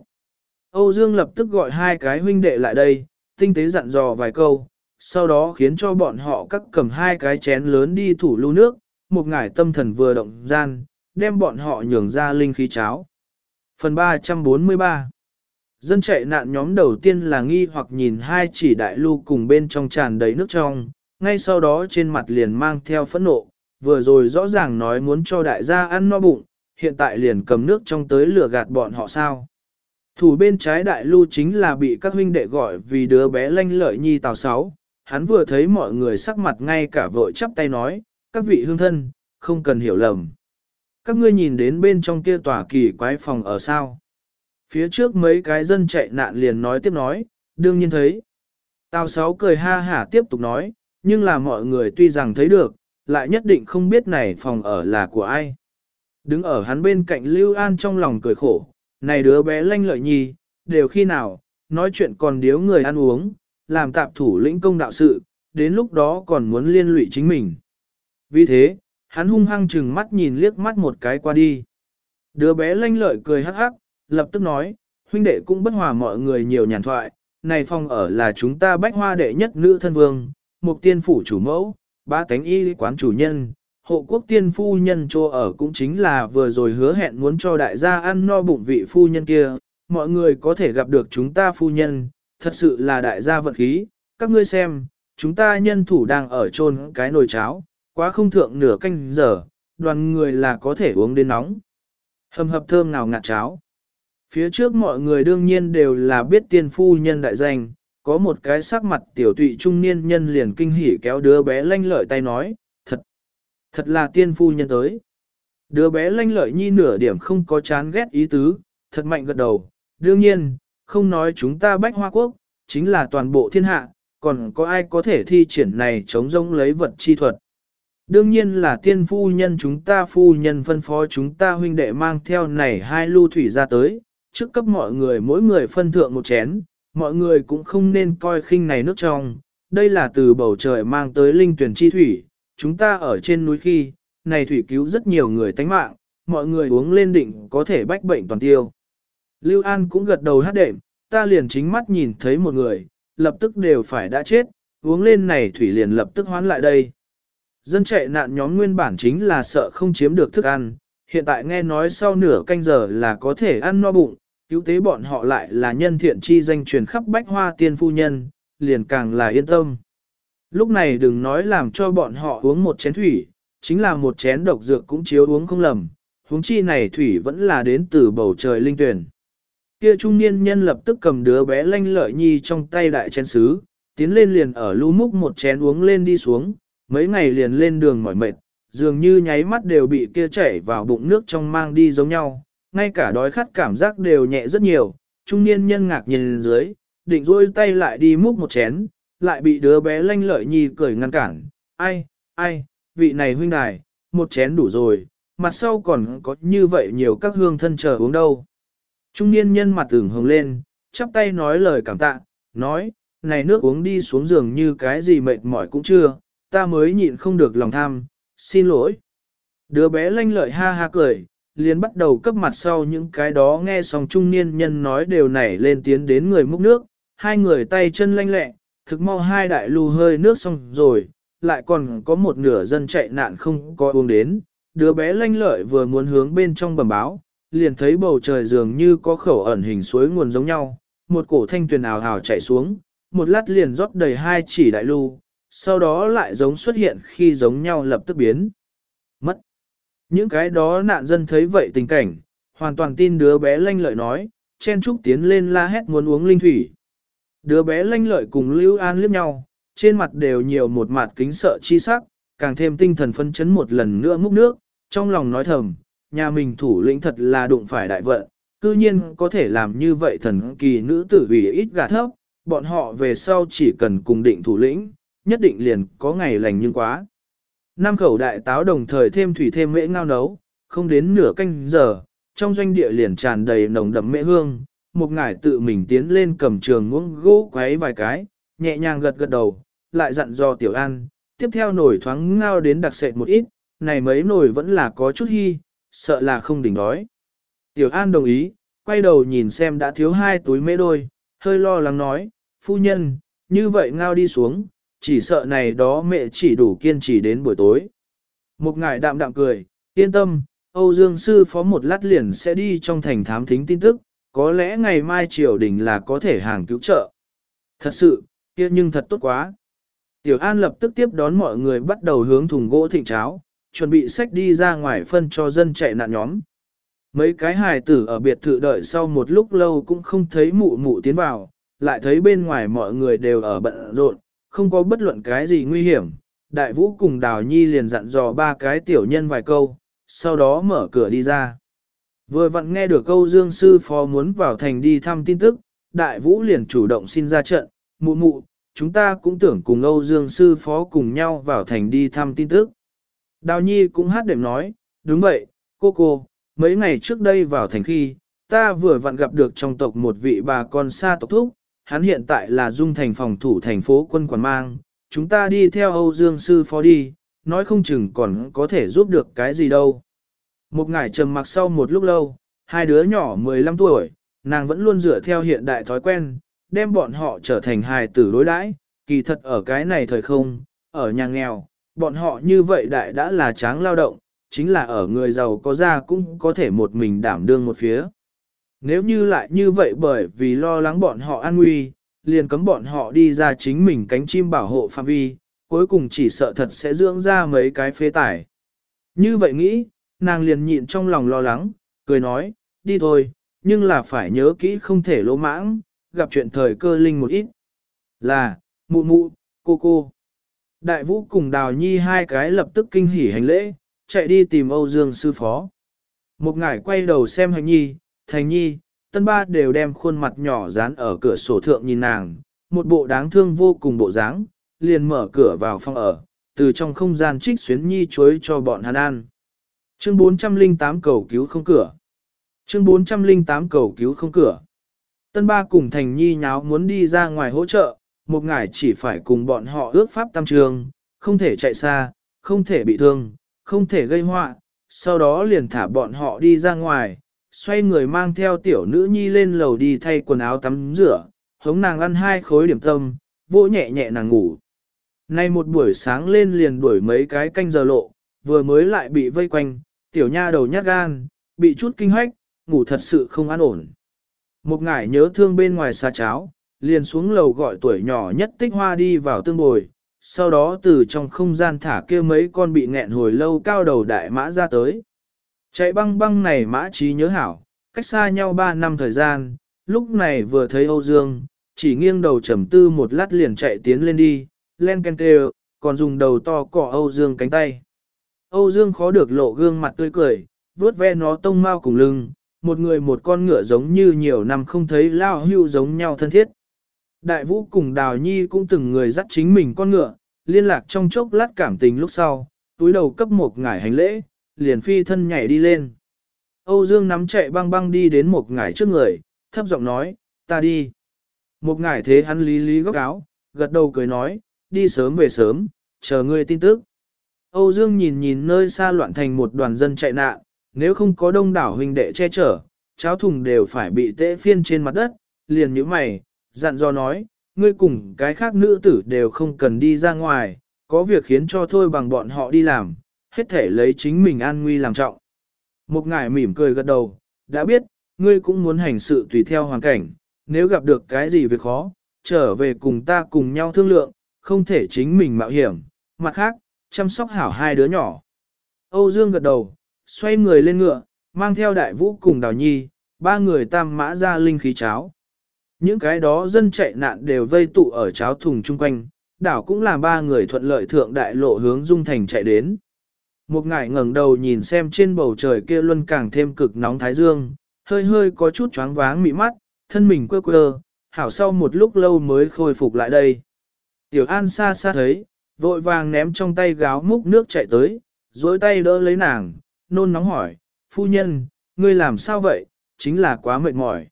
Speaker 1: Âu Dương lập tức gọi hai cái huynh đệ lại đây, tinh tế dặn dò vài câu, sau đó khiến cho bọn họ cắt cầm hai cái chén lớn đi thủ lưu nước, một ngải tâm thần vừa động gian, đem bọn họ nhường ra linh khí cháo. Phần 343 Dân chạy nạn nhóm đầu tiên là nghi hoặc nhìn hai chỉ đại lưu cùng bên trong tràn đầy nước trong, ngay sau đó trên mặt liền mang theo phẫn nộ, vừa rồi rõ ràng nói muốn cho đại gia ăn no bụng, hiện tại liền cầm nước trong tới lửa gạt bọn họ sao. Thủ bên trái đại lưu chính là bị các huynh đệ gọi vì đứa bé lanh lợi nhi tào sáu, hắn vừa thấy mọi người sắc mặt ngay cả vội chắp tay nói, các vị hương thân, không cần hiểu lầm. Các ngươi nhìn đến bên trong kia tòa kỳ quái phòng ở sao. Phía trước mấy cái dân chạy nạn liền nói tiếp nói, đương nhiên thấy. Tào sáu cười ha hả tiếp tục nói, nhưng là mọi người tuy rằng thấy được, lại nhất định không biết này phòng ở là của ai. Đứng ở hắn bên cạnh Lưu An trong lòng cười khổ, này đứa bé lanh lợi nhi, đều khi nào, nói chuyện còn điếu người ăn uống, làm tạp thủ lĩnh công đạo sự, đến lúc đó còn muốn liên lụy chính mình. Vì thế, hắn hung hăng chừng mắt nhìn liếc mắt một cái qua đi. Đứa bé lanh lợi cười hắc hắc, lập tức nói, huynh đệ cũng bất hòa mọi người nhiều nhàn thoại, này phong ở là chúng ta bách hoa đệ nhất nữ thân vương, một tiên phủ chủ mẫu, ba tánh y quán chủ nhân, hộ quốc tiên phu nhân cho ở cũng chính là vừa rồi hứa hẹn muốn cho đại gia ăn no bụng vị phu nhân kia, mọi người có thể gặp được chúng ta phu nhân, thật sự là đại gia vận khí, các ngươi xem, chúng ta nhân thủ đang ở chôn cái nồi cháo, quá không thượng nửa canh giờ, đoàn người là có thể uống đến nóng. Hầm hập thơm nào ngạt cháo. Phía trước mọi người đương nhiên đều là biết tiên phu nhân đại danh, có một cái sắc mặt tiểu tụy trung niên nhân liền kinh hỉ kéo đứa bé lanh lợi tay nói, thật, thật là tiên phu nhân tới. Đứa bé lanh lợi nhi nửa điểm không có chán ghét ý tứ, thật mạnh gật đầu, đương nhiên, không nói chúng ta bách hoa quốc, chính là toàn bộ thiên hạ, còn có ai có thể thi triển này chống rông lấy vật chi thuật. Đương nhiên là tiên phu nhân chúng ta phu nhân phân phó chúng ta huynh đệ mang theo này hai lưu thủy ra tới, trước cấp mọi người mỗi người phân thượng một chén, mọi người cũng không nên coi khinh này nước trong, đây là từ bầu trời mang tới linh tuyển chi thủy, chúng ta ở trên núi khi, này thủy cứu rất nhiều người tánh mạng, mọi người uống lên định có thể bách bệnh toàn tiêu. Lưu An cũng gật đầu hát đệm, ta liền chính mắt nhìn thấy một người, lập tức đều phải đã chết, uống lên này thủy liền lập tức hoán lại đây. Dân chạy nạn nhóm nguyên bản chính là sợ không chiếm được thức ăn, hiện tại nghe nói sau nửa canh giờ là có thể ăn no bụng, cứu tế bọn họ lại là nhân thiện chi danh truyền khắp bách hoa tiên phu nhân, liền càng là yên tâm. Lúc này đừng nói làm cho bọn họ uống một chén thủy, chính là một chén độc dược cũng chiếu uống không lầm, huống chi này thủy vẫn là đến từ bầu trời linh tuyển. Kia trung niên nhân lập tức cầm đứa bé lanh lợi nhi trong tay đại chén sứ, tiến lên liền ở lưu múc một chén uống lên đi xuống, mấy ngày liền lên đường mỏi mệt, dường như nháy mắt đều bị kia chảy vào bụng nước trong mang đi giống nhau, ngay cả đói khát cảm giác đều nhẹ rất nhiều, trung niên nhân ngạc nhìn dưới, định rôi tay lại đi múc một chén, lại bị đứa bé lanh lợi nhi cười ngăn cản, ai, ai, vị này huynh đài, một chén đủ rồi, mặt sau còn có như vậy nhiều các hương thân chờ uống đâu. Trung niên nhân mặt tưởng hồng lên, chắp tay nói lời cảm tạ, nói, này nước uống đi xuống giường như cái gì mệt mỏi cũng chưa, ta mới nhịn không được lòng tham, xin lỗi. Đứa bé lanh lợi ha ha cười, liền bắt đầu cấp mặt sau những cái đó nghe xong trung niên nhân nói đều nảy lên tiến đến người múc nước, hai người tay chân lanh lẹ, thực mau hai đại lưu hơi nước xong rồi, lại còn có một nửa dân chạy nạn không có uống đến, đứa bé lanh lợi vừa muốn hướng bên trong bẩm báo, liền thấy bầu trời dường như có khẩu ẩn hình suối nguồn giống nhau, một cổ thanh tuyền ảo hào chạy xuống, một lát liền rót đầy hai chỉ đại lưu, sau đó lại giống xuất hiện khi giống nhau lập tức biến. Mất. Những cái đó nạn dân thấy vậy tình cảnh, hoàn toàn tin đứa bé lanh lợi nói, chen trúc tiến lên la hét muốn uống linh thủy. Đứa bé lanh lợi cùng Lưu An liếc nhau, trên mặt đều nhiều một mặt kính sợ chi sắc, càng thêm tinh thần phân chấn một lần nữa múc nước, trong lòng nói thầm, nhà mình thủ lĩnh thật là đụng phải đại vận, cư nhiên có thể làm như vậy thần kỳ nữ tử vì ít gà thấp, bọn họ về sau chỉ cần cùng định thủ lĩnh, nhất định liền có ngày lành nhưng quá. Năm khẩu đại táo đồng thời thêm thủy thêm mễ ngao nấu, không đến nửa canh giờ, trong doanh địa liền tràn đầy nồng đậm mễ hương, một ngải tự mình tiến lên cầm trường muỗng gỗ quấy vài cái, nhẹ nhàng gật gật đầu, lại dặn dò tiểu an, tiếp theo nổi thoáng ngao đến đặc sệt một ít, này mấy nồi vẫn là có chút hy, sợ là không đỉnh đói. Tiểu an đồng ý, quay đầu nhìn xem đã thiếu hai túi mễ đôi, hơi lo lắng nói, phu nhân, như vậy ngao đi xuống, chỉ sợ này đó mẹ chỉ đủ kiên trì đến buổi tối. Một ngài đạm đạm cười, yên tâm, Âu Dương Sư Phó một lát liền sẽ đi trong thành thám thính tin tức, có lẽ ngày mai triều đình là có thể hàng cứu trợ. Thật sự, kia nhưng thật tốt quá. Tiểu An lập tức tiếp đón mọi người bắt đầu hướng thùng gỗ thịnh cháo, chuẩn bị sách đi ra ngoài phân cho dân chạy nạn nhóm. Mấy cái hài tử ở biệt thự đợi sau một lúc lâu cũng không thấy mụ mụ tiến vào, lại thấy bên ngoài mọi người đều ở bận rộn, không có bất luận cái gì nguy hiểm. Đại vũ cùng Đào Nhi liền dặn dò ba cái tiểu nhân vài câu, sau đó mở cửa đi ra. Vừa vặn nghe được câu Dương Sư Phó muốn vào thành đi thăm tin tức, Đại Vũ liền chủ động xin ra trận, mụ mụ, chúng ta cũng tưởng cùng Âu Dương Sư Phó cùng nhau vào thành đi thăm tin tức. Đào Nhi cũng hát đệm nói, đúng vậy, cô cô, mấy ngày trước đây vào thành khi, ta vừa vặn gặp được trong tộc một vị bà con xa tộc thúc, hắn hiện tại là dung thành phòng thủ thành phố quân quản mang, chúng ta đi theo Âu Dương Sư Phó đi, nói không chừng còn có thể giúp được cái gì đâu. Một ngải trầm mặc sau một lúc lâu, hai đứa nhỏ 15 tuổi, nàng vẫn luôn dựa theo hiện đại thói quen, đem bọn họ trở thành hài tử đối đãi. kỳ thật ở cái này thời không, ở nhà nghèo, bọn họ như vậy đại đã là tráng lao động, chính là ở người giàu có ra cũng có thể một mình đảm đương một phía. Nếu như lại như vậy bởi vì lo lắng bọn họ an nguy, liền cấm bọn họ đi ra chính mình cánh chim bảo hộ phạm vi, cuối cùng chỉ sợ thật sẽ dưỡng ra mấy cái phế tải. Như vậy nghĩ, nàng liền nhịn trong lòng lo lắng, cười nói, đi thôi, nhưng là phải nhớ kỹ không thể lỗ mãng, gặp chuyện thời cơ linh một ít. Là, mụ mụ, cô cô. Đại vũ cùng đào nhi hai cái lập tức kinh hỉ hành lễ, chạy đi tìm Âu Dương sư phó. Một ngải quay đầu xem hành nhi, thành nhi, tân ba đều đem khuôn mặt nhỏ dán ở cửa sổ thượng nhìn nàng, một bộ đáng thương vô cùng bộ dáng, liền mở cửa vào phòng ở, từ trong không gian trích xuyến nhi chuối cho bọn hắn ăn. Chương 408 cầu cứu không cửa. Chương 408 cầu cứu không cửa. Tân ba cùng thành nhi nháo muốn đi ra ngoài hỗ trợ, một ngải chỉ phải cùng bọn họ ước pháp tam trường, không thể chạy xa, không thể bị thương, không thể gây họa, sau đó liền thả bọn họ đi ra ngoài, xoay người mang theo tiểu nữ nhi lên lầu đi thay quần áo tắm rửa, hống nàng ăn hai khối điểm tâm, vỗ nhẹ nhẹ nàng ngủ. Nay một buổi sáng lên liền đuổi mấy cái canh giờ lộ, vừa mới lại bị vây quanh, tiểu nha đầu nhát gan, bị chút kinh hoách, ngủ thật sự không an ổn. Một ngải nhớ thương bên ngoài xa cháo, liền xuống lầu gọi tuổi nhỏ nhất tích hoa đi vào tương bồi, sau đó từ trong không gian thả kia mấy con bị nghẹn hồi lâu cao đầu đại mã ra tới. Chạy băng băng này mã trí nhớ hảo, cách xa nhau 3 năm thời gian, lúc này vừa thấy Âu Dương, chỉ nghiêng đầu trầm tư một lát liền chạy tiến lên đi, len ken kêu, còn dùng đầu to cọ Âu Dương cánh tay. Âu Dương khó được lộ gương mặt tươi cười, vuốt ve nó tông mau cùng lưng, một người một con ngựa giống như nhiều năm không thấy lao hưu giống nhau thân thiết. Đại vũ cùng Đào Nhi cũng từng người dắt chính mình con ngựa, liên lạc trong chốc lát cảm tình lúc sau, túi đầu cấp một ngải hành lễ, liền phi thân nhảy đi lên. Âu Dương nắm chạy băng băng đi đến một ngải trước người, thấp giọng nói, ta đi. Một ngải thế hắn lý lý góc áo, gật đầu cười nói, đi sớm về sớm, chờ ngươi tin tức. Âu Dương nhìn nhìn nơi xa loạn thành một đoàn dân chạy nạn, nếu không có đông đảo huynh đệ che chở, cháo thùng đều phải bị tễ phiên trên mặt đất, liền như mày, dặn dò nói, ngươi cùng cái khác nữ tử đều không cần đi ra ngoài, có việc khiến cho thôi bằng bọn họ đi làm, hết thể lấy chính mình an nguy làm trọng. Một ngải mỉm cười gật đầu, đã biết, ngươi cũng muốn hành sự tùy theo hoàn cảnh, nếu gặp được cái gì việc khó, trở về cùng ta cùng nhau thương lượng, không thể chính mình mạo hiểm, mặt khác, chăm sóc hảo hai đứa nhỏ. Âu Dương gật đầu, xoay người lên ngựa, mang theo đại vũ cùng đào nhi, ba người tam mã ra linh khí cháo. Những cái đó dân chạy nạn đều vây tụ ở cháo thùng chung quanh, đảo cũng làm ba người thuận lợi thượng đại lộ hướng dung thành chạy đến. Một ngải ngẩng đầu nhìn xem trên bầu trời kia luân càng thêm cực nóng thái dương, hơi hơi có chút choáng váng mị mắt, thân mình quơ quơ, hảo sau một lúc lâu mới khôi phục lại đây. Tiểu An xa xa thấy, vội vàng ném trong tay gáo múc nước chạy tới, dối tay đỡ lấy nàng, nôn nóng hỏi, phu nhân, ngươi làm sao vậy, chính là quá mệt mỏi.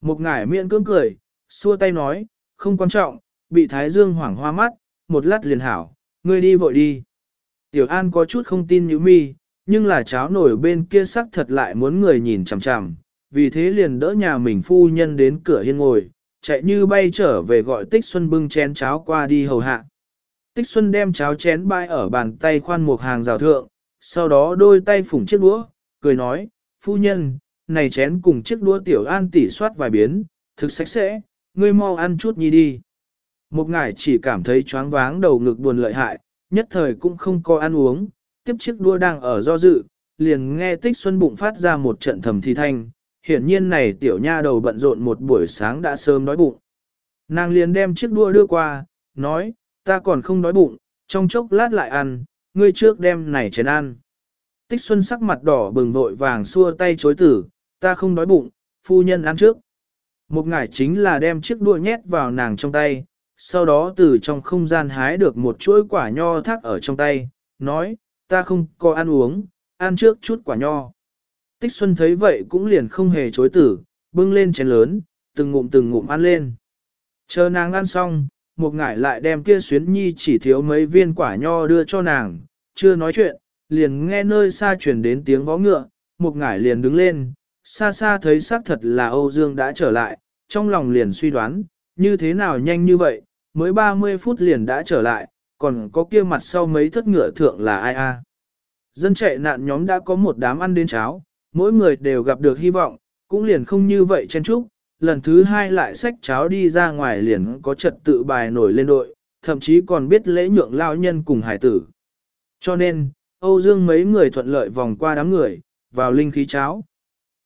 Speaker 1: Một ngải miệng cưỡng cười, xua tay nói, không quan trọng, bị thái dương hoảng hoa mắt, một lát liền hảo, ngươi đi vội đi. Tiểu An có chút không tin như mi, nhưng là cháo nổi bên kia sắc thật lại muốn người nhìn chằm chằm, vì thế liền đỡ nhà mình phu nhân đến cửa hiên ngồi, chạy như bay trở về gọi Tích Xuân bưng chén cháo qua đi hầu hạ. Tích Xuân đem cháo chén bay ở bàn tay khoan một hàng rào thượng, sau đó đôi tay phủng chiếc đũa, cười nói, phu nhân, này chén cùng chiếc đũa tiểu an tỉ soát vài biến, thực sạch sẽ, ngươi mau ăn chút nhi đi. Một ngải chỉ cảm thấy choáng váng đầu ngực buồn lợi hại, nhất thời cũng không có ăn uống, tiếp chiếc đua đang ở do dự, liền nghe tích xuân bụng phát ra một trận thầm thi thanh, hiển nhiên này tiểu nha đầu bận rộn một buổi sáng đã sớm đói bụng. Nàng liền đem chiếc đua đưa qua, nói, ta còn không đói bụng, trong chốc lát lại ăn, ngươi trước đem này chén ăn. Tích xuân sắc mặt đỏ bừng vội vàng xua tay chối tử, ta không đói bụng, phu nhân ăn trước. Một ngải chính là đem chiếc đua nhét vào nàng trong tay, sau đó từ trong không gian hái được một chuỗi quả nho thác ở trong tay, nói, ta không có ăn uống, ăn trước chút quả nho. Tích Xuân thấy vậy cũng liền không hề chối tử, bưng lên chén lớn, từng ngụm từng ngụm ăn lên. Chờ nàng ăn xong, một ngải lại đem kia xuyến nhi chỉ thiếu mấy viên quả nho đưa cho nàng, chưa nói chuyện, liền nghe nơi xa chuyển đến tiếng vó ngựa, một ngải liền đứng lên, xa xa thấy xác thật là Âu Dương đã trở lại, trong lòng liền suy đoán, như thế nào nhanh như vậy, mới 30 phút liền đã trở lại, còn có kia mặt sau mấy thất ngựa thượng là ai a? Dân chạy nạn nhóm đã có một đám ăn đến cháo, mỗi người đều gặp được hy vọng, cũng liền không như vậy chen chúc, lần thứ hai lại xách cháo đi ra ngoài liền có trật tự bài nổi lên đội, thậm chí còn biết lễ nhượng lao nhân cùng hải tử. Cho nên, Âu Dương mấy người thuận lợi vòng qua đám người, vào linh khí cháo.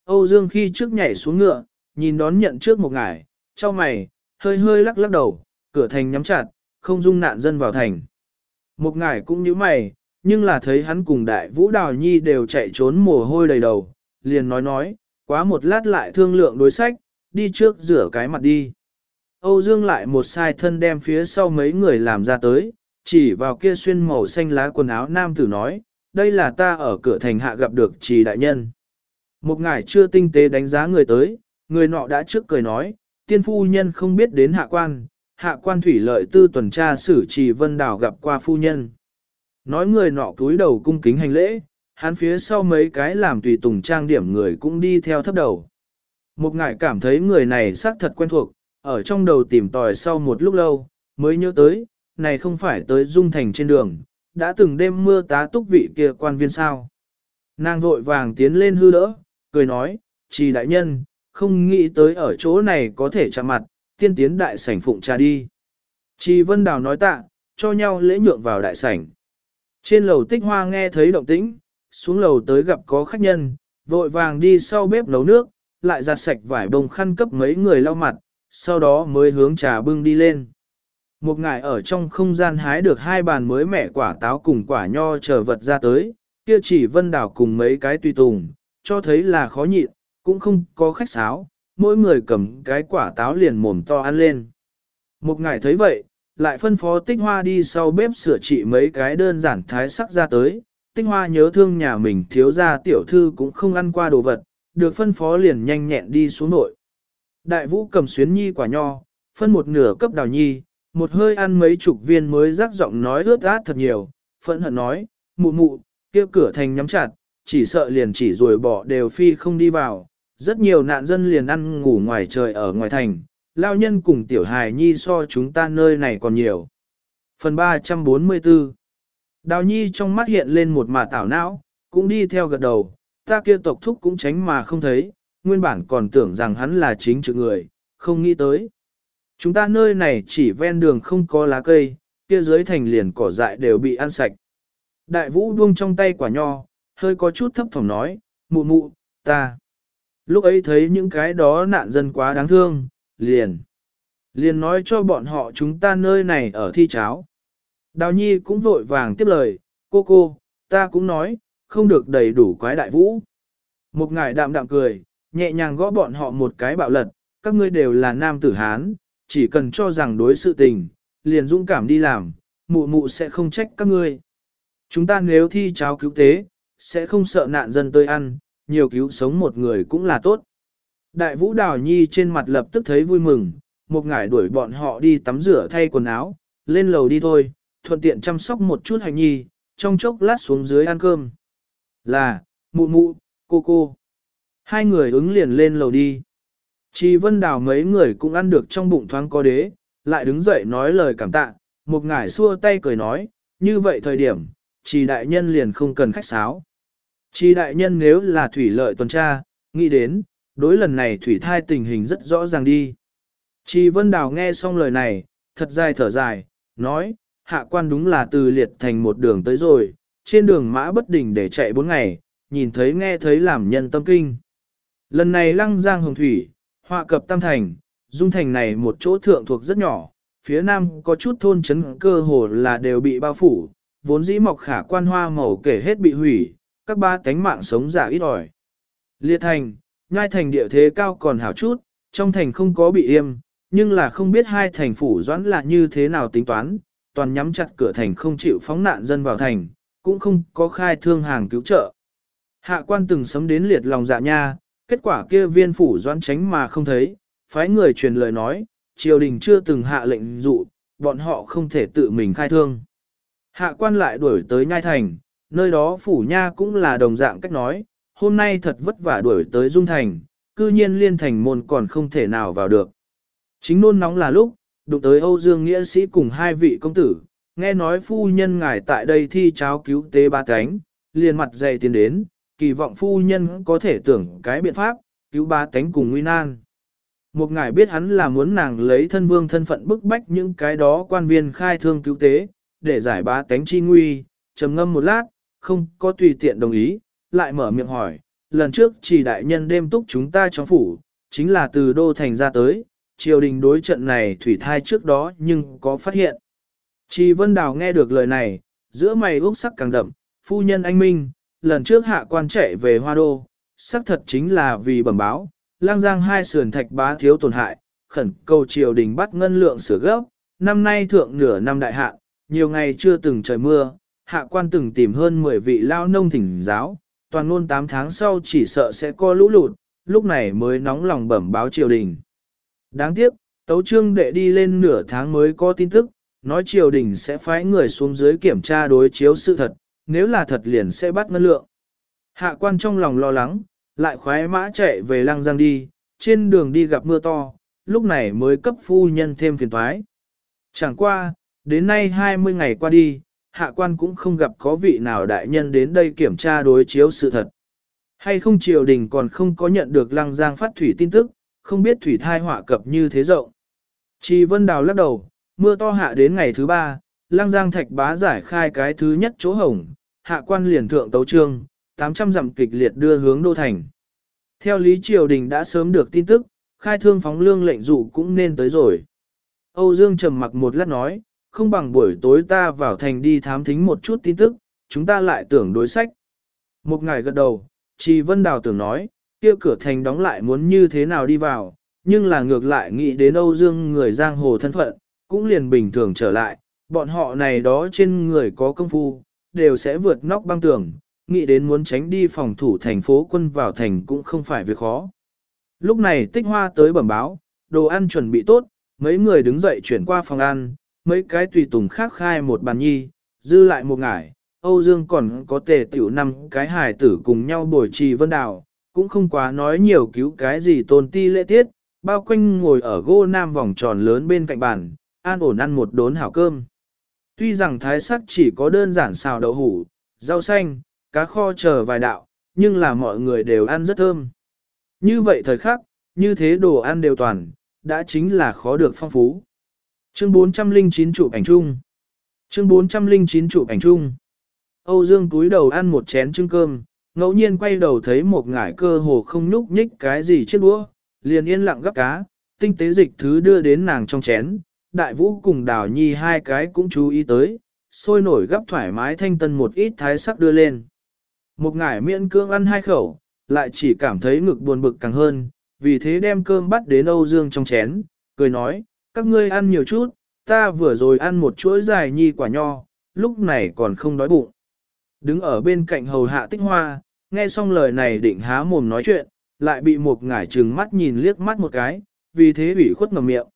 Speaker 1: Âu Dương khi trước nhảy xuống ngựa, nhìn đón nhận trước một ngải, cho mày, hơi hơi lắc lắc đầu, cửa thành nhắm chặt, không dung nạn dân vào thành. Một ngải cũng như mày, nhưng là thấy hắn cùng đại vũ đào nhi đều chạy trốn mồ hôi đầy đầu, liền nói nói, quá một lát lại thương lượng đối sách, đi trước rửa cái mặt đi. Âu Dương lại một sai thân đem phía sau mấy người làm ra tới, chỉ vào kia xuyên màu xanh lá quần áo nam tử nói, đây là ta ở cửa thành hạ gặp được trì đại nhân. Một ngải chưa tinh tế đánh giá người tới, người nọ đã trước cười nói, tiên phu nhân không biết đến hạ quan, hạ quan thủy lợi tư tuần tra xử trì vân đảo gặp qua phu nhân. Nói người nọ cúi đầu cung kính hành lễ, hắn phía sau mấy cái làm tùy tùng trang điểm người cũng đi theo thấp đầu. Một ngải cảm thấy người này xác thật quen thuộc, ở trong đầu tìm tòi sau một lúc lâu, mới nhớ tới, này không phải tới dung thành trên đường, đã từng đêm mưa tá túc vị kia quan viên sao. Nàng vội vàng tiến lên hư đỡ, cười nói, trì đại nhân, không nghĩ tới ở chỗ này có thể chạm mặt, tiên tiến đại sảnh phụng trà đi. Chi Vân Đào nói tạ, cho nhau lễ nhượng vào đại sảnh. Trên lầu tích hoa nghe thấy động tĩnh, xuống lầu tới gặp có khách nhân, vội vàng đi sau bếp nấu nước, lại giặt sạch vải bông khăn cấp mấy người lau mặt, sau đó mới hướng trà bưng đi lên. Một ngày ở trong không gian hái được hai bàn mới mẻ quả táo cùng quả nho chờ vật ra tới, kia chỉ vân đảo cùng mấy cái tùy tùng, cho thấy là khó nhịn, cũng không có khách sáo, mỗi người cầm cái quả táo liền mồm to ăn lên. Một ngày thấy vậy, lại phân phó tích hoa đi sau bếp sửa trị mấy cái đơn giản thái sắc ra tới, tích hoa nhớ thương nhà mình thiếu ra tiểu thư cũng không ăn qua đồ vật, được phân phó liền nhanh nhẹn đi xuống nội. Đại vũ cầm xuyến nhi quả nho, phân một nửa cấp đào nhi, một hơi ăn mấy chục viên mới rắc giọng nói ướt át thật nhiều, phẫn hận nói, mụ mụ, kia cửa thành nhắm chặt, chỉ sợ liền chỉ rồi bỏ đều phi không đi vào, rất nhiều nạn dân liền ăn ngủ ngoài trời ở ngoài thành, lao nhân cùng tiểu hài nhi so chúng ta nơi này còn nhiều. Phần 344 Đào nhi trong mắt hiện lên một mà tảo não, cũng đi theo gật đầu, ta kia tộc thúc cũng tránh mà không thấy, nguyên bản còn tưởng rằng hắn là chính trực người, không nghĩ tới. Chúng ta nơi này chỉ ven đường không có lá cây, kia dưới thành liền cỏ dại đều bị ăn sạch. Đại vũ buông trong tay quả nho, hơi có chút thấp thỏm nói, mụ mụ, ta. Lúc ấy thấy những cái đó nạn dân quá đáng thương, liền. Liền nói cho bọn họ chúng ta nơi này ở thi cháo. Đào nhi cũng vội vàng tiếp lời, cô cô, ta cũng nói, không được đầy đủ quái đại vũ. Một ngài đạm đạm cười, nhẹ nhàng gõ bọn họ một cái bạo lật, các ngươi đều là nam tử Hán, chỉ cần cho rằng đối sự tình, liền dũng cảm đi làm, mụ mụ sẽ không trách các ngươi. Chúng ta nếu thi cháo cứu tế, sẽ không sợ nạn dân tới ăn, nhiều cứu sống một người cũng là tốt. Đại vũ đào nhi trên mặt lập tức thấy vui mừng, một ngải đuổi bọn họ đi tắm rửa thay quần áo, lên lầu đi thôi, thuận tiện chăm sóc một chút hành nhi, trong chốc lát xuống dưới ăn cơm. Là, mụ mụ, cô cô. Hai người ứng liền lên lầu đi. Chi vân đào mấy người cũng ăn được trong bụng thoáng có đế, lại đứng dậy nói lời cảm tạ, một ngải xua tay cười nói, như vậy thời điểm, chỉ đại nhân liền không cần khách sáo. Chi đại nhân nếu là thủy lợi tuần tra, nghĩ đến, đối lần này thủy thai tình hình rất rõ ràng đi. Chi vân đào nghe xong lời này, thật dài thở dài, nói, hạ quan đúng là từ liệt thành một đường tới rồi, trên đường mã bất đình để chạy bốn ngày, nhìn thấy nghe thấy làm nhân tâm kinh. Lần này lăng giang hồng thủy, họa cập tam thành, dung thành này một chỗ thượng thuộc rất nhỏ, phía nam có chút thôn chấn cơ hồ là đều bị bao phủ, vốn dĩ mọc khả quan hoa màu kể hết bị hủy, các ba tánh mạng sống giả ít ỏi. Liệt thành, nhai thành địa thế cao còn hảo chút, trong thành không có bị im, nhưng là không biết hai thành phủ doãn là như thế nào tính toán, toàn nhắm chặt cửa thành không chịu phóng nạn dân vào thành, cũng không có khai thương hàng cứu trợ. Hạ quan từng sấm đến liệt lòng dạ nha, kết quả kia viên phủ doãn tránh mà không thấy, phái người truyền lời nói, triều đình chưa từng hạ lệnh dụ, bọn họ không thể tự mình khai thương. Hạ quan lại đuổi tới nhai thành, nơi đó phủ nha cũng là đồng dạng cách nói, hôm nay thật vất vả đuổi tới dung thành, cư nhiên liên thành môn còn không thể nào vào được. Chính nôn nóng là lúc, đụng tới Âu Dương Nghĩa Sĩ cùng hai vị công tử, nghe nói phu nhân ngài tại đây thi cháo cứu tế ba cánh, liền mặt dày tiến đến, kỳ vọng phu nhân có thể tưởng cái biện pháp, cứu ba cánh cùng nguy nan. Một ngài biết hắn là muốn nàng lấy thân vương thân phận bức bách những cái đó quan viên khai thương cứu tế, để giải ba tánh chi nguy, trầm ngâm một lát, không có tùy tiện đồng ý, lại mở miệng hỏi, lần trước chỉ đại nhân đêm túc chúng ta trong phủ, chính là từ đô thành ra tới, triều đình đối trận này thủy thai trước đó nhưng có phát hiện. Chi Vân Đào nghe được lời này, giữa mày úc sắc càng đậm, phu nhân anh Minh, lần trước hạ quan chạy về hoa đô, sắc thật chính là vì bẩm báo, lang giang hai sườn thạch bá thiếu tổn hại, khẩn cầu triều đình bắt ngân lượng sửa gấp, năm nay thượng nửa năm đại hạ, nhiều ngày chưa từng trời mưa, hạ quan từng tìm hơn 10 vị lao nông thỉnh giáo, toàn luôn 8 tháng sau chỉ sợ sẽ có lũ lụt, lúc này mới nóng lòng bẩm báo triều đình. Đáng tiếc, tấu trương đệ đi lên nửa tháng mới có tin tức, nói triều đình sẽ phái người xuống dưới kiểm tra đối chiếu sự thật, nếu là thật liền sẽ bắt ngân lượng. Hạ quan trong lòng lo lắng, lại khoái mã chạy về lăng giang đi, trên đường đi gặp mưa to, lúc này mới cấp phu nhân thêm phiền thoái. Chẳng qua, đến nay 20 ngày qua đi, hạ quan cũng không gặp có vị nào đại nhân đến đây kiểm tra đối chiếu sự thật. Hay không triều đình còn không có nhận được lăng giang phát thủy tin tức, không biết thủy thai họa cập như thế rộng. Chi Vân Đào lắc đầu, mưa to hạ đến ngày thứ ba, lăng giang thạch bá giải khai cái thứ nhất chỗ hồng, hạ quan liền thượng tấu trương, 800 dặm kịch liệt đưa hướng đô thành. Theo lý triều đình đã sớm được tin tức, khai thương phóng lương lệnh dụ cũng nên tới rồi. Âu Dương trầm mặc một lát nói, không bằng buổi tối ta vào thành đi thám thính một chút tin tức, chúng ta lại tưởng đối sách. Một ngày gật đầu, Trì Vân Đào tưởng nói, kia cửa thành đóng lại muốn như thế nào đi vào, nhưng là ngược lại nghĩ đến Âu Dương người giang hồ thân phận, cũng liền bình thường trở lại, bọn họ này đó trên người có công phu, đều sẽ vượt nóc băng tường, nghĩ đến muốn tránh đi phòng thủ thành phố quân vào thành cũng không phải việc khó. Lúc này tích hoa tới bẩm báo, đồ ăn chuẩn bị tốt, mấy người đứng dậy chuyển qua phòng ăn, mấy cái tùy tùng khác khai một bàn nhi, dư lại một ngải, Âu Dương còn có tề tiểu năm cái hài tử cùng nhau bồi trì vân đào, cũng không quá nói nhiều cứu cái gì tôn ti lễ tiết, bao quanh ngồi ở gô nam vòng tròn lớn bên cạnh bàn, an ổn ăn một đốn hảo cơm. Tuy rằng thái sắc chỉ có đơn giản xào đậu hủ, rau xanh, cá kho chờ vài đạo, nhưng là mọi người đều ăn rất thơm. Như vậy thời khắc, như thế đồ ăn đều toàn, đã chính là khó được phong phú. Chương 409 chụp ảnh chung. Chương 409 chụp ảnh chung. Âu Dương cúi đầu ăn một chén trưng cơm, ngẫu nhiên quay đầu thấy một ngải cơ hồ không nhúc nhích cái gì chết đũa, liền yên lặng gấp cá, tinh tế dịch thứ đưa đến nàng trong chén. Đại vũ cùng đào nhi hai cái cũng chú ý tới, sôi nổi gấp thoải mái thanh tân một ít thái sắc đưa lên. Một ngải miễn cưỡng ăn hai khẩu, lại chỉ cảm thấy ngực buồn bực càng hơn, vì thế đem cơm bắt đến Âu Dương trong chén, cười nói, các ngươi ăn nhiều chút, ta vừa rồi ăn một chuỗi dài nhi quả nho, lúc này còn không đói bụng. Đứng ở bên cạnh hầu hạ tích hoa, nghe xong lời này định há mồm nói chuyện, lại bị một ngải trừng mắt nhìn liếc mắt một cái, vì thế bị khuất ngầm miệng.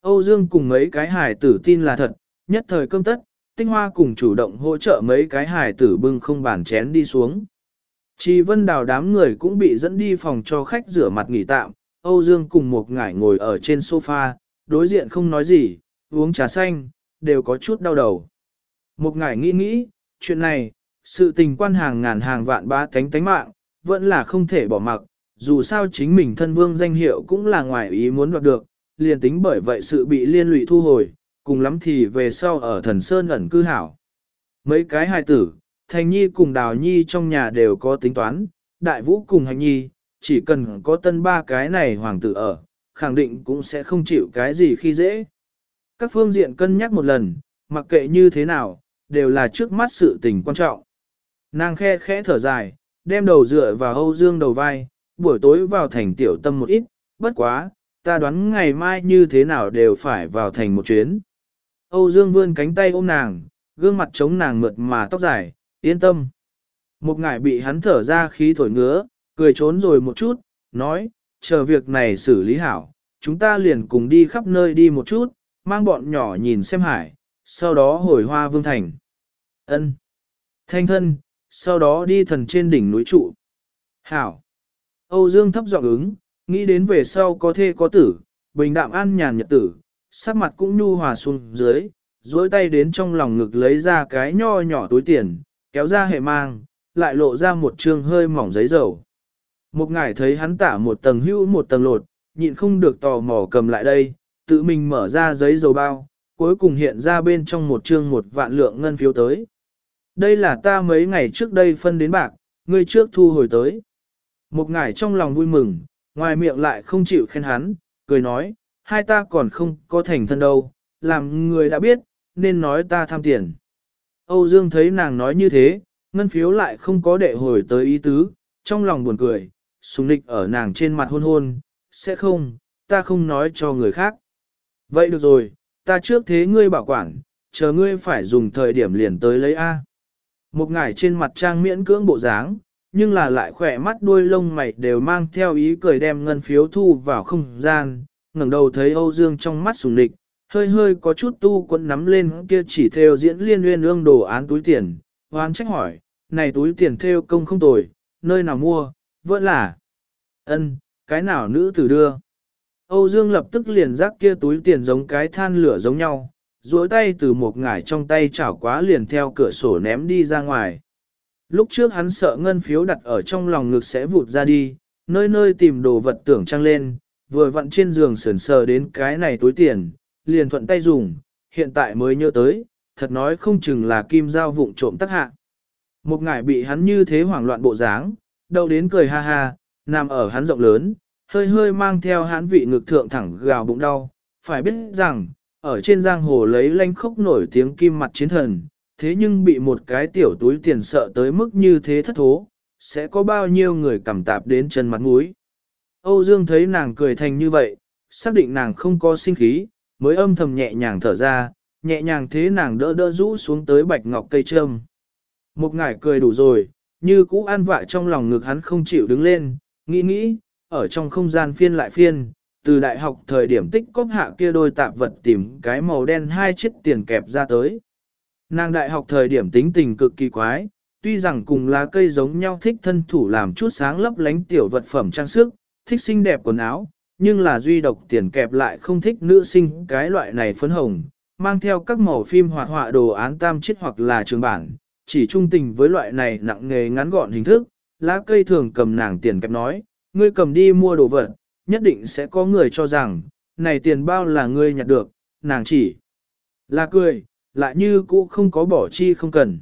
Speaker 1: Âu Dương cùng mấy cái hải tử tin là thật, nhất thời cơm tất, tinh hoa cùng chủ động hỗ trợ mấy cái hải tử bưng không bàn chén đi xuống. Chi vân đào đám người cũng bị dẫn đi phòng cho khách rửa mặt nghỉ tạm, Âu Dương cùng một ngải ngồi ở trên sofa, đối diện không nói gì, uống trà xanh, đều có chút đau đầu. Một ngải nghĩ nghĩ, chuyện này, sự tình quan hàng ngàn hàng vạn ba cánh tánh mạng, vẫn là không thể bỏ mặc, dù sao chính mình thân vương danh hiệu cũng là ngoài ý muốn đoạt được, liền tính bởi vậy sự bị liên lụy thu hồi, cùng lắm thì về sau ở thần sơn ẩn cư hảo. Mấy cái hài tử, Thành Nhi cùng Đào Nhi trong nhà đều có tính toán, Đại Vũ cùng Hành Nhi, chỉ cần có tân ba cái này hoàng tử ở, khẳng định cũng sẽ không chịu cái gì khi dễ. Các phương diện cân nhắc một lần, mặc kệ như thế nào, đều là trước mắt sự tình quan trọng. Nàng khe khẽ thở dài, đem đầu dựa vào Âu Dương đầu vai, buổi tối vào thành tiểu tâm một ít, bất quá, ta đoán ngày mai như thế nào đều phải vào thành một chuyến. Âu Dương vươn cánh tay ôm nàng, gương mặt chống nàng mượt mà tóc dài, yên tâm. Một ngải bị hắn thở ra khí thổi ngứa, cười trốn rồi một chút, nói, chờ việc này xử lý hảo, chúng ta liền cùng đi khắp nơi đi một chút, mang bọn nhỏ nhìn xem hải, sau đó hồi hoa vương thành. ân Thanh thân, sau đó đi thần trên đỉnh núi trụ. Hảo. Âu Dương thấp giọng ứng, nghĩ đến về sau có thê có tử, bình đạm an nhàn nhật tử, sắc mặt cũng nhu hòa xuống dưới, duỗi tay đến trong lòng ngực lấy ra cái nho nhỏ túi tiền, kéo ra hệ mang, lại lộ ra một trương hơi mỏng giấy dầu. Một ngải thấy hắn tả một tầng hữu một tầng lột, nhịn không được tò mò cầm lại đây, tự mình mở ra giấy dầu bao, cuối cùng hiện ra bên trong một trương một vạn lượng ngân phiếu tới. Đây là ta mấy ngày trước đây phân đến bạc, ngươi trước thu hồi tới. Một ngải trong lòng vui mừng, ngoài miệng lại không chịu khen hắn, cười nói, hai ta còn không có thành thân đâu, làm người đã biết, nên nói ta tham tiền. Âu Dương thấy nàng nói như thế, ngân phiếu lại không có đệ hồi tới ý tứ, trong lòng buồn cười, sùng nịch ở nàng trên mặt hôn hôn, sẽ không, ta không nói cho người khác. Vậy được rồi, ta trước thế ngươi bảo quản, chờ ngươi phải dùng thời điểm liền tới lấy A. Một ngải trên mặt trang miễn cưỡng bộ dáng, nhưng là lại khỏe mắt đuôi lông mày đều mang theo ý cười đem ngân phiếu thu vào không gian, ngẩng đầu thấy Âu Dương trong mắt sùng địch, hơi hơi có chút tu quấn nắm lên kia chỉ theo diễn liên nguyên ương đồ án túi tiền, hoan trách hỏi, này túi tiền theo công không tồi, nơi nào mua, vẫn là, ân, cái nào nữ tử đưa. Âu Dương lập tức liền rác kia túi tiền giống cái than lửa giống nhau, duỗi tay từ một ngải trong tay chảo quá liền theo cửa sổ ném đi ra ngoài. Lúc trước hắn sợ ngân phiếu đặt ở trong lòng ngực sẽ vụt ra đi, nơi nơi tìm đồ vật tưởng trăng lên, vừa vặn trên giường sườn sờ đến cái này túi tiền, liền thuận tay dùng, hiện tại mới nhớ tới, thật nói không chừng là kim dao vụng trộm tắc hạ. Một ngải bị hắn như thế hoảng loạn bộ dáng, đầu đến cười ha ha, nằm ở hắn rộng lớn, hơi hơi mang theo hắn vị ngực thượng thẳng gào bụng đau, phải biết rằng, ở trên giang hồ lấy lanh khốc nổi tiếng kim mặt chiến thần, thế nhưng bị một cái tiểu túi tiền sợ tới mức như thế thất thố, sẽ có bao nhiêu người cảm tạp đến chân mặt mũi. Âu Dương thấy nàng cười thành như vậy, xác định nàng không có sinh khí, mới âm thầm nhẹ nhàng thở ra, nhẹ nhàng thế nàng đỡ đỡ rũ xuống tới bạch ngọc cây trâm. Một ngải cười đủ rồi, như cũ an vạ trong lòng ngực hắn không chịu đứng lên, nghĩ nghĩ, ở trong không gian phiên lại phiên, từ đại học thời điểm tích cóp hạ kia đôi tạp vật tìm cái màu đen hai chiếc tiền kẹp ra tới. Nàng đại học thời điểm tính tình cực kỳ quái, tuy rằng cùng lá cây giống nhau thích thân thủ làm chút sáng lấp lánh tiểu vật phẩm trang sức, thích xinh đẹp quần áo, nhưng là duy độc tiền kẹp lại không thích nữ sinh cái loại này phấn hồng, mang theo các màu phim hoạt họa đồ án tam chiếc hoặc là trường bản, chỉ trung tình với loại này nặng nghề ngắn gọn hình thức, lá cây thường cầm nàng tiền kẹp nói, ngươi cầm đi mua đồ vật, nhất định sẽ có người cho rằng, này tiền bao là ngươi nhặt được, nàng chỉ là cười, lại như cũ không có bỏ chi không cần.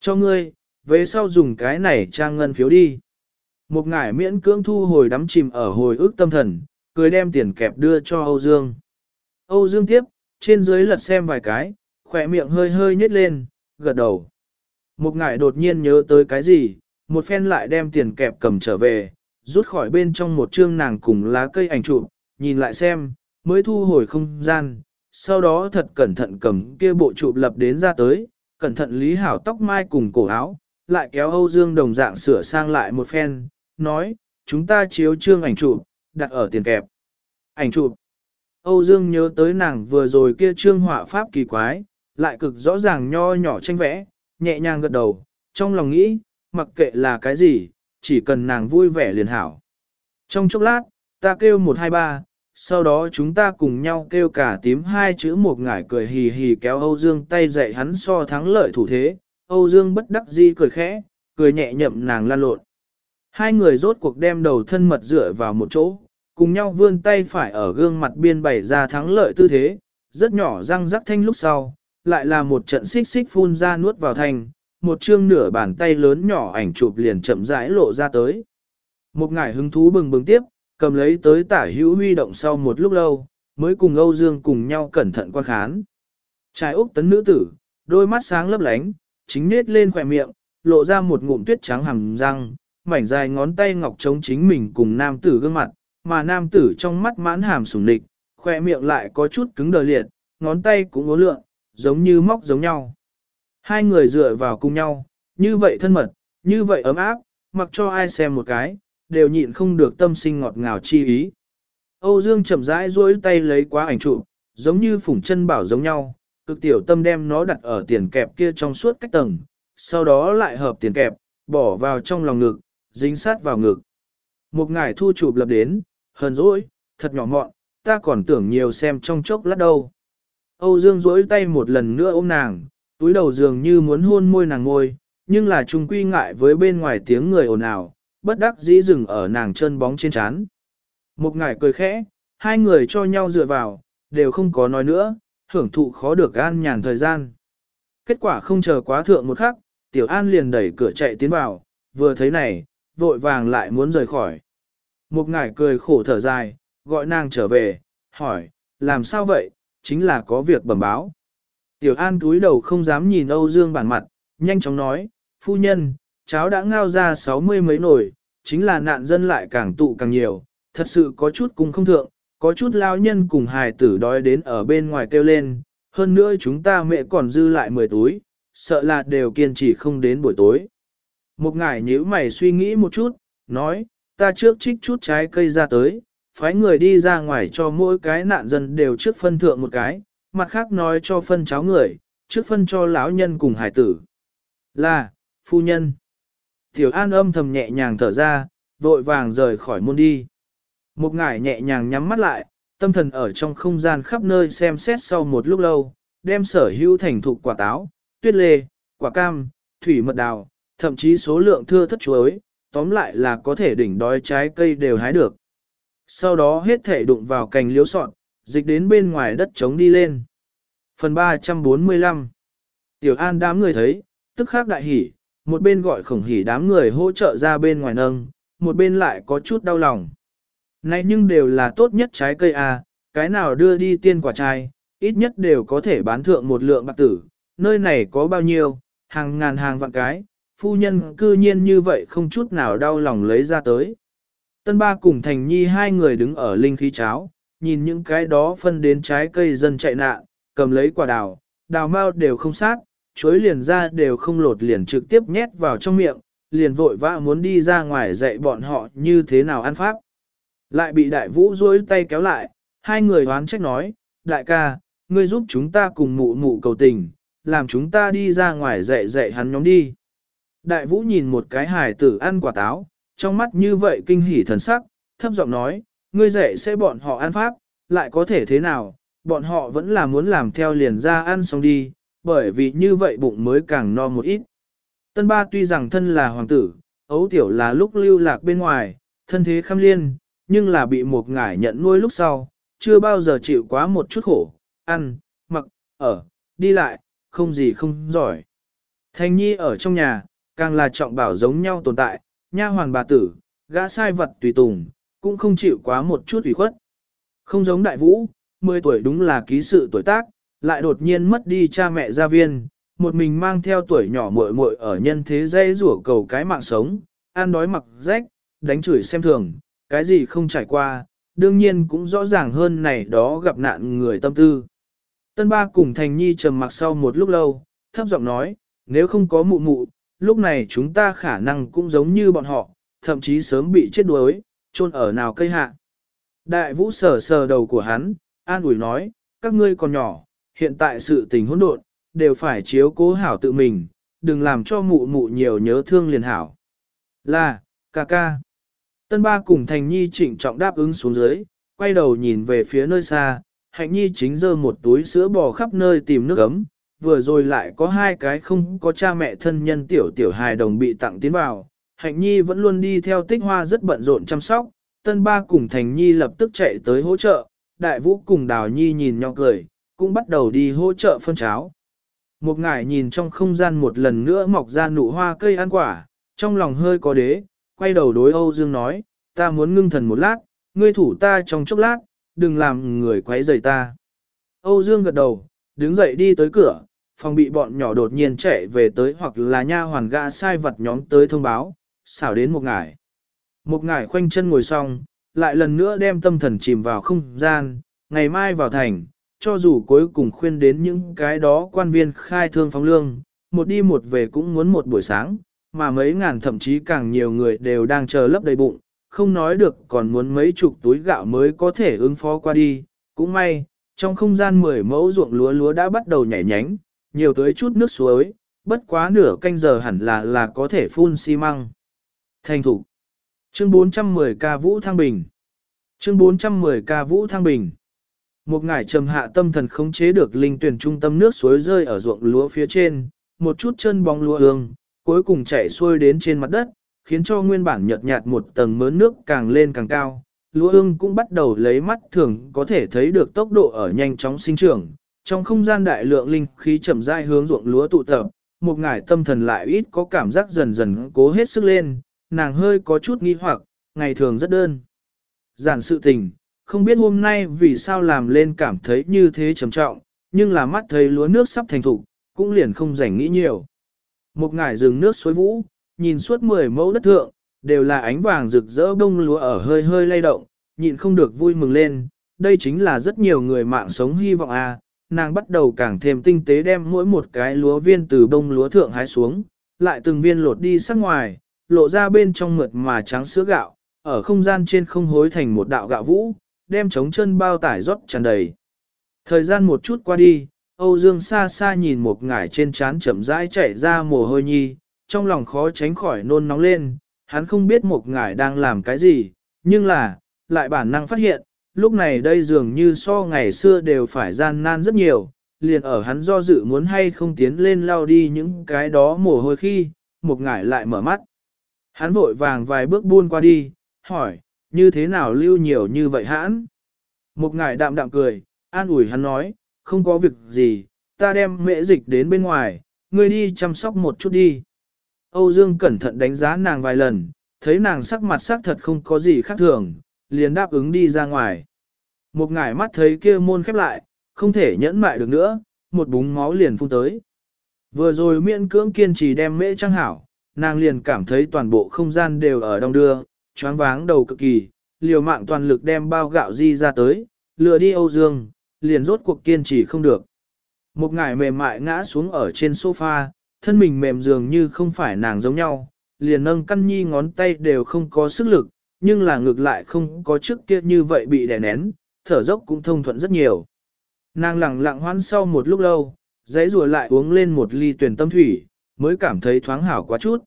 Speaker 1: Cho ngươi, về sau dùng cái này trang ngân phiếu đi. Một ngải miễn cưỡng thu hồi đắm chìm ở hồi ức tâm thần, cười đem tiền kẹp đưa cho Âu Dương. Âu Dương tiếp, trên dưới lật xem vài cái, khỏe miệng hơi hơi nhếch lên, gật đầu. Một ngải đột nhiên nhớ tới cái gì, một phen lại đem tiền kẹp cầm trở về, rút khỏi bên trong một chương nàng cùng lá cây ảnh chụp, nhìn lại xem, mới thu hồi không gian, sau đó thật cẩn thận cầm kia bộ chụp lập đến ra tới, cẩn thận lý hảo tóc mai cùng cổ áo, lại kéo Âu Dương đồng dạng sửa sang lại một phen, nói, chúng ta chiếu chương ảnh chụp, đặt ở tiền kẹp. Ảnh chụp. Âu Dương nhớ tới nàng vừa rồi kia trương họa pháp kỳ quái, lại cực rõ ràng nho nhỏ tranh vẽ, nhẹ nhàng gật đầu, trong lòng nghĩ, mặc kệ là cái gì, chỉ cần nàng vui vẻ liền hảo. Trong chốc lát, ta kêu 123, sau đó chúng ta cùng nhau kêu cả tím hai chữ một ngải cười hì hì kéo Âu Dương tay dạy hắn so thắng lợi thủ thế, Âu Dương bất đắc dĩ cười khẽ, cười nhẹ nhậm nàng lan lộn. Hai người rốt cuộc đem đầu thân mật dựa vào một chỗ, cùng nhau vươn tay phải ở gương mặt biên bày ra thắng lợi tư thế, rất nhỏ răng rắc thanh lúc sau, lại là một trận xích xích phun ra nuốt vào thành, một chương nửa bàn tay lớn nhỏ ảnh chụp liền chậm rãi lộ ra tới. Một ngải hứng thú bừng bừng tiếp, cầm lấy tới tả hữu huy động sau một lúc lâu, mới cùng Âu Dương cùng nhau cẩn thận quan khán. Trái úc tấn nữ tử, đôi mắt sáng lấp lánh, chính nết lên khỏe miệng, lộ ra một ngụm tuyết trắng hàm răng, mảnh dài ngón tay ngọc chống chính mình cùng nam tử gương mặt, mà nam tử trong mắt mãn hàm sủng nịch, khỏe miệng lại có chút cứng đờ liệt, ngón tay cũng ngố lượng, giống như móc giống nhau. Hai người dựa vào cùng nhau, như vậy thân mật, như vậy ấm áp, mặc cho ai xem một cái, đều nhịn không được tâm sinh ngọt ngào chi ý. Âu Dương chậm rãi duỗi tay lấy quá ảnh chụp, giống như phủng chân bảo giống nhau, cực tiểu tâm đem nó đặt ở tiền kẹp kia trong suốt cách tầng, sau đó lại hợp tiền kẹp, bỏ vào trong lòng ngực, dính sát vào ngực. Một ngải thu chụp lập đến, hờn dỗi, thật nhỏ mọn, ta còn tưởng nhiều xem trong chốc lát đâu. Âu Dương duỗi tay một lần nữa ôm nàng, túi đầu dường như muốn hôn môi nàng ngôi, nhưng là trung quy ngại với bên ngoài tiếng người ồn ào, bất đắc dĩ dừng ở nàng chân bóng trên chán. Một ngải cười khẽ, hai người cho nhau dựa vào, đều không có nói nữa, hưởng thụ khó được an nhàn thời gian. Kết quả không chờ quá thượng một khắc, Tiểu An liền đẩy cửa chạy tiến vào, vừa thấy này, vội vàng lại muốn rời khỏi. Một ngải cười khổ thở dài, gọi nàng trở về, hỏi, làm sao vậy, chính là có việc bẩm báo. Tiểu An túi đầu không dám nhìn Âu Dương bản mặt, nhanh chóng nói, phu nhân, cháu đã ngao ra sáu mươi mấy nồi, chính là nạn dân lại càng tụ càng nhiều, thật sự có chút cùng không thượng, có chút lao nhân cùng hài tử đói đến ở bên ngoài kêu lên, hơn nữa chúng ta mẹ còn dư lại 10 túi, sợ là đều kiên trì không đến buổi tối. Một ngải nhíu mày suy nghĩ một chút, nói, ta trước trích chút trái cây ra tới, phái người đi ra ngoài cho mỗi cái nạn dân đều trước phân thượng một cái, mặt khác nói cho phân cháo người, trước phân cho lão nhân cùng hải tử. Là, phu nhân. Tiểu An âm thầm nhẹ nhàng thở ra, vội vàng rời khỏi môn đi. Một ngải nhẹ nhàng nhắm mắt lại, tâm thần ở trong không gian khắp nơi xem xét sau một lúc lâu, đem sở hữu thành thục quả táo, tuyết lê, quả cam, thủy mật đào, thậm chí số lượng thưa thất chuối, tóm lại là có thể đỉnh đói trái cây đều hái được. Sau đó hết thể đụng vào cành liễu sọn, dịch đến bên ngoài đất trống đi lên. Phần 345 Tiểu An đám người thấy, tức khác đại hỉ, một bên gọi khổng hỉ đám người hỗ trợ ra bên ngoài nâng, một bên lại có chút đau lòng. Này nhưng đều là tốt nhất trái cây à, cái nào đưa đi tiên quả trai, ít nhất đều có thể bán thượng một lượng bạc tử, nơi này có bao nhiêu, hàng ngàn hàng vạn cái, phu nhân cư nhiên như vậy không chút nào đau lòng lấy ra tới. Tân ba cùng thành nhi hai người đứng ở linh khí cháo, nhìn những cái đó phân đến trái cây dân chạy nạn, cầm lấy quả đào, đào mau đều không sát, chuối liền ra đều không lột liền trực tiếp nhét vào trong miệng, liền vội vã muốn đi ra ngoài dạy bọn họ như thế nào ăn pháp. Lại bị đại vũ duỗi tay kéo lại, hai người hoán trách nói, đại ca, ngươi giúp chúng ta cùng mụ mụ cầu tình, làm chúng ta đi ra ngoài dạy dạy hắn nhóm đi. Đại vũ nhìn một cái Hải tử ăn quả táo, trong mắt như vậy kinh hỉ thần sắc, thấp giọng nói, ngươi dạy sẽ bọn họ ăn pháp, lại có thể thế nào, bọn họ vẫn là muốn làm theo liền ra ăn xong đi, bởi vì như vậy bụng mới càng no một ít. Tân ba tuy rằng thân là hoàng tử, ấu tiểu là lúc lưu lạc bên ngoài, thân thế khăm liên, nhưng là bị một ngải nhận nuôi lúc sau, chưa bao giờ chịu quá một chút khổ, ăn, mặc, ở, đi lại, không gì không giỏi. thanh nhi ở trong nhà, càng là trọng bảo giống nhau tồn tại, nha hoàn bà tử, gã sai vật tùy tùng, cũng không chịu quá một chút ủy khuất. Không giống đại vũ, 10 tuổi đúng là ký sự tuổi tác, lại đột nhiên mất đi cha mẹ gia viên, một mình mang theo tuổi nhỏ muội muội ở nhân thế dây rủa cầu cái mạng sống, ăn đói mặc rách, đánh chửi xem thường, cái gì không trải qua, đương nhiên cũng rõ ràng hơn này đó gặp nạn người tâm tư. Tân ba cùng Thành Nhi trầm mặc sau một lúc lâu, thấp giọng nói, nếu không có mụ mụ, lúc này chúng ta khả năng cũng giống như bọn họ, thậm chí sớm bị chết đuối, chôn ở nào cây hạ. Đại vũ sờ sờ đầu của hắn, an ủi nói, các ngươi còn nhỏ, hiện tại sự tình hỗn độn, đều phải chiếu cố hảo tự mình, đừng làm cho mụ mụ nhiều nhớ thương liền hảo. Là, ca ca. Tân ba cùng Thành Nhi trịnh trọng đáp ứng xuống dưới, quay đầu nhìn về phía nơi xa, Hạnh Nhi chính dơ một túi sữa bò khắp nơi tìm nước ấm, vừa rồi lại có hai cái không có cha mẹ thân nhân tiểu tiểu hài đồng bị tặng tiến vào. Hạnh Nhi vẫn luôn đi theo tích hoa rất bận rộn chăm sóc, Tân ba cùng Thành Nhi lập tức chạy tới hỗ trợ, Đại Vũ cùng Đào Nhi nhìn nhau cười, cũng bắt đầu đi hỗ trợ phân cháo. Một ngải nhìn trong không gian một lần nữa mọc ra nụ hoa cây ăn quả, trong lòng hơi có đế, quay đầu đối Âu Dương nói, ta muốn ngưng thần một lát, ngươi thủ ta trong chốc lát, đừng làm người quấy rầy ta. Âu Dương gật đầu, đứng dậy đi tới cửa, phòng bị bọn nhỏ đột nhiên chạy về tới hoặc là nha hoàn gã sai vật nhóm tới thông báo, xảo đến một ngải. Một ngải khoanh chân ngồi xong, lại lần nữa đem tâm thần chìm vào không gian, ngày mai vào thành, cho dù cuối cùng khuyên đến những cái đó quan viên khai thương phóng lương, một đi một về cũng muốn một buổi sáng, mà mấy ngàn thậm chí càng nhiều người đều đang chờ lấp đầy bụng, không nói được còn muốn mấy chục túi gạo mới có thể ứng phó qua đi. Cũng may, trong không gian 10 mẫu ruộng lúa lúa đã bắt đầu nhảy nhánh, nhiều tới chút nước suối, bất quá nửa canh giờ hẳn là là có thể phun xi măng. Thành thủ. Chương 410 ca Vũ Thăng Bình. Chương 410 ca Vũ Thăng Bình. Một ngải trầm hạ tâm thần khống chế được linh tuyển trung tâm nước suối rơi ở ruộng lúa phía trên, một chút chân bóng lúa hương, cuối cùng chảy xuôi đến trên mặt đất, khiến cho nguyên bản nhợt nhạt một tầng mớn nước càng lên càng cao. Lúa ương cũng bắt đầu lấy mắt thường có thể thấy được tốc độ ở nhanh chóng sinh trưởng. Trong không gian đại lượng linh khí chậm rãi hướng ruộng lúa tụ tập, một ngải tâm thần lại ít có cảm giác dần dần cố hết sức lên, nàng hơi có chút nghi hoặc, ngày thường rất đơn. Giản sự tình, không biết hôm nay vì sao làm lên cảm thấy như thế trầm trọng, nhưng là mắt thấy lúa nước sắp thành thục, cũng liền không rảnh nghĩ nhiều. Một ngải rừng nước suối vũ, nhìn suốt 10 mẫu đất thượng, đều là ánh vàng rực rỡ bông lúa ở hơi hơi lay động, nhịn không được vui mừng lên, đây chính là rất nhiều người mạng sống hy vọng à, nàng bắt đầu càng thêm tinh tế đem mỗi một cái lúa viên từ bông lúa thượng hái xuống, lại từng viên lột đi sắc ngoài, lộ ra bên trong mượt mà trắng sữa gạo, ở không gian trên không hối thành một đạo gạo vũ, đem trống chân bao tải rót tràn đầy. Thời gian một chút qua đi, Âu Dương xa xa nhìn một ngải trên trán chậm rãi chảy ra mồ hôi nhi, trong lòng khó tránh khỏi nôn nóng lên, hắn không biết một ngải đang làm cái gì, nhưng là, lại bản năng phát hiện, lúc này đây dường như so ngày xưa đều phải gian nan rất nhiều, liền ở hắn do dự muốn hay không tiến lên lao đi những cái đó mồ hôi khi, một ngải lại mở mắt. Hắn vội vàng vài bước buôn qua đi, hỏi, như thế nào lưu nhiều như vậy hãn? Một ngải đạm đạm cười, an ủi hắn nói, không có việc gì, ta đem mễ dịch đến bên ngoài, ngươi đi chăm sóc một chút đi. Âu Dương cẩn thận đánh giá nàng vài lần, thấy nàng sắc mặt sắc thật không có gì khác thường, liền đáp ứng đi ra ngoài. Một ngải mắt thấy kia môn khép lại, không thể nhẫn mại được nữa, một búng máu liền phun tới. Vừa rồi miễn cưỡng kiên trì đem mễ trang hảo, nàng liền cảm thấy toàn bộ không gian đều ở đông đưa, choáng váng đầu cực kỳ, liều mạng toàn lực đem bao gạo di ra tới, lừa đi Âu Dương, liền rốt cuộc kiên trì không được. Một ngải mềm mại ngã xuống ở trên sofa, thân mình mềm dường như không phải nàng giống nhau, liền nâng căn nhi ngón tay đều không có sức lực, nhưng là ngược lại không có trước kia như vậy bị đè nén, thở dốc cũng thông thuận rất nhiều. Nàng lặng lặng hoan sau một lúc lâu, giấy rùa lại uống lên một ly tuyển tâm thủy, mới cảm thấy thoáng hảo quá chút.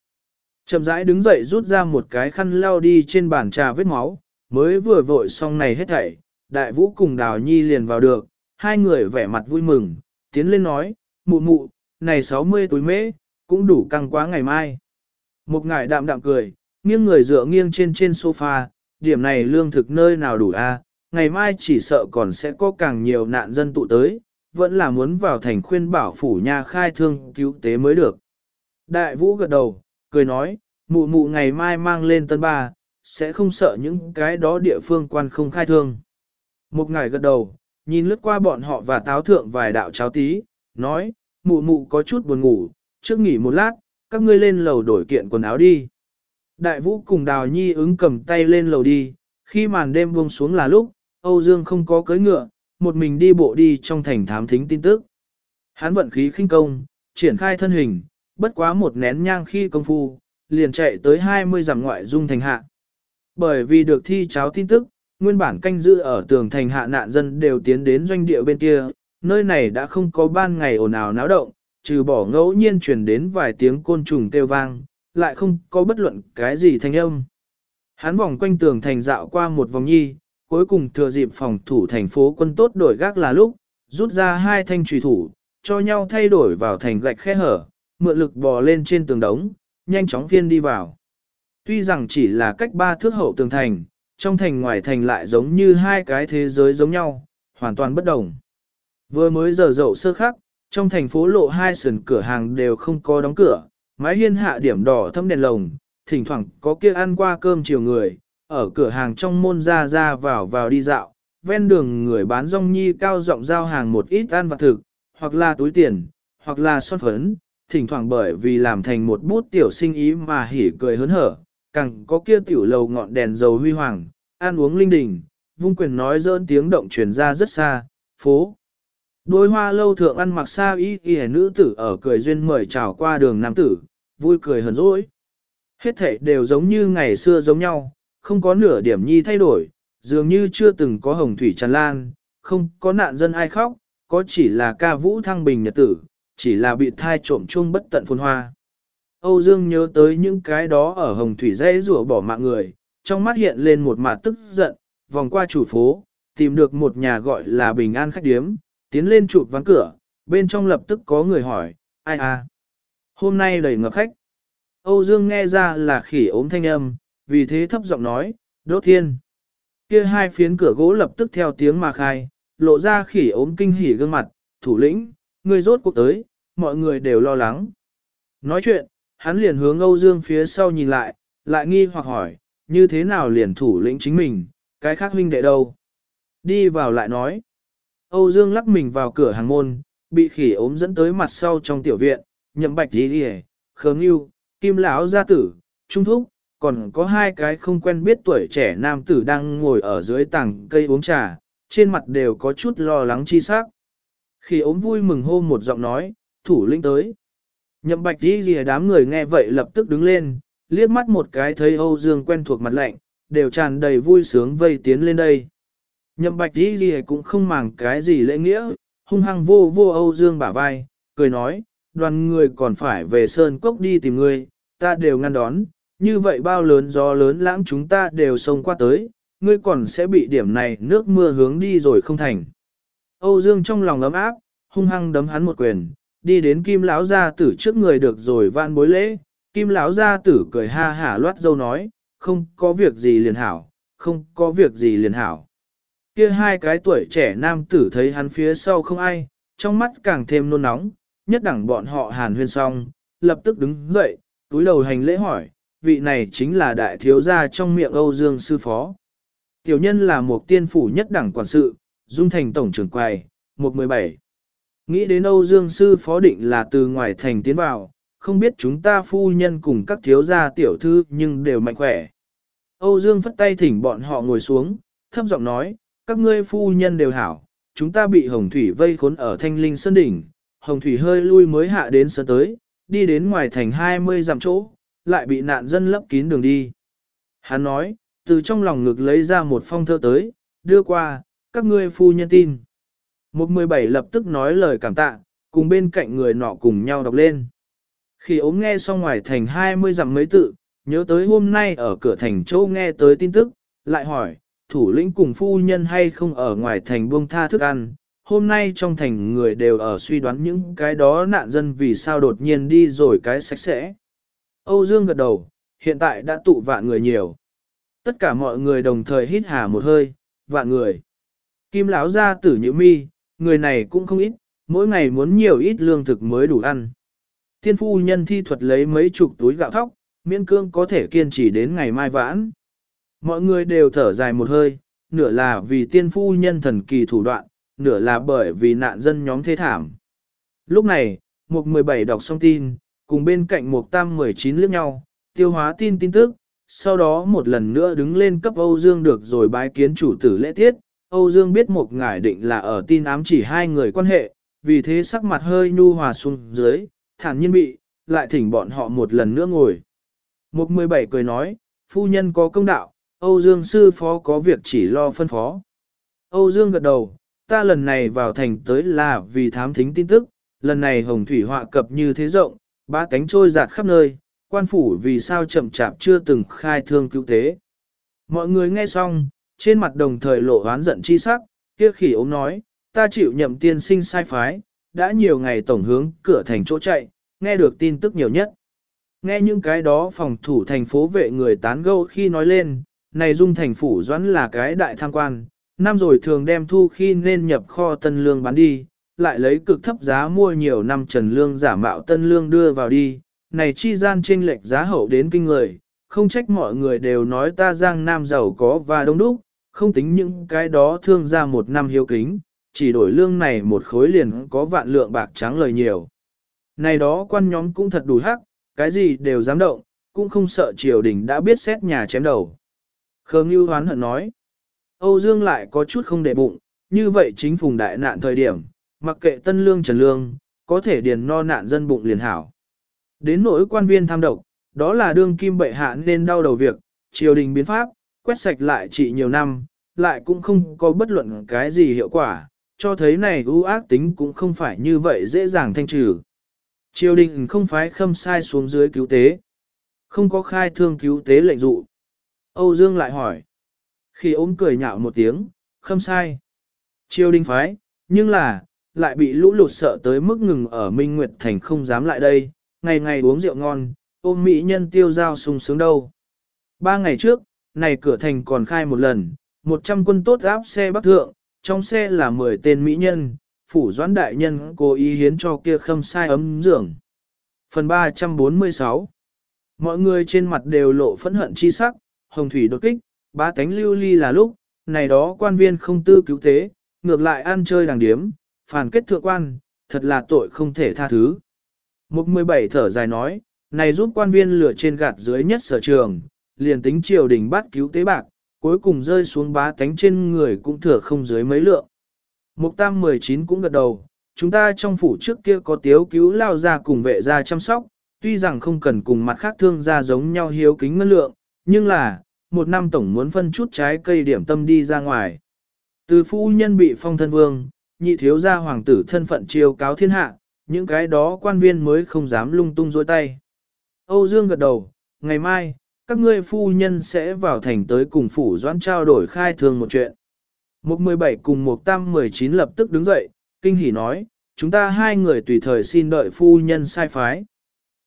Speaker 1: Chậm rãi đứng dậy rút ra một cái khăn lao đi trên bàn trà vết máu, mới vừa vội xong này hết thảy, đại vũ cùng đào nhi liền vào được, hai người vẻ mặt vui mừng, tiến lên nói, mụ mụ, này 60 túi mễ, cũng đủ căng quá ngày mai. Một ngải đạm đạm cười, nghiêng người dựa nghiêng trên trên sofa, điểm này lương thực nơi nào đủ a? À? ngày mai chỉ sợ còn sẽ có càng nhiều nạn dân tụ tới, vẫn là muốn vào thành khuyên bảo phủ nhà khai thương cứu tế mới được. Đại vũ gật đầu, cười nói, mụ mụ ngày mai mang lên tân ba, sẽ không sợ những cái đó địa phương quan không khai thương. Một ngày gật đầu, nhìn lướt qua bọn họ và táo thượng vài đạo cháo tí, nói, mụ mụ có chút buồn ngủ, trước nghỉ một lát, các ngươi lên lầu đổi kiện quần áo đi. Đại vũ cùng đào nhi ứng cầm tay lên lầu đi, khi màn đêm buông xuống là lúc, Âu Dương không có cưới ngựa, một mình đi bộ đi trong thành thám thính tin tức. Hắn vận khí khinh công, triển khai thân hình, bất quá một nén nhang khi công phu, liền chạy tới 20 dặm ngoại dung thành hạ. Bởi vì được thi cháo tin tức, nguyên bản canh giữ ở tường thành hạ nạn dân đều tiến đến doanh địa bên kia, nơi này đã không có ban ngày ồn ào náo động, trừ bỏ ngẫu nhiên truyền đến vài tiếng côn trùng kêu vang, lại không có bất luận cái gì thanh âm. Hắn vòng quanh tường thành dạo qua một vòng nhi, cuối cùng thừa dịp phòng thủ thành phố quân tốt đổi gác là lúc, rút ra hai thanh trùy thủ, cho nhau thay đổi vào thành gạch khe hở, mượn lực bò lên trên tường đống, nhanh chóng phiên đi vào. Tuy rằng chỉ là cách ba thước hậu tường thành, trong thành ngoài thành lại giống như hai cái thế giới giống nhau, hoàn toàn bất đồng. Vừa mới giờ dậu sơ khắc, trong thành phố lộ hai sườn cửa hàng đều không có đóng cửa, mái hiên hạ điểm đỏ thâm đèn lồng, thỉnh thoảng có kia ăn qua cơm chiều người, ở cửa hàng trong môn ra ra vào vào đi dạo, ven đường người bán rong nhi cao rộng giao hàng một ít ăn vặt thực, hoặc là túi tiền, hoặc là son phấn, thỉnh thoảng bởi vì làm thành một bút tiểu sinh ý mà hỉ cười hớn hở, càng có kia tiểu lầu ngọn đèn dầu huy hoàng, ăn uống linh đình, vung quyền nói dỡn tiếng động truyền ra rất xa, phố. Đôi hoa lâu thượng ăn mặc xa y y nữ tử ở cười duyên mời chào qua đường nam tử, vui cười hờn dỗi. Hết thể đều giống như ngày xưa giống nhau, không có nửa điểm nhi thay đổi, dường như chưa từng có hồng thủy tràn lan, không có nạn dân ai khóc, có chỉ là ca vũ thăng bình nhật tử, chỉ là bị thai trộm chung bất tận phồn hoa. Âu Dương nhớ tới những cái đó ở hồng thủy dây rủa bỏ mạng người, trong mắt hiện lên một mặt tức giận, vòng qua chủ phố, tìm được một nhà gọi là bình an khách điếm, tiến lên chụp ván cửa, bên trong lập tức có người hỏi, ai à? Hôm nay đầy ngập khách. Âu Dương nghe ra là khỉ ốm thanh âm, vì thế thấp giọng nói, đốt thiên. Kia hai phiến cửa gỗ lập tức theo tiếng mà khai, lộ ra khỉ ốm kinh hỉ gương mặt, thủ lĩnh, người rốt cuộc tới, mọi người đều lo lắng. Nói chuyện, hắn liền hướng Âu Dương phía sau nhìn lại, lại nghi hoặc hỏi, như thế nào liền thủ lĩnh chính mình, cái khác huynh đệ đâu. Đi vào lại nói, Âu Dương lắc mình vào cửa hàng môn, bị khỉ ốm dẫn tới mặt sau trong tiểu viện, nhậm bạch đi đi khớ ngưu, kim lão gia tử, trung thúc, còn có hai cái không quen biết tuổi trẻ nam tử đang ngồi ở dưới tảng cây uống trà, trên mặt đều có chút lo lắng chi sắc. Khi ốm vui mừng hô một giọng nói, thủ lĩnh tới. Nhậm bạch đi lìa đám người nghe vậy lập tức đứng lên, liếc mắt một cái thấy Âu Dương quen thuộc mặt lạnh, đều tràn đầy vui sướng vây tiến lên đây. Nhậm bạch đi lìa cũng không màng cái gì lễ nghĩa, hung hăng vô vô Âu Dương bả vai, cười nói, đoàn người còn phải về Sơn Cốc đi tìm ngươi, ta đều ngăn đón, như vậy bao lớn gió lớn lãng chúng ta đều xông qua tới, ngươi còn sẽ bị điểm này nước mưa hướng đi rồi không thành. Âu Dương trong lòng ấm áp, hung hăng đấm hắn một quyền, đi đến kim lão gia tử trước người được rồi van bối lễ, Kim lão gia tử cười ha hả loát dâu nói, không có việc gì liền hảo, không có việc gì liền hảo. Kia hai cái tuổi trẻ nam tử thấy hắn phía sau không ai, trong mắt càng thêm nôn nóng, nhất đẳng bọn họ hàn huyên xong, lập tức đứng dậy, túi đầu hành lễ hỏi, vị này chính là đại thiếu gia trong miệng Âu Dương sư phó. Tiểu nhân là một tiên phủ nhất đẳng quản sự, dung thành tổng trưởng quầy, 117. Nghĩ đến Âu Dương sư phó định là từ ngoài thành tiến vào, không biết chúng ta phu nhân cùng các thiếu gia tiểu thư nhưng đều mạnh khỏe. Âu Dương phất tay thỉnh bọn họ ngồi xuống, thấp giọng nói, các ngươi phu nhân đều hảo, chúng ta bị hồng thủy vây khốn ở thanh linh sơn đỉnh, hồng thủy hơi lui mới hạ đến sơn tới, đi đến ngoài thành 20 dặm chỗ, lại bị nạn dân lấp kín đường đi. Hắn nói, từ trong lòng ngực lấy ra một phong thơ tới, đưa qua, các ngươi phu nhân tin. Một mười bảy lập tức nói lời cảm tạ, cùng bên cạnh người nọ cùng nhau đọc lên. Khi ốm nghe xong ngoài thành 20 dặm mấy tự, nhớ tới hôm nay ở cửa thành chỗ nghe tới tin tức, lại hỏi, thủ lĩnh cùng phu nhân hay không ở ngoài thành buông tha thức ăn, hôm nay trong thành người đều ở suy đoán những cái đó nạn dân vì sao đột nhiên đi rồi cái sạch sẽ. Âu Dương gật đầu, hiện tại đã tụ vạn người nhiều. Tất cả mọi người đồng thời hít hà một hơi, vạn người. Kim lão ra tử nhữ mi, người này cũng không ít, mỗi ngày muốn nhiều ít lương thực mới đủ ăn. Tiên phu nhân thi thuật lấy mấy chục túi gạo thóc, miễn cương có thể kiên trì đến ngày mai vãn. Mọi người đều thở dài một hơi, nửa là vì tiên phu nhân thần kỳ thủ đoạn, nửa là bởi vì nạn dân nhóm thế thảm. Lúc này, Mục 17 đọc xong tin, cùng bên cạnh Mục Tam 19 liếc nhau, tiêu hóa tin tin tức, sau đó một lần nữa đứng lên cấp Âu Dương được rồi bái kiến chủ tử lễ tiết. Âu Dương biết một ngải định là ở tin ám chỉ hai người quan hệ, vì thế sắc mặt hơi nhu hòa xuống dưới, thản nhiên bị, lại thỉnh bọn họ một lần nữa ngồi. Mục 17 cười nói, phu nhân có công đạo, Âu Dương sư phó có việc chỉ lo phân phó. Âu Dương gật đầu, ta lần này vào thành tới là vì thám thính tin tức, lần này hồng thủy họa cập như thế rộng, ba cánh trôi giạt khắp nơi, quan phủ vì sao chậm chạp chưa từng khai thương cứu tế. Mọi người nghe xong, trên mặt đồng thời lộ oán giận chi sắc, kia khỉ ống nói, ta chịu nhậm tiên sinh sai phái, đã nhiều ngày tổng hướng cửa thành chỗ chạy, nghe được tin tức nhiều nhất. Nghe những cái đó phòng thủ thành phố vệ người tán gẫu khi nói lên, này dung thành phủ doãn là cái đại tham quan, năm rồi thường đem thu khi nên nhập kho tân lương bán đi, lại lấy cực thấp giá mua nhiều năm trần lương giả mạo tân lương đưa vào đi, này chi gian chênh lệch giá hậu đến kinh người, không trách mọi người đều nói ta giang nam giàu có và đông đúc, không tính những cái đó thương ra một năm hiếu kính, chỉ đổi lương này một khối liền có vạn lượng bạc trắng lời nhiều. Này đó quan nhóm cũng thật đủ hắc, cái gì đều dám động, cũng không sợ triều đình đã biết xét nhà chém đầu. Khờ Ngưu hoán hận nói. Âu Dương lại có chút không để bụng, như vậy chính phùng đại nạn thời điểm, mặc kệ tân lương trần lương, có thể điền no nạn dân bụng liền hảo. Đến nỗi quan viên tham độc, đó là đương kim bệ hạ nên đau đầu việc, triều đình biến pháp, quét sạch lại trị nhiều năm, lại cũng không có bất luận cái gì hiệu quả, cho thấy này ưu ác tính cũng không phải như vậy dễ dàng thanh trừ. Triều đình không phải khâm sai xuống dưới cứu tế, không có khai thương cứu tế lệnh dụ. Âu Dương lại hỏi. Khi ôm cười nhạo một tiếng, không sai. Triều đình phái, nhưng là, lại bị lũ lụt sợ tới mức ngừng ở Minh Nguyệt Thành không dám lại đây, ngày ngày uống rượu ngon, ôm mỹ nhân tiêu giao sung sướng đâu. Ba ngày trước, này cửa thành còn khai một lần, 100 quân tốt áp xe bắc thượng, trong xe là 10 tên mỹ nhân, phủ doãn đại nhân cố ý hiến cho kia khâm sai ấm dưỡng. Phần 346 Mọi người trên mặt đều lộ phẫn hận chi sắc, hồng thủy đột kích, ba tánh lưu ly là lúc, này đó quan viên không tư cứu tế, ngược lại ăn chơi đàng điếm, phản kết thượng quan, thật là tội không thể tha thứ. Mục 17 thở dài nói, này giúp quan viên lửa trên gạt dưới nhất sở trường, liền tính triều đình bắt cứu tế bạc, cuối cùng rơi xuống bá tánh trên người cũng thừa không dưới mấy lượng. Mục tam 19 cũng gật đầu, chúng ta trong phủ trước kia có tiếu cứu lao ra cùng vệ gia chăm sóc, tuy rằng không cần cùng mặt khác thương gia giống nhau hiếu kính ngân lượng, nhưng là, một năm tổng muốn phân chút trái cây điểm tâm đi ra ngoài. Từ phu nhân bị phong thân vương, nhị thiếu gia hoàng tử thân phận chiêu cáo thiên hạ, những cái đó quan viên mới không dám lung tung dối tay. Âu Dương gật đầu, ngày mai, các ngươi phu nhân sẽ vào thành tới cùng phủ doãn trao đổi khai thường một chuyện. Một 17 cùng một tam 19 lập tức đứng dậy, kinh hỉ nói, chúng ta hai người tùy thời xin đợi phu nhân sai phái.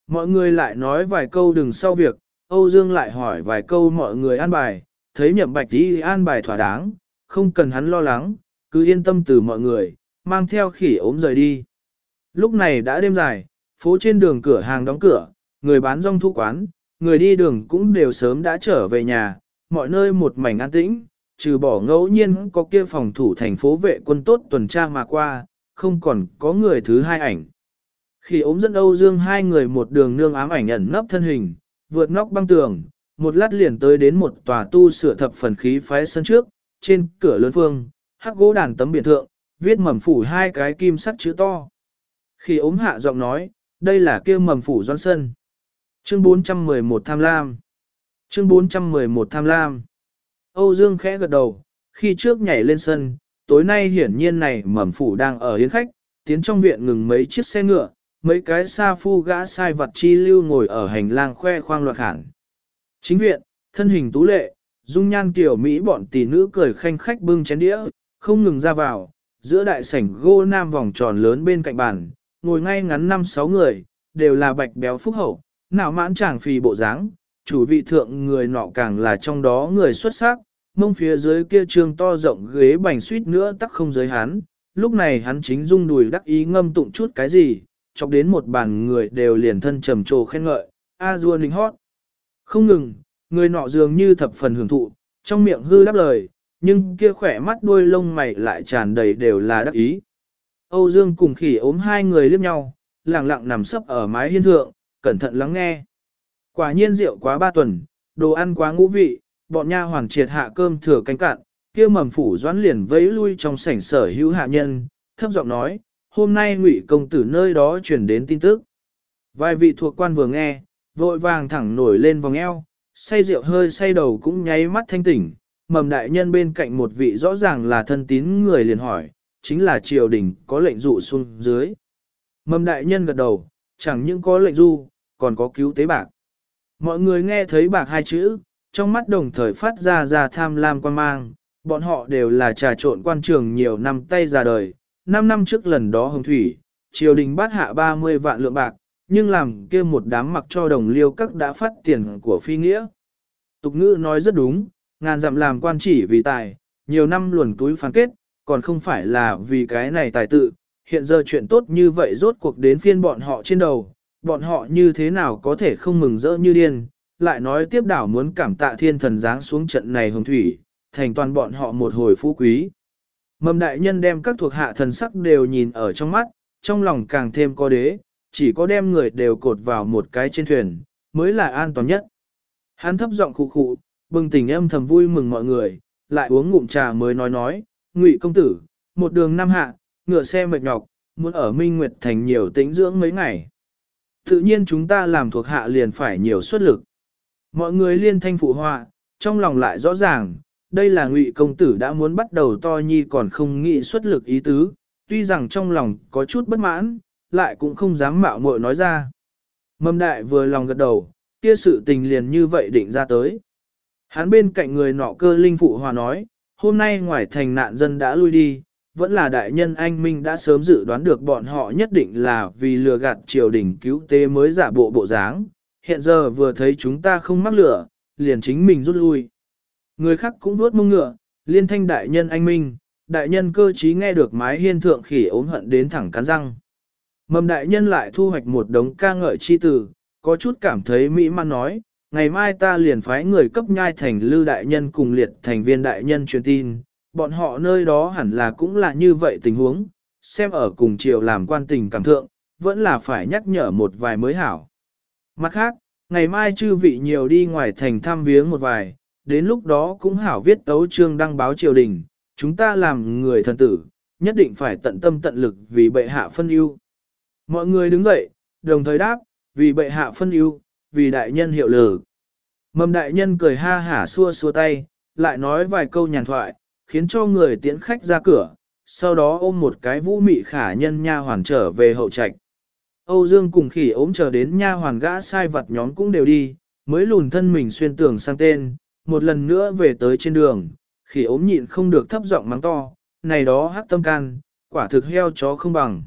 Speaker 1: Mọi người lại nói vài câu đừng sau việc, Âu Dương lại hỏi vài câu mọi người an bài, thấy nhậm bạch đi an bài thỏa đáng, không cần hắn lo lắng, cứ yên tâm từ mọi người, mang theo khỉ ốm rời đi. Lúc này đã đêm dài, phố trên đường cửa hàng đóng cửa, người bán rong thu quán, người đi đường cũng đều sớm đã trở về nhà, mọi nơi một mảnh an tĩnh, trừ bỏ ngẫu nhiên có kia phòng thủ thành phố vệ quân tốt tuần tra mà qua, không còn có người thứ hai ảnh. Khi ốm dẫn Âu Dương hai người một đường nương ám ảnh ẩn nấp thân hình, vượt nóc băng tường, một lát liền tới đến một tòa tu sửa thập phần khí phái sân trước, trên cửa lớn phương, hắc gỗ đàn tấm biển thượng, viết mầm phủ hai cái kim sắt chữ to. Khi ốm hạ giọng nói, đây là kêu mầm phủ doan sân. Chương 411 tham lam. Chương 411 tham lam. Âu Dương khẽ gật đầu, khi trước nhảy lên sân, tối nay hiển nhiên này mầm phủ đang ở hiến khách, tiến trong viện ngừng mấy chiếc xe ngựa, mấy cái xa phu gã sai vật chi lưu ngồi ở hành lang khoe khoang loạt hẳn. Chính viện, thân hình tú lệ, dung nhan kiểu Mỹ bọn tỷ nữ cười khanh khách bưng chén đĩa, không ngừng ra vào, giữa đại sảnh gô nam vòng tròn lớn bên cạnh bàn, ngồi ngay ngắn năm sáu người, đều là bạch béo phúc hậu, nào mãn chàng phì bộ dáng, chủ vị thượng người nọ càng là trong đó người xuất sắc, mông phía dưới kia trương to rộng ghế bành suýt nữa tắc không giới hắn, lúc này hắn chính dung đùi đắc ý ngâm tụng chút cái gì, chọc đến một bàn người đều liền thân trầm trồ khen ngợi, a dua ninh hót. Không ngừng, người nọ dường như thập phần hưởng thụ, trong miệng hư đáp lời, nhưng kia khỏe mắt đuôi lông mày lại tràn đầy đều là đắc ý. Âu Dương cùng khỉ ốm hai người liếc nhau, lặng lặng nằm sấp ở mái hiên thượng, cẩn thận lắng nghe. Quả nhiên rượu quá ba tuần, đồ ăn quá ngũ vị, bọn nha hoàn triệt hạ cơm thừa canh cạn, kia mầm phủ doãn liền vẫy lui trong sảnh sở hữu hạ nhân, thấp giọng nói, hôm nay ngụy công tử nơi đó truyền đến tin tức. Vài vị thuộc quan vừa nghe, vội vàng thẳng nổi lên vòng eo, say rượu hơi say đầu cũng nháy mắt thanh tỉnh, mầm đại nhân bên cạnh một vị rõ ràng là thân tín người liền hỏi, chính là triều đình có lệnh dụ xuống dưới. Mầm đại nhân gật đầu, chẳng những có lệnh du, còn có cứu tế bạc. Mọi người nghe thấy bạc hai chữ, trong mắt đồng thời phát ra ra tham lam quan mang, bọn họ đều là trà trộn quan trường nhiều năm tay ra đời, 5 năm trước lần đó hồng thủy, triều đình bắt hạ 30 vạn lượng bạc, nhưng làm kia một đám mặc cho đồng liêu các đã phát tiền của phi nghĩa. Tục ngữ nói rất đúng, ngàn dặm làm quan chỉ vì tài, nhiều năm luồn túi phán kết, còn không phải là vì cái này tài tự, hiện giờ chuyện tốt như vậy rốt cuộc đến phiên bọn họ trên đầu, bọn họ như thế nào có thể không mừng rỡ như điên, lại nói tiếp đảo muốn cảm tạ thiên thần giáng xuống trận này hồng thủy, thành toàn bọn họ một hồi phú quý. Mầm đại nhân đem các thuộc hạ thần sắc đều nhìn ở trong mắt, trong lòng càng thêm có đế, chỉ có đem người đều cột vào một cái trên thuyền, mới là an toàn nhất. Hắn thấp giọng khụ khụ, bừng tỉnh âm thầm vui mừng mọi người, lại uống ngụm trà mới nói nói, ngụy công tử, một đường năm hạ, ngựa xe mệt nhọc, muốn ở Minh Nguyệt Thành nhiều tĩnh dưỡng mấy ngày. Tự nhiên chúng ta làm thuộc hạ liền phải nhiều xuất lực. Mọi người liên thanh phụ họa, trong lòng lại rõ ràng, đây là ngụy công tử đã muốn bắt đầu to nhi còn không nghĩ xuất lực ý tứ, tuy rằng trong lòng có chút bất mãn, lại cũng không dám mạo muội nói ra. Mâm đại vừa lòng gật đầu, kia sự tình liền như vậy định ra tới. Hắn bên cạnh người nọ cơ linh phụ hòa nói, hôm nay ngoài thành nạn dân đã lui đi, vẫn là đại nhân anh Minh đã sớm dự đoán được bọn họ nhất định là vì lừa gạt triều đình cứu tế mới giả bộ bộ dáng, hiện giờ vừa thấy chúng ta không mắc lửa, liền chính mình rút lui. Người khác cũng vuốt mông ngựa, liên thanh đại nhân anh Minh, đại nhân cơ trí nghe được mái hiên thượng khỉ ốm hận đến thẳng cắn răng. Mầm đại nhân lại thu hoạch một đống ca ngợi chi tử, có chút cảm thấy mỹ man nói, ngày mai ta liền phái người cấp nhai thành lư đại nhân cùng liệt thành viên đại nhân truyền tin, bọn họ nơi đó hẳn là cũng là như vậy tình huống, xem ở cùng triều làm quan tình cảm thượng, vẫn là phải nhắc nhở một vài mới hảo. Mặt khác, ngày mai chư vị nhiều đi ngoài thành thăm viếng một vài, đến lúc đó cũng hảo viết tấu chương đăng báo triều đình, chúng ta làm người thần tử, nhất định phải tận tâm tận lực vì bệ hạ phân ưu. Mọi người đứng dậy, đồng thời đáp, vì bệ hạ phân ưu, vì đại nhân hiệu lử. Mầm đại nhân cười ha hả xua xua tay, lại nói vài câu nhàn thoại, khiến cho người tiễn khách ra cửa, sau đó ôm một cái vũ mị khả nhân nha hoàn trở về hậu trạch. Âu Dương cùng khỉ ốm chờ đến nha hoàn gã sai vật nhóm cũng đều đi, mới lùn thân mình xuyên tường sang tên, một lần nữa về tới trên đường, khỉ ốm nhịn không được thấp giọng mắng to, này đó hát tâm can, quả thực heo chó không bằng.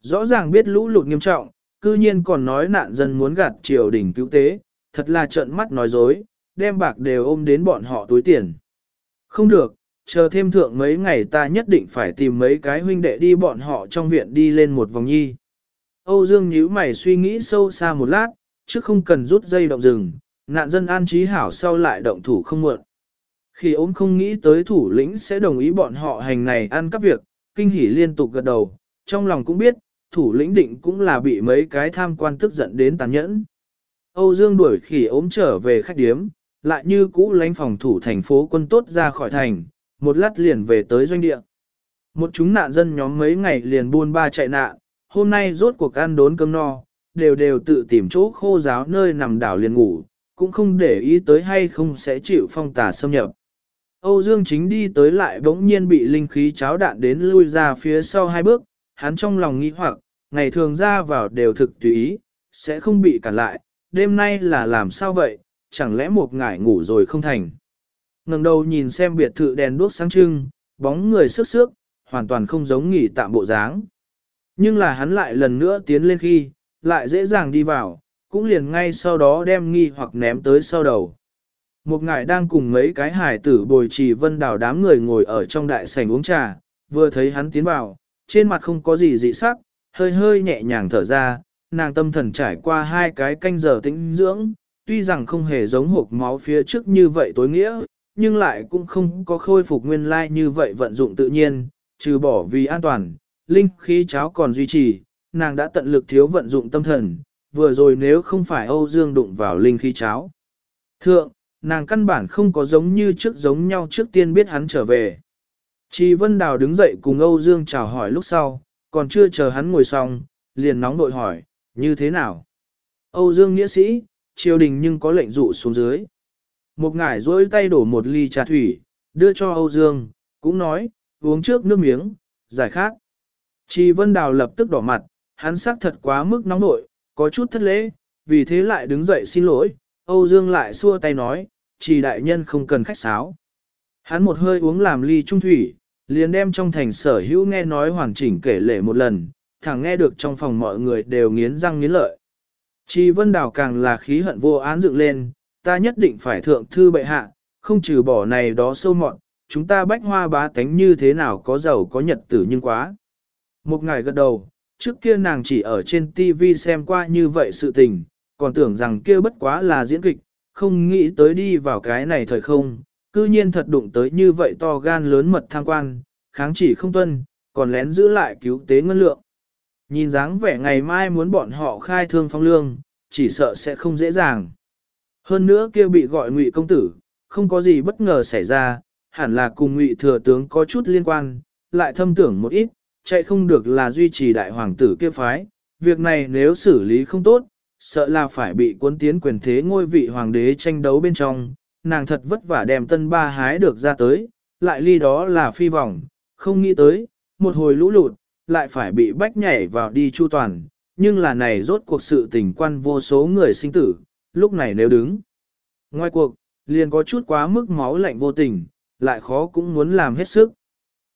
Speaker 1: Rõ ràng biết lũ lụt nghiêm trọng, cư nhiên còn nói nạn dân muốn gạt triều đình cứu tế, thật là trợn mắt nói dối, đem bạc đều ôm đến bọn họ túi tiền. Không được, chờ thêm thượng mấy ngày ta nhất định phải tìm mấy cái huynh đệ đi bọn họ trong viện đi lên một vòng nhi. Âu Dương nhíu mày suy nghĩ sâu xa một lát, chứ không cần rút dây động rừng, nạn dân an trí hảo sau lại động thủ không muộn. Khi ốm không nghĩ tới thủ lĩnh sẽ đồng ý bọn họ hành này ăn cắp việc, kinh hỉ liên tục gật đầu, trong lòng cũng biết, thủ lĩnh định cũng là bị mấy cái tham quan tức giận đến tàn nhẫn. Âu Dương đuổi khỉ ốm trở về khách điếm, lại như cũ lánh phòng thủ thành phố quân tốt ra khỏi thành, một lát liền về tới doanh địa. Một chúng nạn dân nhóm mấy ngày liền buôn ba chạy nạn, hôm nay rốt cuộc ăn đốn cơm no, đều đều tự tìm chỗ khô giáo nơi nằm đảo liền ngủ, cũng không để ý tới hay không sẽ chịu phong tà xâm nhập. Âu Dương chính đi tới lại bỗng nhiên bị linh khí cháo đạn đến lui ra phía sau hai bước, hắn trong lòng nghĩ hoặc, ngày thường ra vào đều thực tùy ý, sẽ không bị cản lại, đêm nay là làm sao vậy, chẳng lẽ một ngải ngủ rồi không thành. ngẩng đầu nhìn xem biệt thự đèn đuốc sáng trưng, bóng người sức sước, hoàn toàn không giống nghỉ tạm bộ dáng. Nhưng là hắn lại lần nữa tiến lên khi, lại dễ dàng đi vào, cũng liền ngay sau đó đem nghi hoặc ném tới sau đầu. Một ngài đang cùng mấy cái hải tử bồi trì vân đảo đám người ngồi ở trong đại sảnh uống trà, vừa thấy hắn tiến vào, trên mặt không có gì dị sắc, hơi hơi nhẹ nhàng thở ra, nàng tâm thần trải qua hai cái canh giờ tĩnh dưỡng, tuy rằng không hề giống hộp máu phía trước như vậy tối nghĩa, nhưng lại cũng không có khôi phục nguyên lai như vậy vận dụng tự nhiên, trừ bỏ vì an toàn, linh khí cháo còn duy trì, nàng đã tận lực thiếu vận dụng tâm thần, vừa rồi nếu không phải Âu Dương đụng vào linh khí cháo. Thượng, nàng căn bản không có giống như trước giống nhau trước tiên biết hắn trở về. Chi Vân Đào đứng dậy cùng Âu Dương chào hỏi lúc sau, còn chưa chờ hắn ngồi xong, liền nóng nội hỏi, như thế nào? Âu Dương nghĩa sĩ, triều đình nhưng có lệnh dụ xuống dưới. Một ngải dối tay đổ một ly trà thủy, đưa cho Âu Dương, cũng nói, uống trước nước miếng, giải khát. Chi Vân Đào lập tức đỏ mặt, hắn sắc thật quá mức nóng nội, có chút thất lễ, vì thế lại đứng dậy xin lỗi, Âu Dương lại xua tay nói, chỉ đại nhân không cần khách sáo. Hắn một hơi uống làm ly trung thủy, liền đem trong thành sở hữu nghe nói hoàn chỉnh kể lể một lần, thẳng nghe được trong phòng mọi người đều nghiến răng nghiến lợi. Chi vân đào càng là khí hận vô án dựng lên, ta nhất định phải thượng thư bệ hạ, không trừ bỏ này đó sâu mọn, chúng ta bách hoa bá tánh như thế nào có giàu có nhật tử nhưng quá. Một ngày gật đầu, trước kia nàng chỉ ở trên TV xem qua như vậy sự tình, còn tưởng rằng kia bất quá là diễn kịch, không nghĩ tới đi vào cái này thời không, cư nhiên thật đụng tới như vậy to gan lớn mật tham quan, kháng chỉ không tuân, còn lén giữ lại cứu tế ngân lượng. Nhìn dáng vẻ ngày mai muốn bọn họ khai thương phong lương, chỉ sợ sẽ không dễ dàng. Hơn nữa kia bị gọi ngụy công tử, không có gì bất ngờ xảy ra, hẳn là cùng ngụy thừa tướng có chút liên quan, lại thâm tưởng một ít, chạy không được là duy trì đại hoàng tử kia phái. Việc này nếu xử lý không tốt, sợ là phải bị cuốn tiến quyền thế ngôi vị hoàng đế tranh đấu bên trong, nàng thật vất vả đem tân ba hái được ra tới, lại ly đó là phi vọng, không nghĩ tới, một hồi lũ lụt, lại phải bị bách nhảy vào đi chu toàn, nhưng là này rốt cuộc sự tình quan vô số người sinh tử, lúc này nếu đứng. Ngoài cuộc, liền có chút quá mức máu lạnh vô tình, lại khó cũng muốn làm hết sức.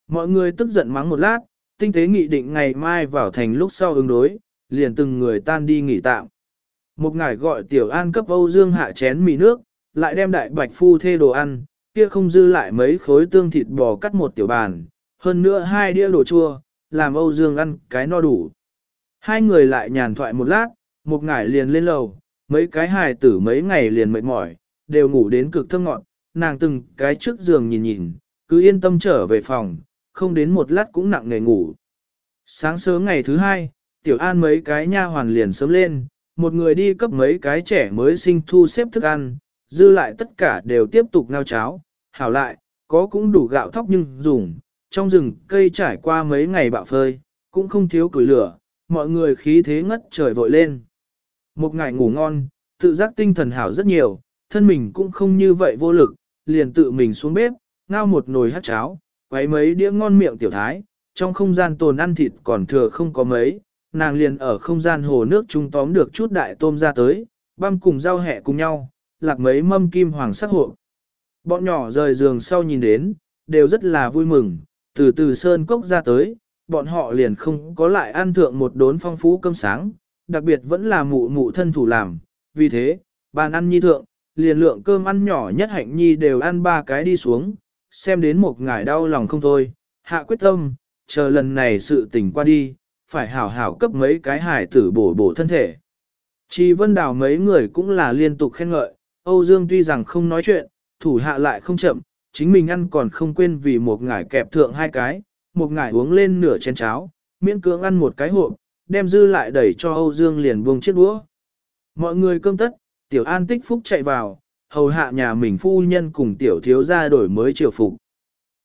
Speaker 1: Mọi người tức giận mắng một lát, tinh tế nghị định ngày mai vào thành lúc sau ứng đối, liền từng người tan đi nghỉ tạm. Một ngài gọi tiểu an cấp Âu Dương hạ chén mì nước, lại đem đại bạch phu thê đồ ăn, kia không dư lại mấy khối tương thịt bò cắt một tiểu bàn, hơn nữa hai đĩa đồ chua, làm Âu Dương ăn cái no đủ. Hai người lại nhàn thoại một lát, một ngải liền lên lầu, mấy cái hài tử mấy ngày liền mệt mỏi, đều ngủ đến cực thơ ngọn, nàng từng cái trước giường nhìn nhìn, cứ yên tâm trở về phòng, không đến một lát cũng nặng nề ngủ. Sáng sớm ngày thứ hai, tiểu an mấy cái nha hoàn liền sớm lên, một người đi cấp mấy cái trẻ mới sinh thu xếp thức ăn, dư lại tất cả đều tiếp tục ngao cháo, hảo lại, có cũng đủ gạo thóc nhưng dùng, trong rừng cây trải qua mấy ngày bạo phơi, cũng không thiếu củi lửa, mọi người khí thế ngất trời vội lên. Một ngày ngủ ngon, tự giác tinh thần hảo rất nhiều, thân mình cũng không như vậy vô lực, liền tự mình xuống bếp, ngao một nồi hát cháo, quấy mấy đĩa ngon miệng tiểu thái, trong không gian tồn ăn thịt còn thừa không có mấy, nàng liền ở không gian hồ nước trung tóm được chút đại tôm ra tới, băm cùng rau hẹ cùng nhau, lạc mấy mâm kim hoàng sắc hộ. Bọn nhỏ rời giường sau nhìn đến, đều rất là vui mừng, từ từ sơn cốc ra tới, bọn họ liền không có lại ăn thượng một đốn phong phú cơm sáng, đặc biệt vẫn là mụ mụ thân thủ làm, vì thế, bàn ăn nhi thượng, liền lượng cơm ăn nhỏ nhất hạnh nhi đều ăn ba cái đi xuống, xem đến một ngải đau lòng không thôi, hạ quyết tâm, chờ lần này sự tình qua đi, phải hảo hảo cấp mấy cái hải tử bổ bổ thân thể. Chi vân đào mấy người cũng là liên tục khen ngợi, Âu Dương tuy rằng không nói chuyện, thủ hạ lại không chậm, chính mình ăn còn không quên vì một ngải kẹp thượng hai cái, một ngải uống lên nửa chén cháo, miễn cưỡng ăn một cái hộp, đem dư lại đẩy cho Âu Dương liền buông chiếc đũa. Mọi người cơm tất, tiểu an tích phúc chạy vào, hầu hạ nhà mình phu nhân cùng tiểu thiếu gia đổi mới triều phục.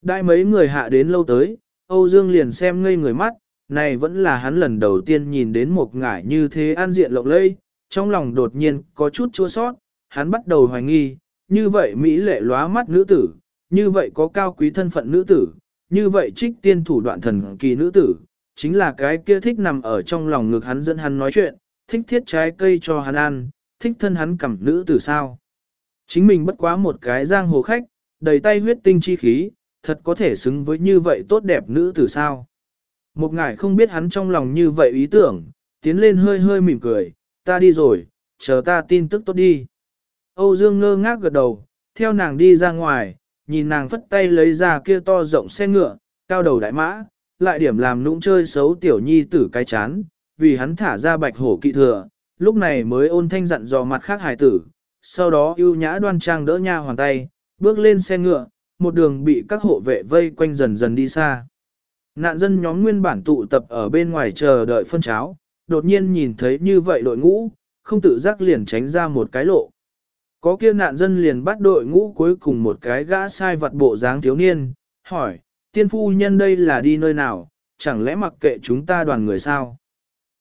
Speaker 1: Đại mấy người hạ đến lâu tới, Âu Dương liền xem ngây người mắt, này vẫn là hắn lần đầu tiên nhìn đến một ngải như thế an diện lộng lây, trong lòng đột nhiên có chút chua sót, hắn bắt đầu hoài nghi, như vậy Mỹ lệ lóa mắt nữ tử, như vậy có cao quý thân phận nữ tử, như vậy trích tiên thủ đoạn thần kỳ nữ tử, chính là cái kia thích nằm ở trong lòng ngực hắn dẫn hắn nói chuyện, thích thiết trái cây cho hắn ăn, thích thân hắn cầm nữ tử sao. Chính mình bất quá một cái giang hồ khách, đầy tay huyết tinh chi khí, thật có thể xứng với như vậy tốt đẹp nữ tử sao. Một ngài không biết hắn trong lòng như vậy ý tưởng, tiến lên hơi hơi mỉm cười, ta đi rồi, chờ ta tin tức tốt đi. Âu Dương ngơ ngác gật đầu, theo nàng đi ra ngoài, nhìn nàng phất tay lấy ra kia to rộng xe ngựa, cao đầu đại mã, lại điểm làm nũng chơi xấu tiểu nhi tử cái chán, vì hắn thả ra bạch hổ kỵ thừa, lúc này mới ôn thanh dặn dò mặt khác hài tử, sau đó ưu nhã đoan trang đỡ nha hoàn tay, bước lên xe ngựa, một đường bị các hộ vệ vây quanh dần dần đi xa. Nạn dân nhóm nguyên bản tụ tập ở bên ngoài chờ đợi phân cháo, đột nhiên nhìn thấy như vậy đội ngũ, không tự giác liền tránh ra một cái lộ. Có kia nạn dân liền bắt đội ngũ cuối cùng một cái gã sai vật bộ dáng thiếu niên, hỏi, tiên phu nhân đây là đi nơi nào, chẳng lẽ mặc kệ chúng ta đoàn người sao?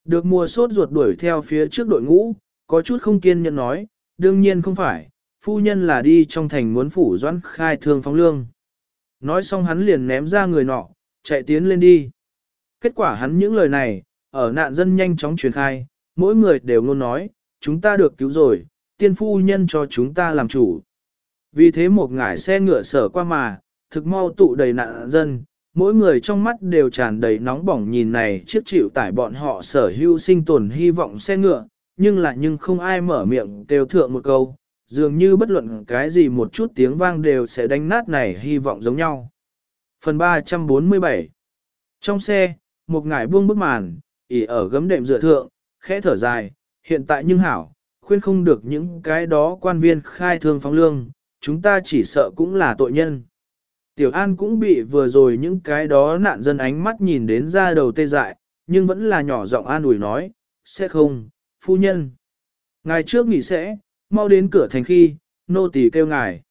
Speaker 1: Được mùa sốt ruột đuổi theo phía trước đội ngũ, có chút không kiên nhẫn nói, đương nhiên không phải, phu nhân là đi trong thành muốn phủ doãn khai thương phóng lương. Nói xong hắn liền ném ra người nọ, chạy tiến lên đi. Kết quả hắn những lời này, ở nạn dân nhanh chóng truyền khai, mỗi người đều ngôn nói, chúng ta được cứu rồi, tiên phu nhân cho chúng ta làm chủ. Vì thế một ngải xe ngựa sở qua mà, thực mau tụ đầy nạn dân, mỗi người trong mắt đều tràn đầy nóng bỏng nhìn này chiếc chịu tải bọn họ sở hữu sinh tồn hy vọng xe ngựa, nhưng lại nhưng không ai mở miệng kêu thượng một câu, dường như bất luận cái gì một chút tiếng vang đều sẽ đánh nát này hy vọng giống nhau. Phần 347 Trong xe, một ngải buông bức màn, ỉ ở gấm đệm dựa thượng, khẽ thở dài, hiện tại nhưng hảo, khuyên không được những cái đó quan viên khai thương phóng lương, chúng ta chỉ sợ cũng là tội nhân. Tiểu An cũng bị vừa rồi những cái đó nạn dân ánh mắt nhìn đến ra đầu tê dại, nhưng vẫn là nhỏ giọng an ủi nói, sẽ không, phu nhân. Ngài trước nghỉ sẽ, mau đến cửa thành khi, nô tỳ kêu ngài.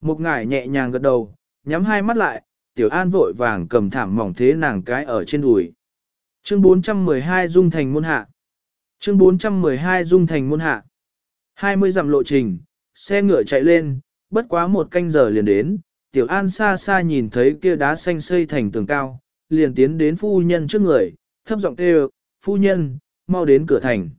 Speaker 1: Một ngài nhẹ nhàng gật đầu, nhắm hai mắt lại, Tiểu An vội vàng cầm thảm mỏng thế nàng cái ở trên đùi. Chương 412 Dung Thành Môn Hạ Chương 412 Dung Thành Môn Hạ 20 dặm lộ trình, xe ngựa chạy lên, bất quá một canh giờ liền đến, Tiểu An xa xa nhìn thấy kia đá xanh xây thành tường cao, liền tiến đến phu nhân trước người, thấp giọng kêu, phu nhân, mau đến cửa thành.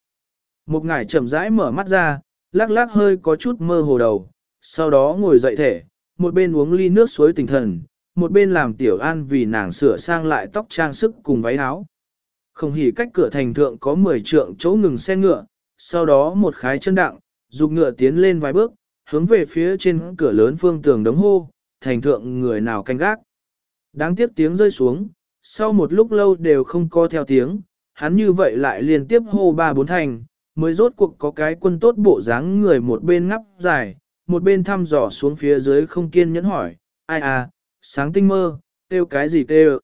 Speaker 1: Một ngải chậm rãi mở mắt ra, lắc lắc hơi có chút mơ hồ đầu, sau đó ngồi dậy thể, một bên uống ly nước suối tinh thần, một bên làm Tiểu An vì nàng sửa sang lại tóc trang sức cùng váy áo. Không hỉ cách cửa thành thượng có 10 trượng chỗ ngừng xe ngựa, sau đó một khái chân đặng, dục ngựa tiến lên vài bước, hướng về phía trên cửa lớn phương tường đống hô, thành thượng người nào canh gác. Đáng tiếc tiếng rơi xuống, sau một lúc lâu đều không có theo tiếng, hắn như vậy lại liên tiếp hô ba bốn thành, mới rốt cuộc có cái quân tốt bộ dáng người một bên ngắp dài, một bên thăm dò xuống phía dưới không kiên nhẫn hỏi, ai à, sáng tinh mơ, kêu cái gì kêu,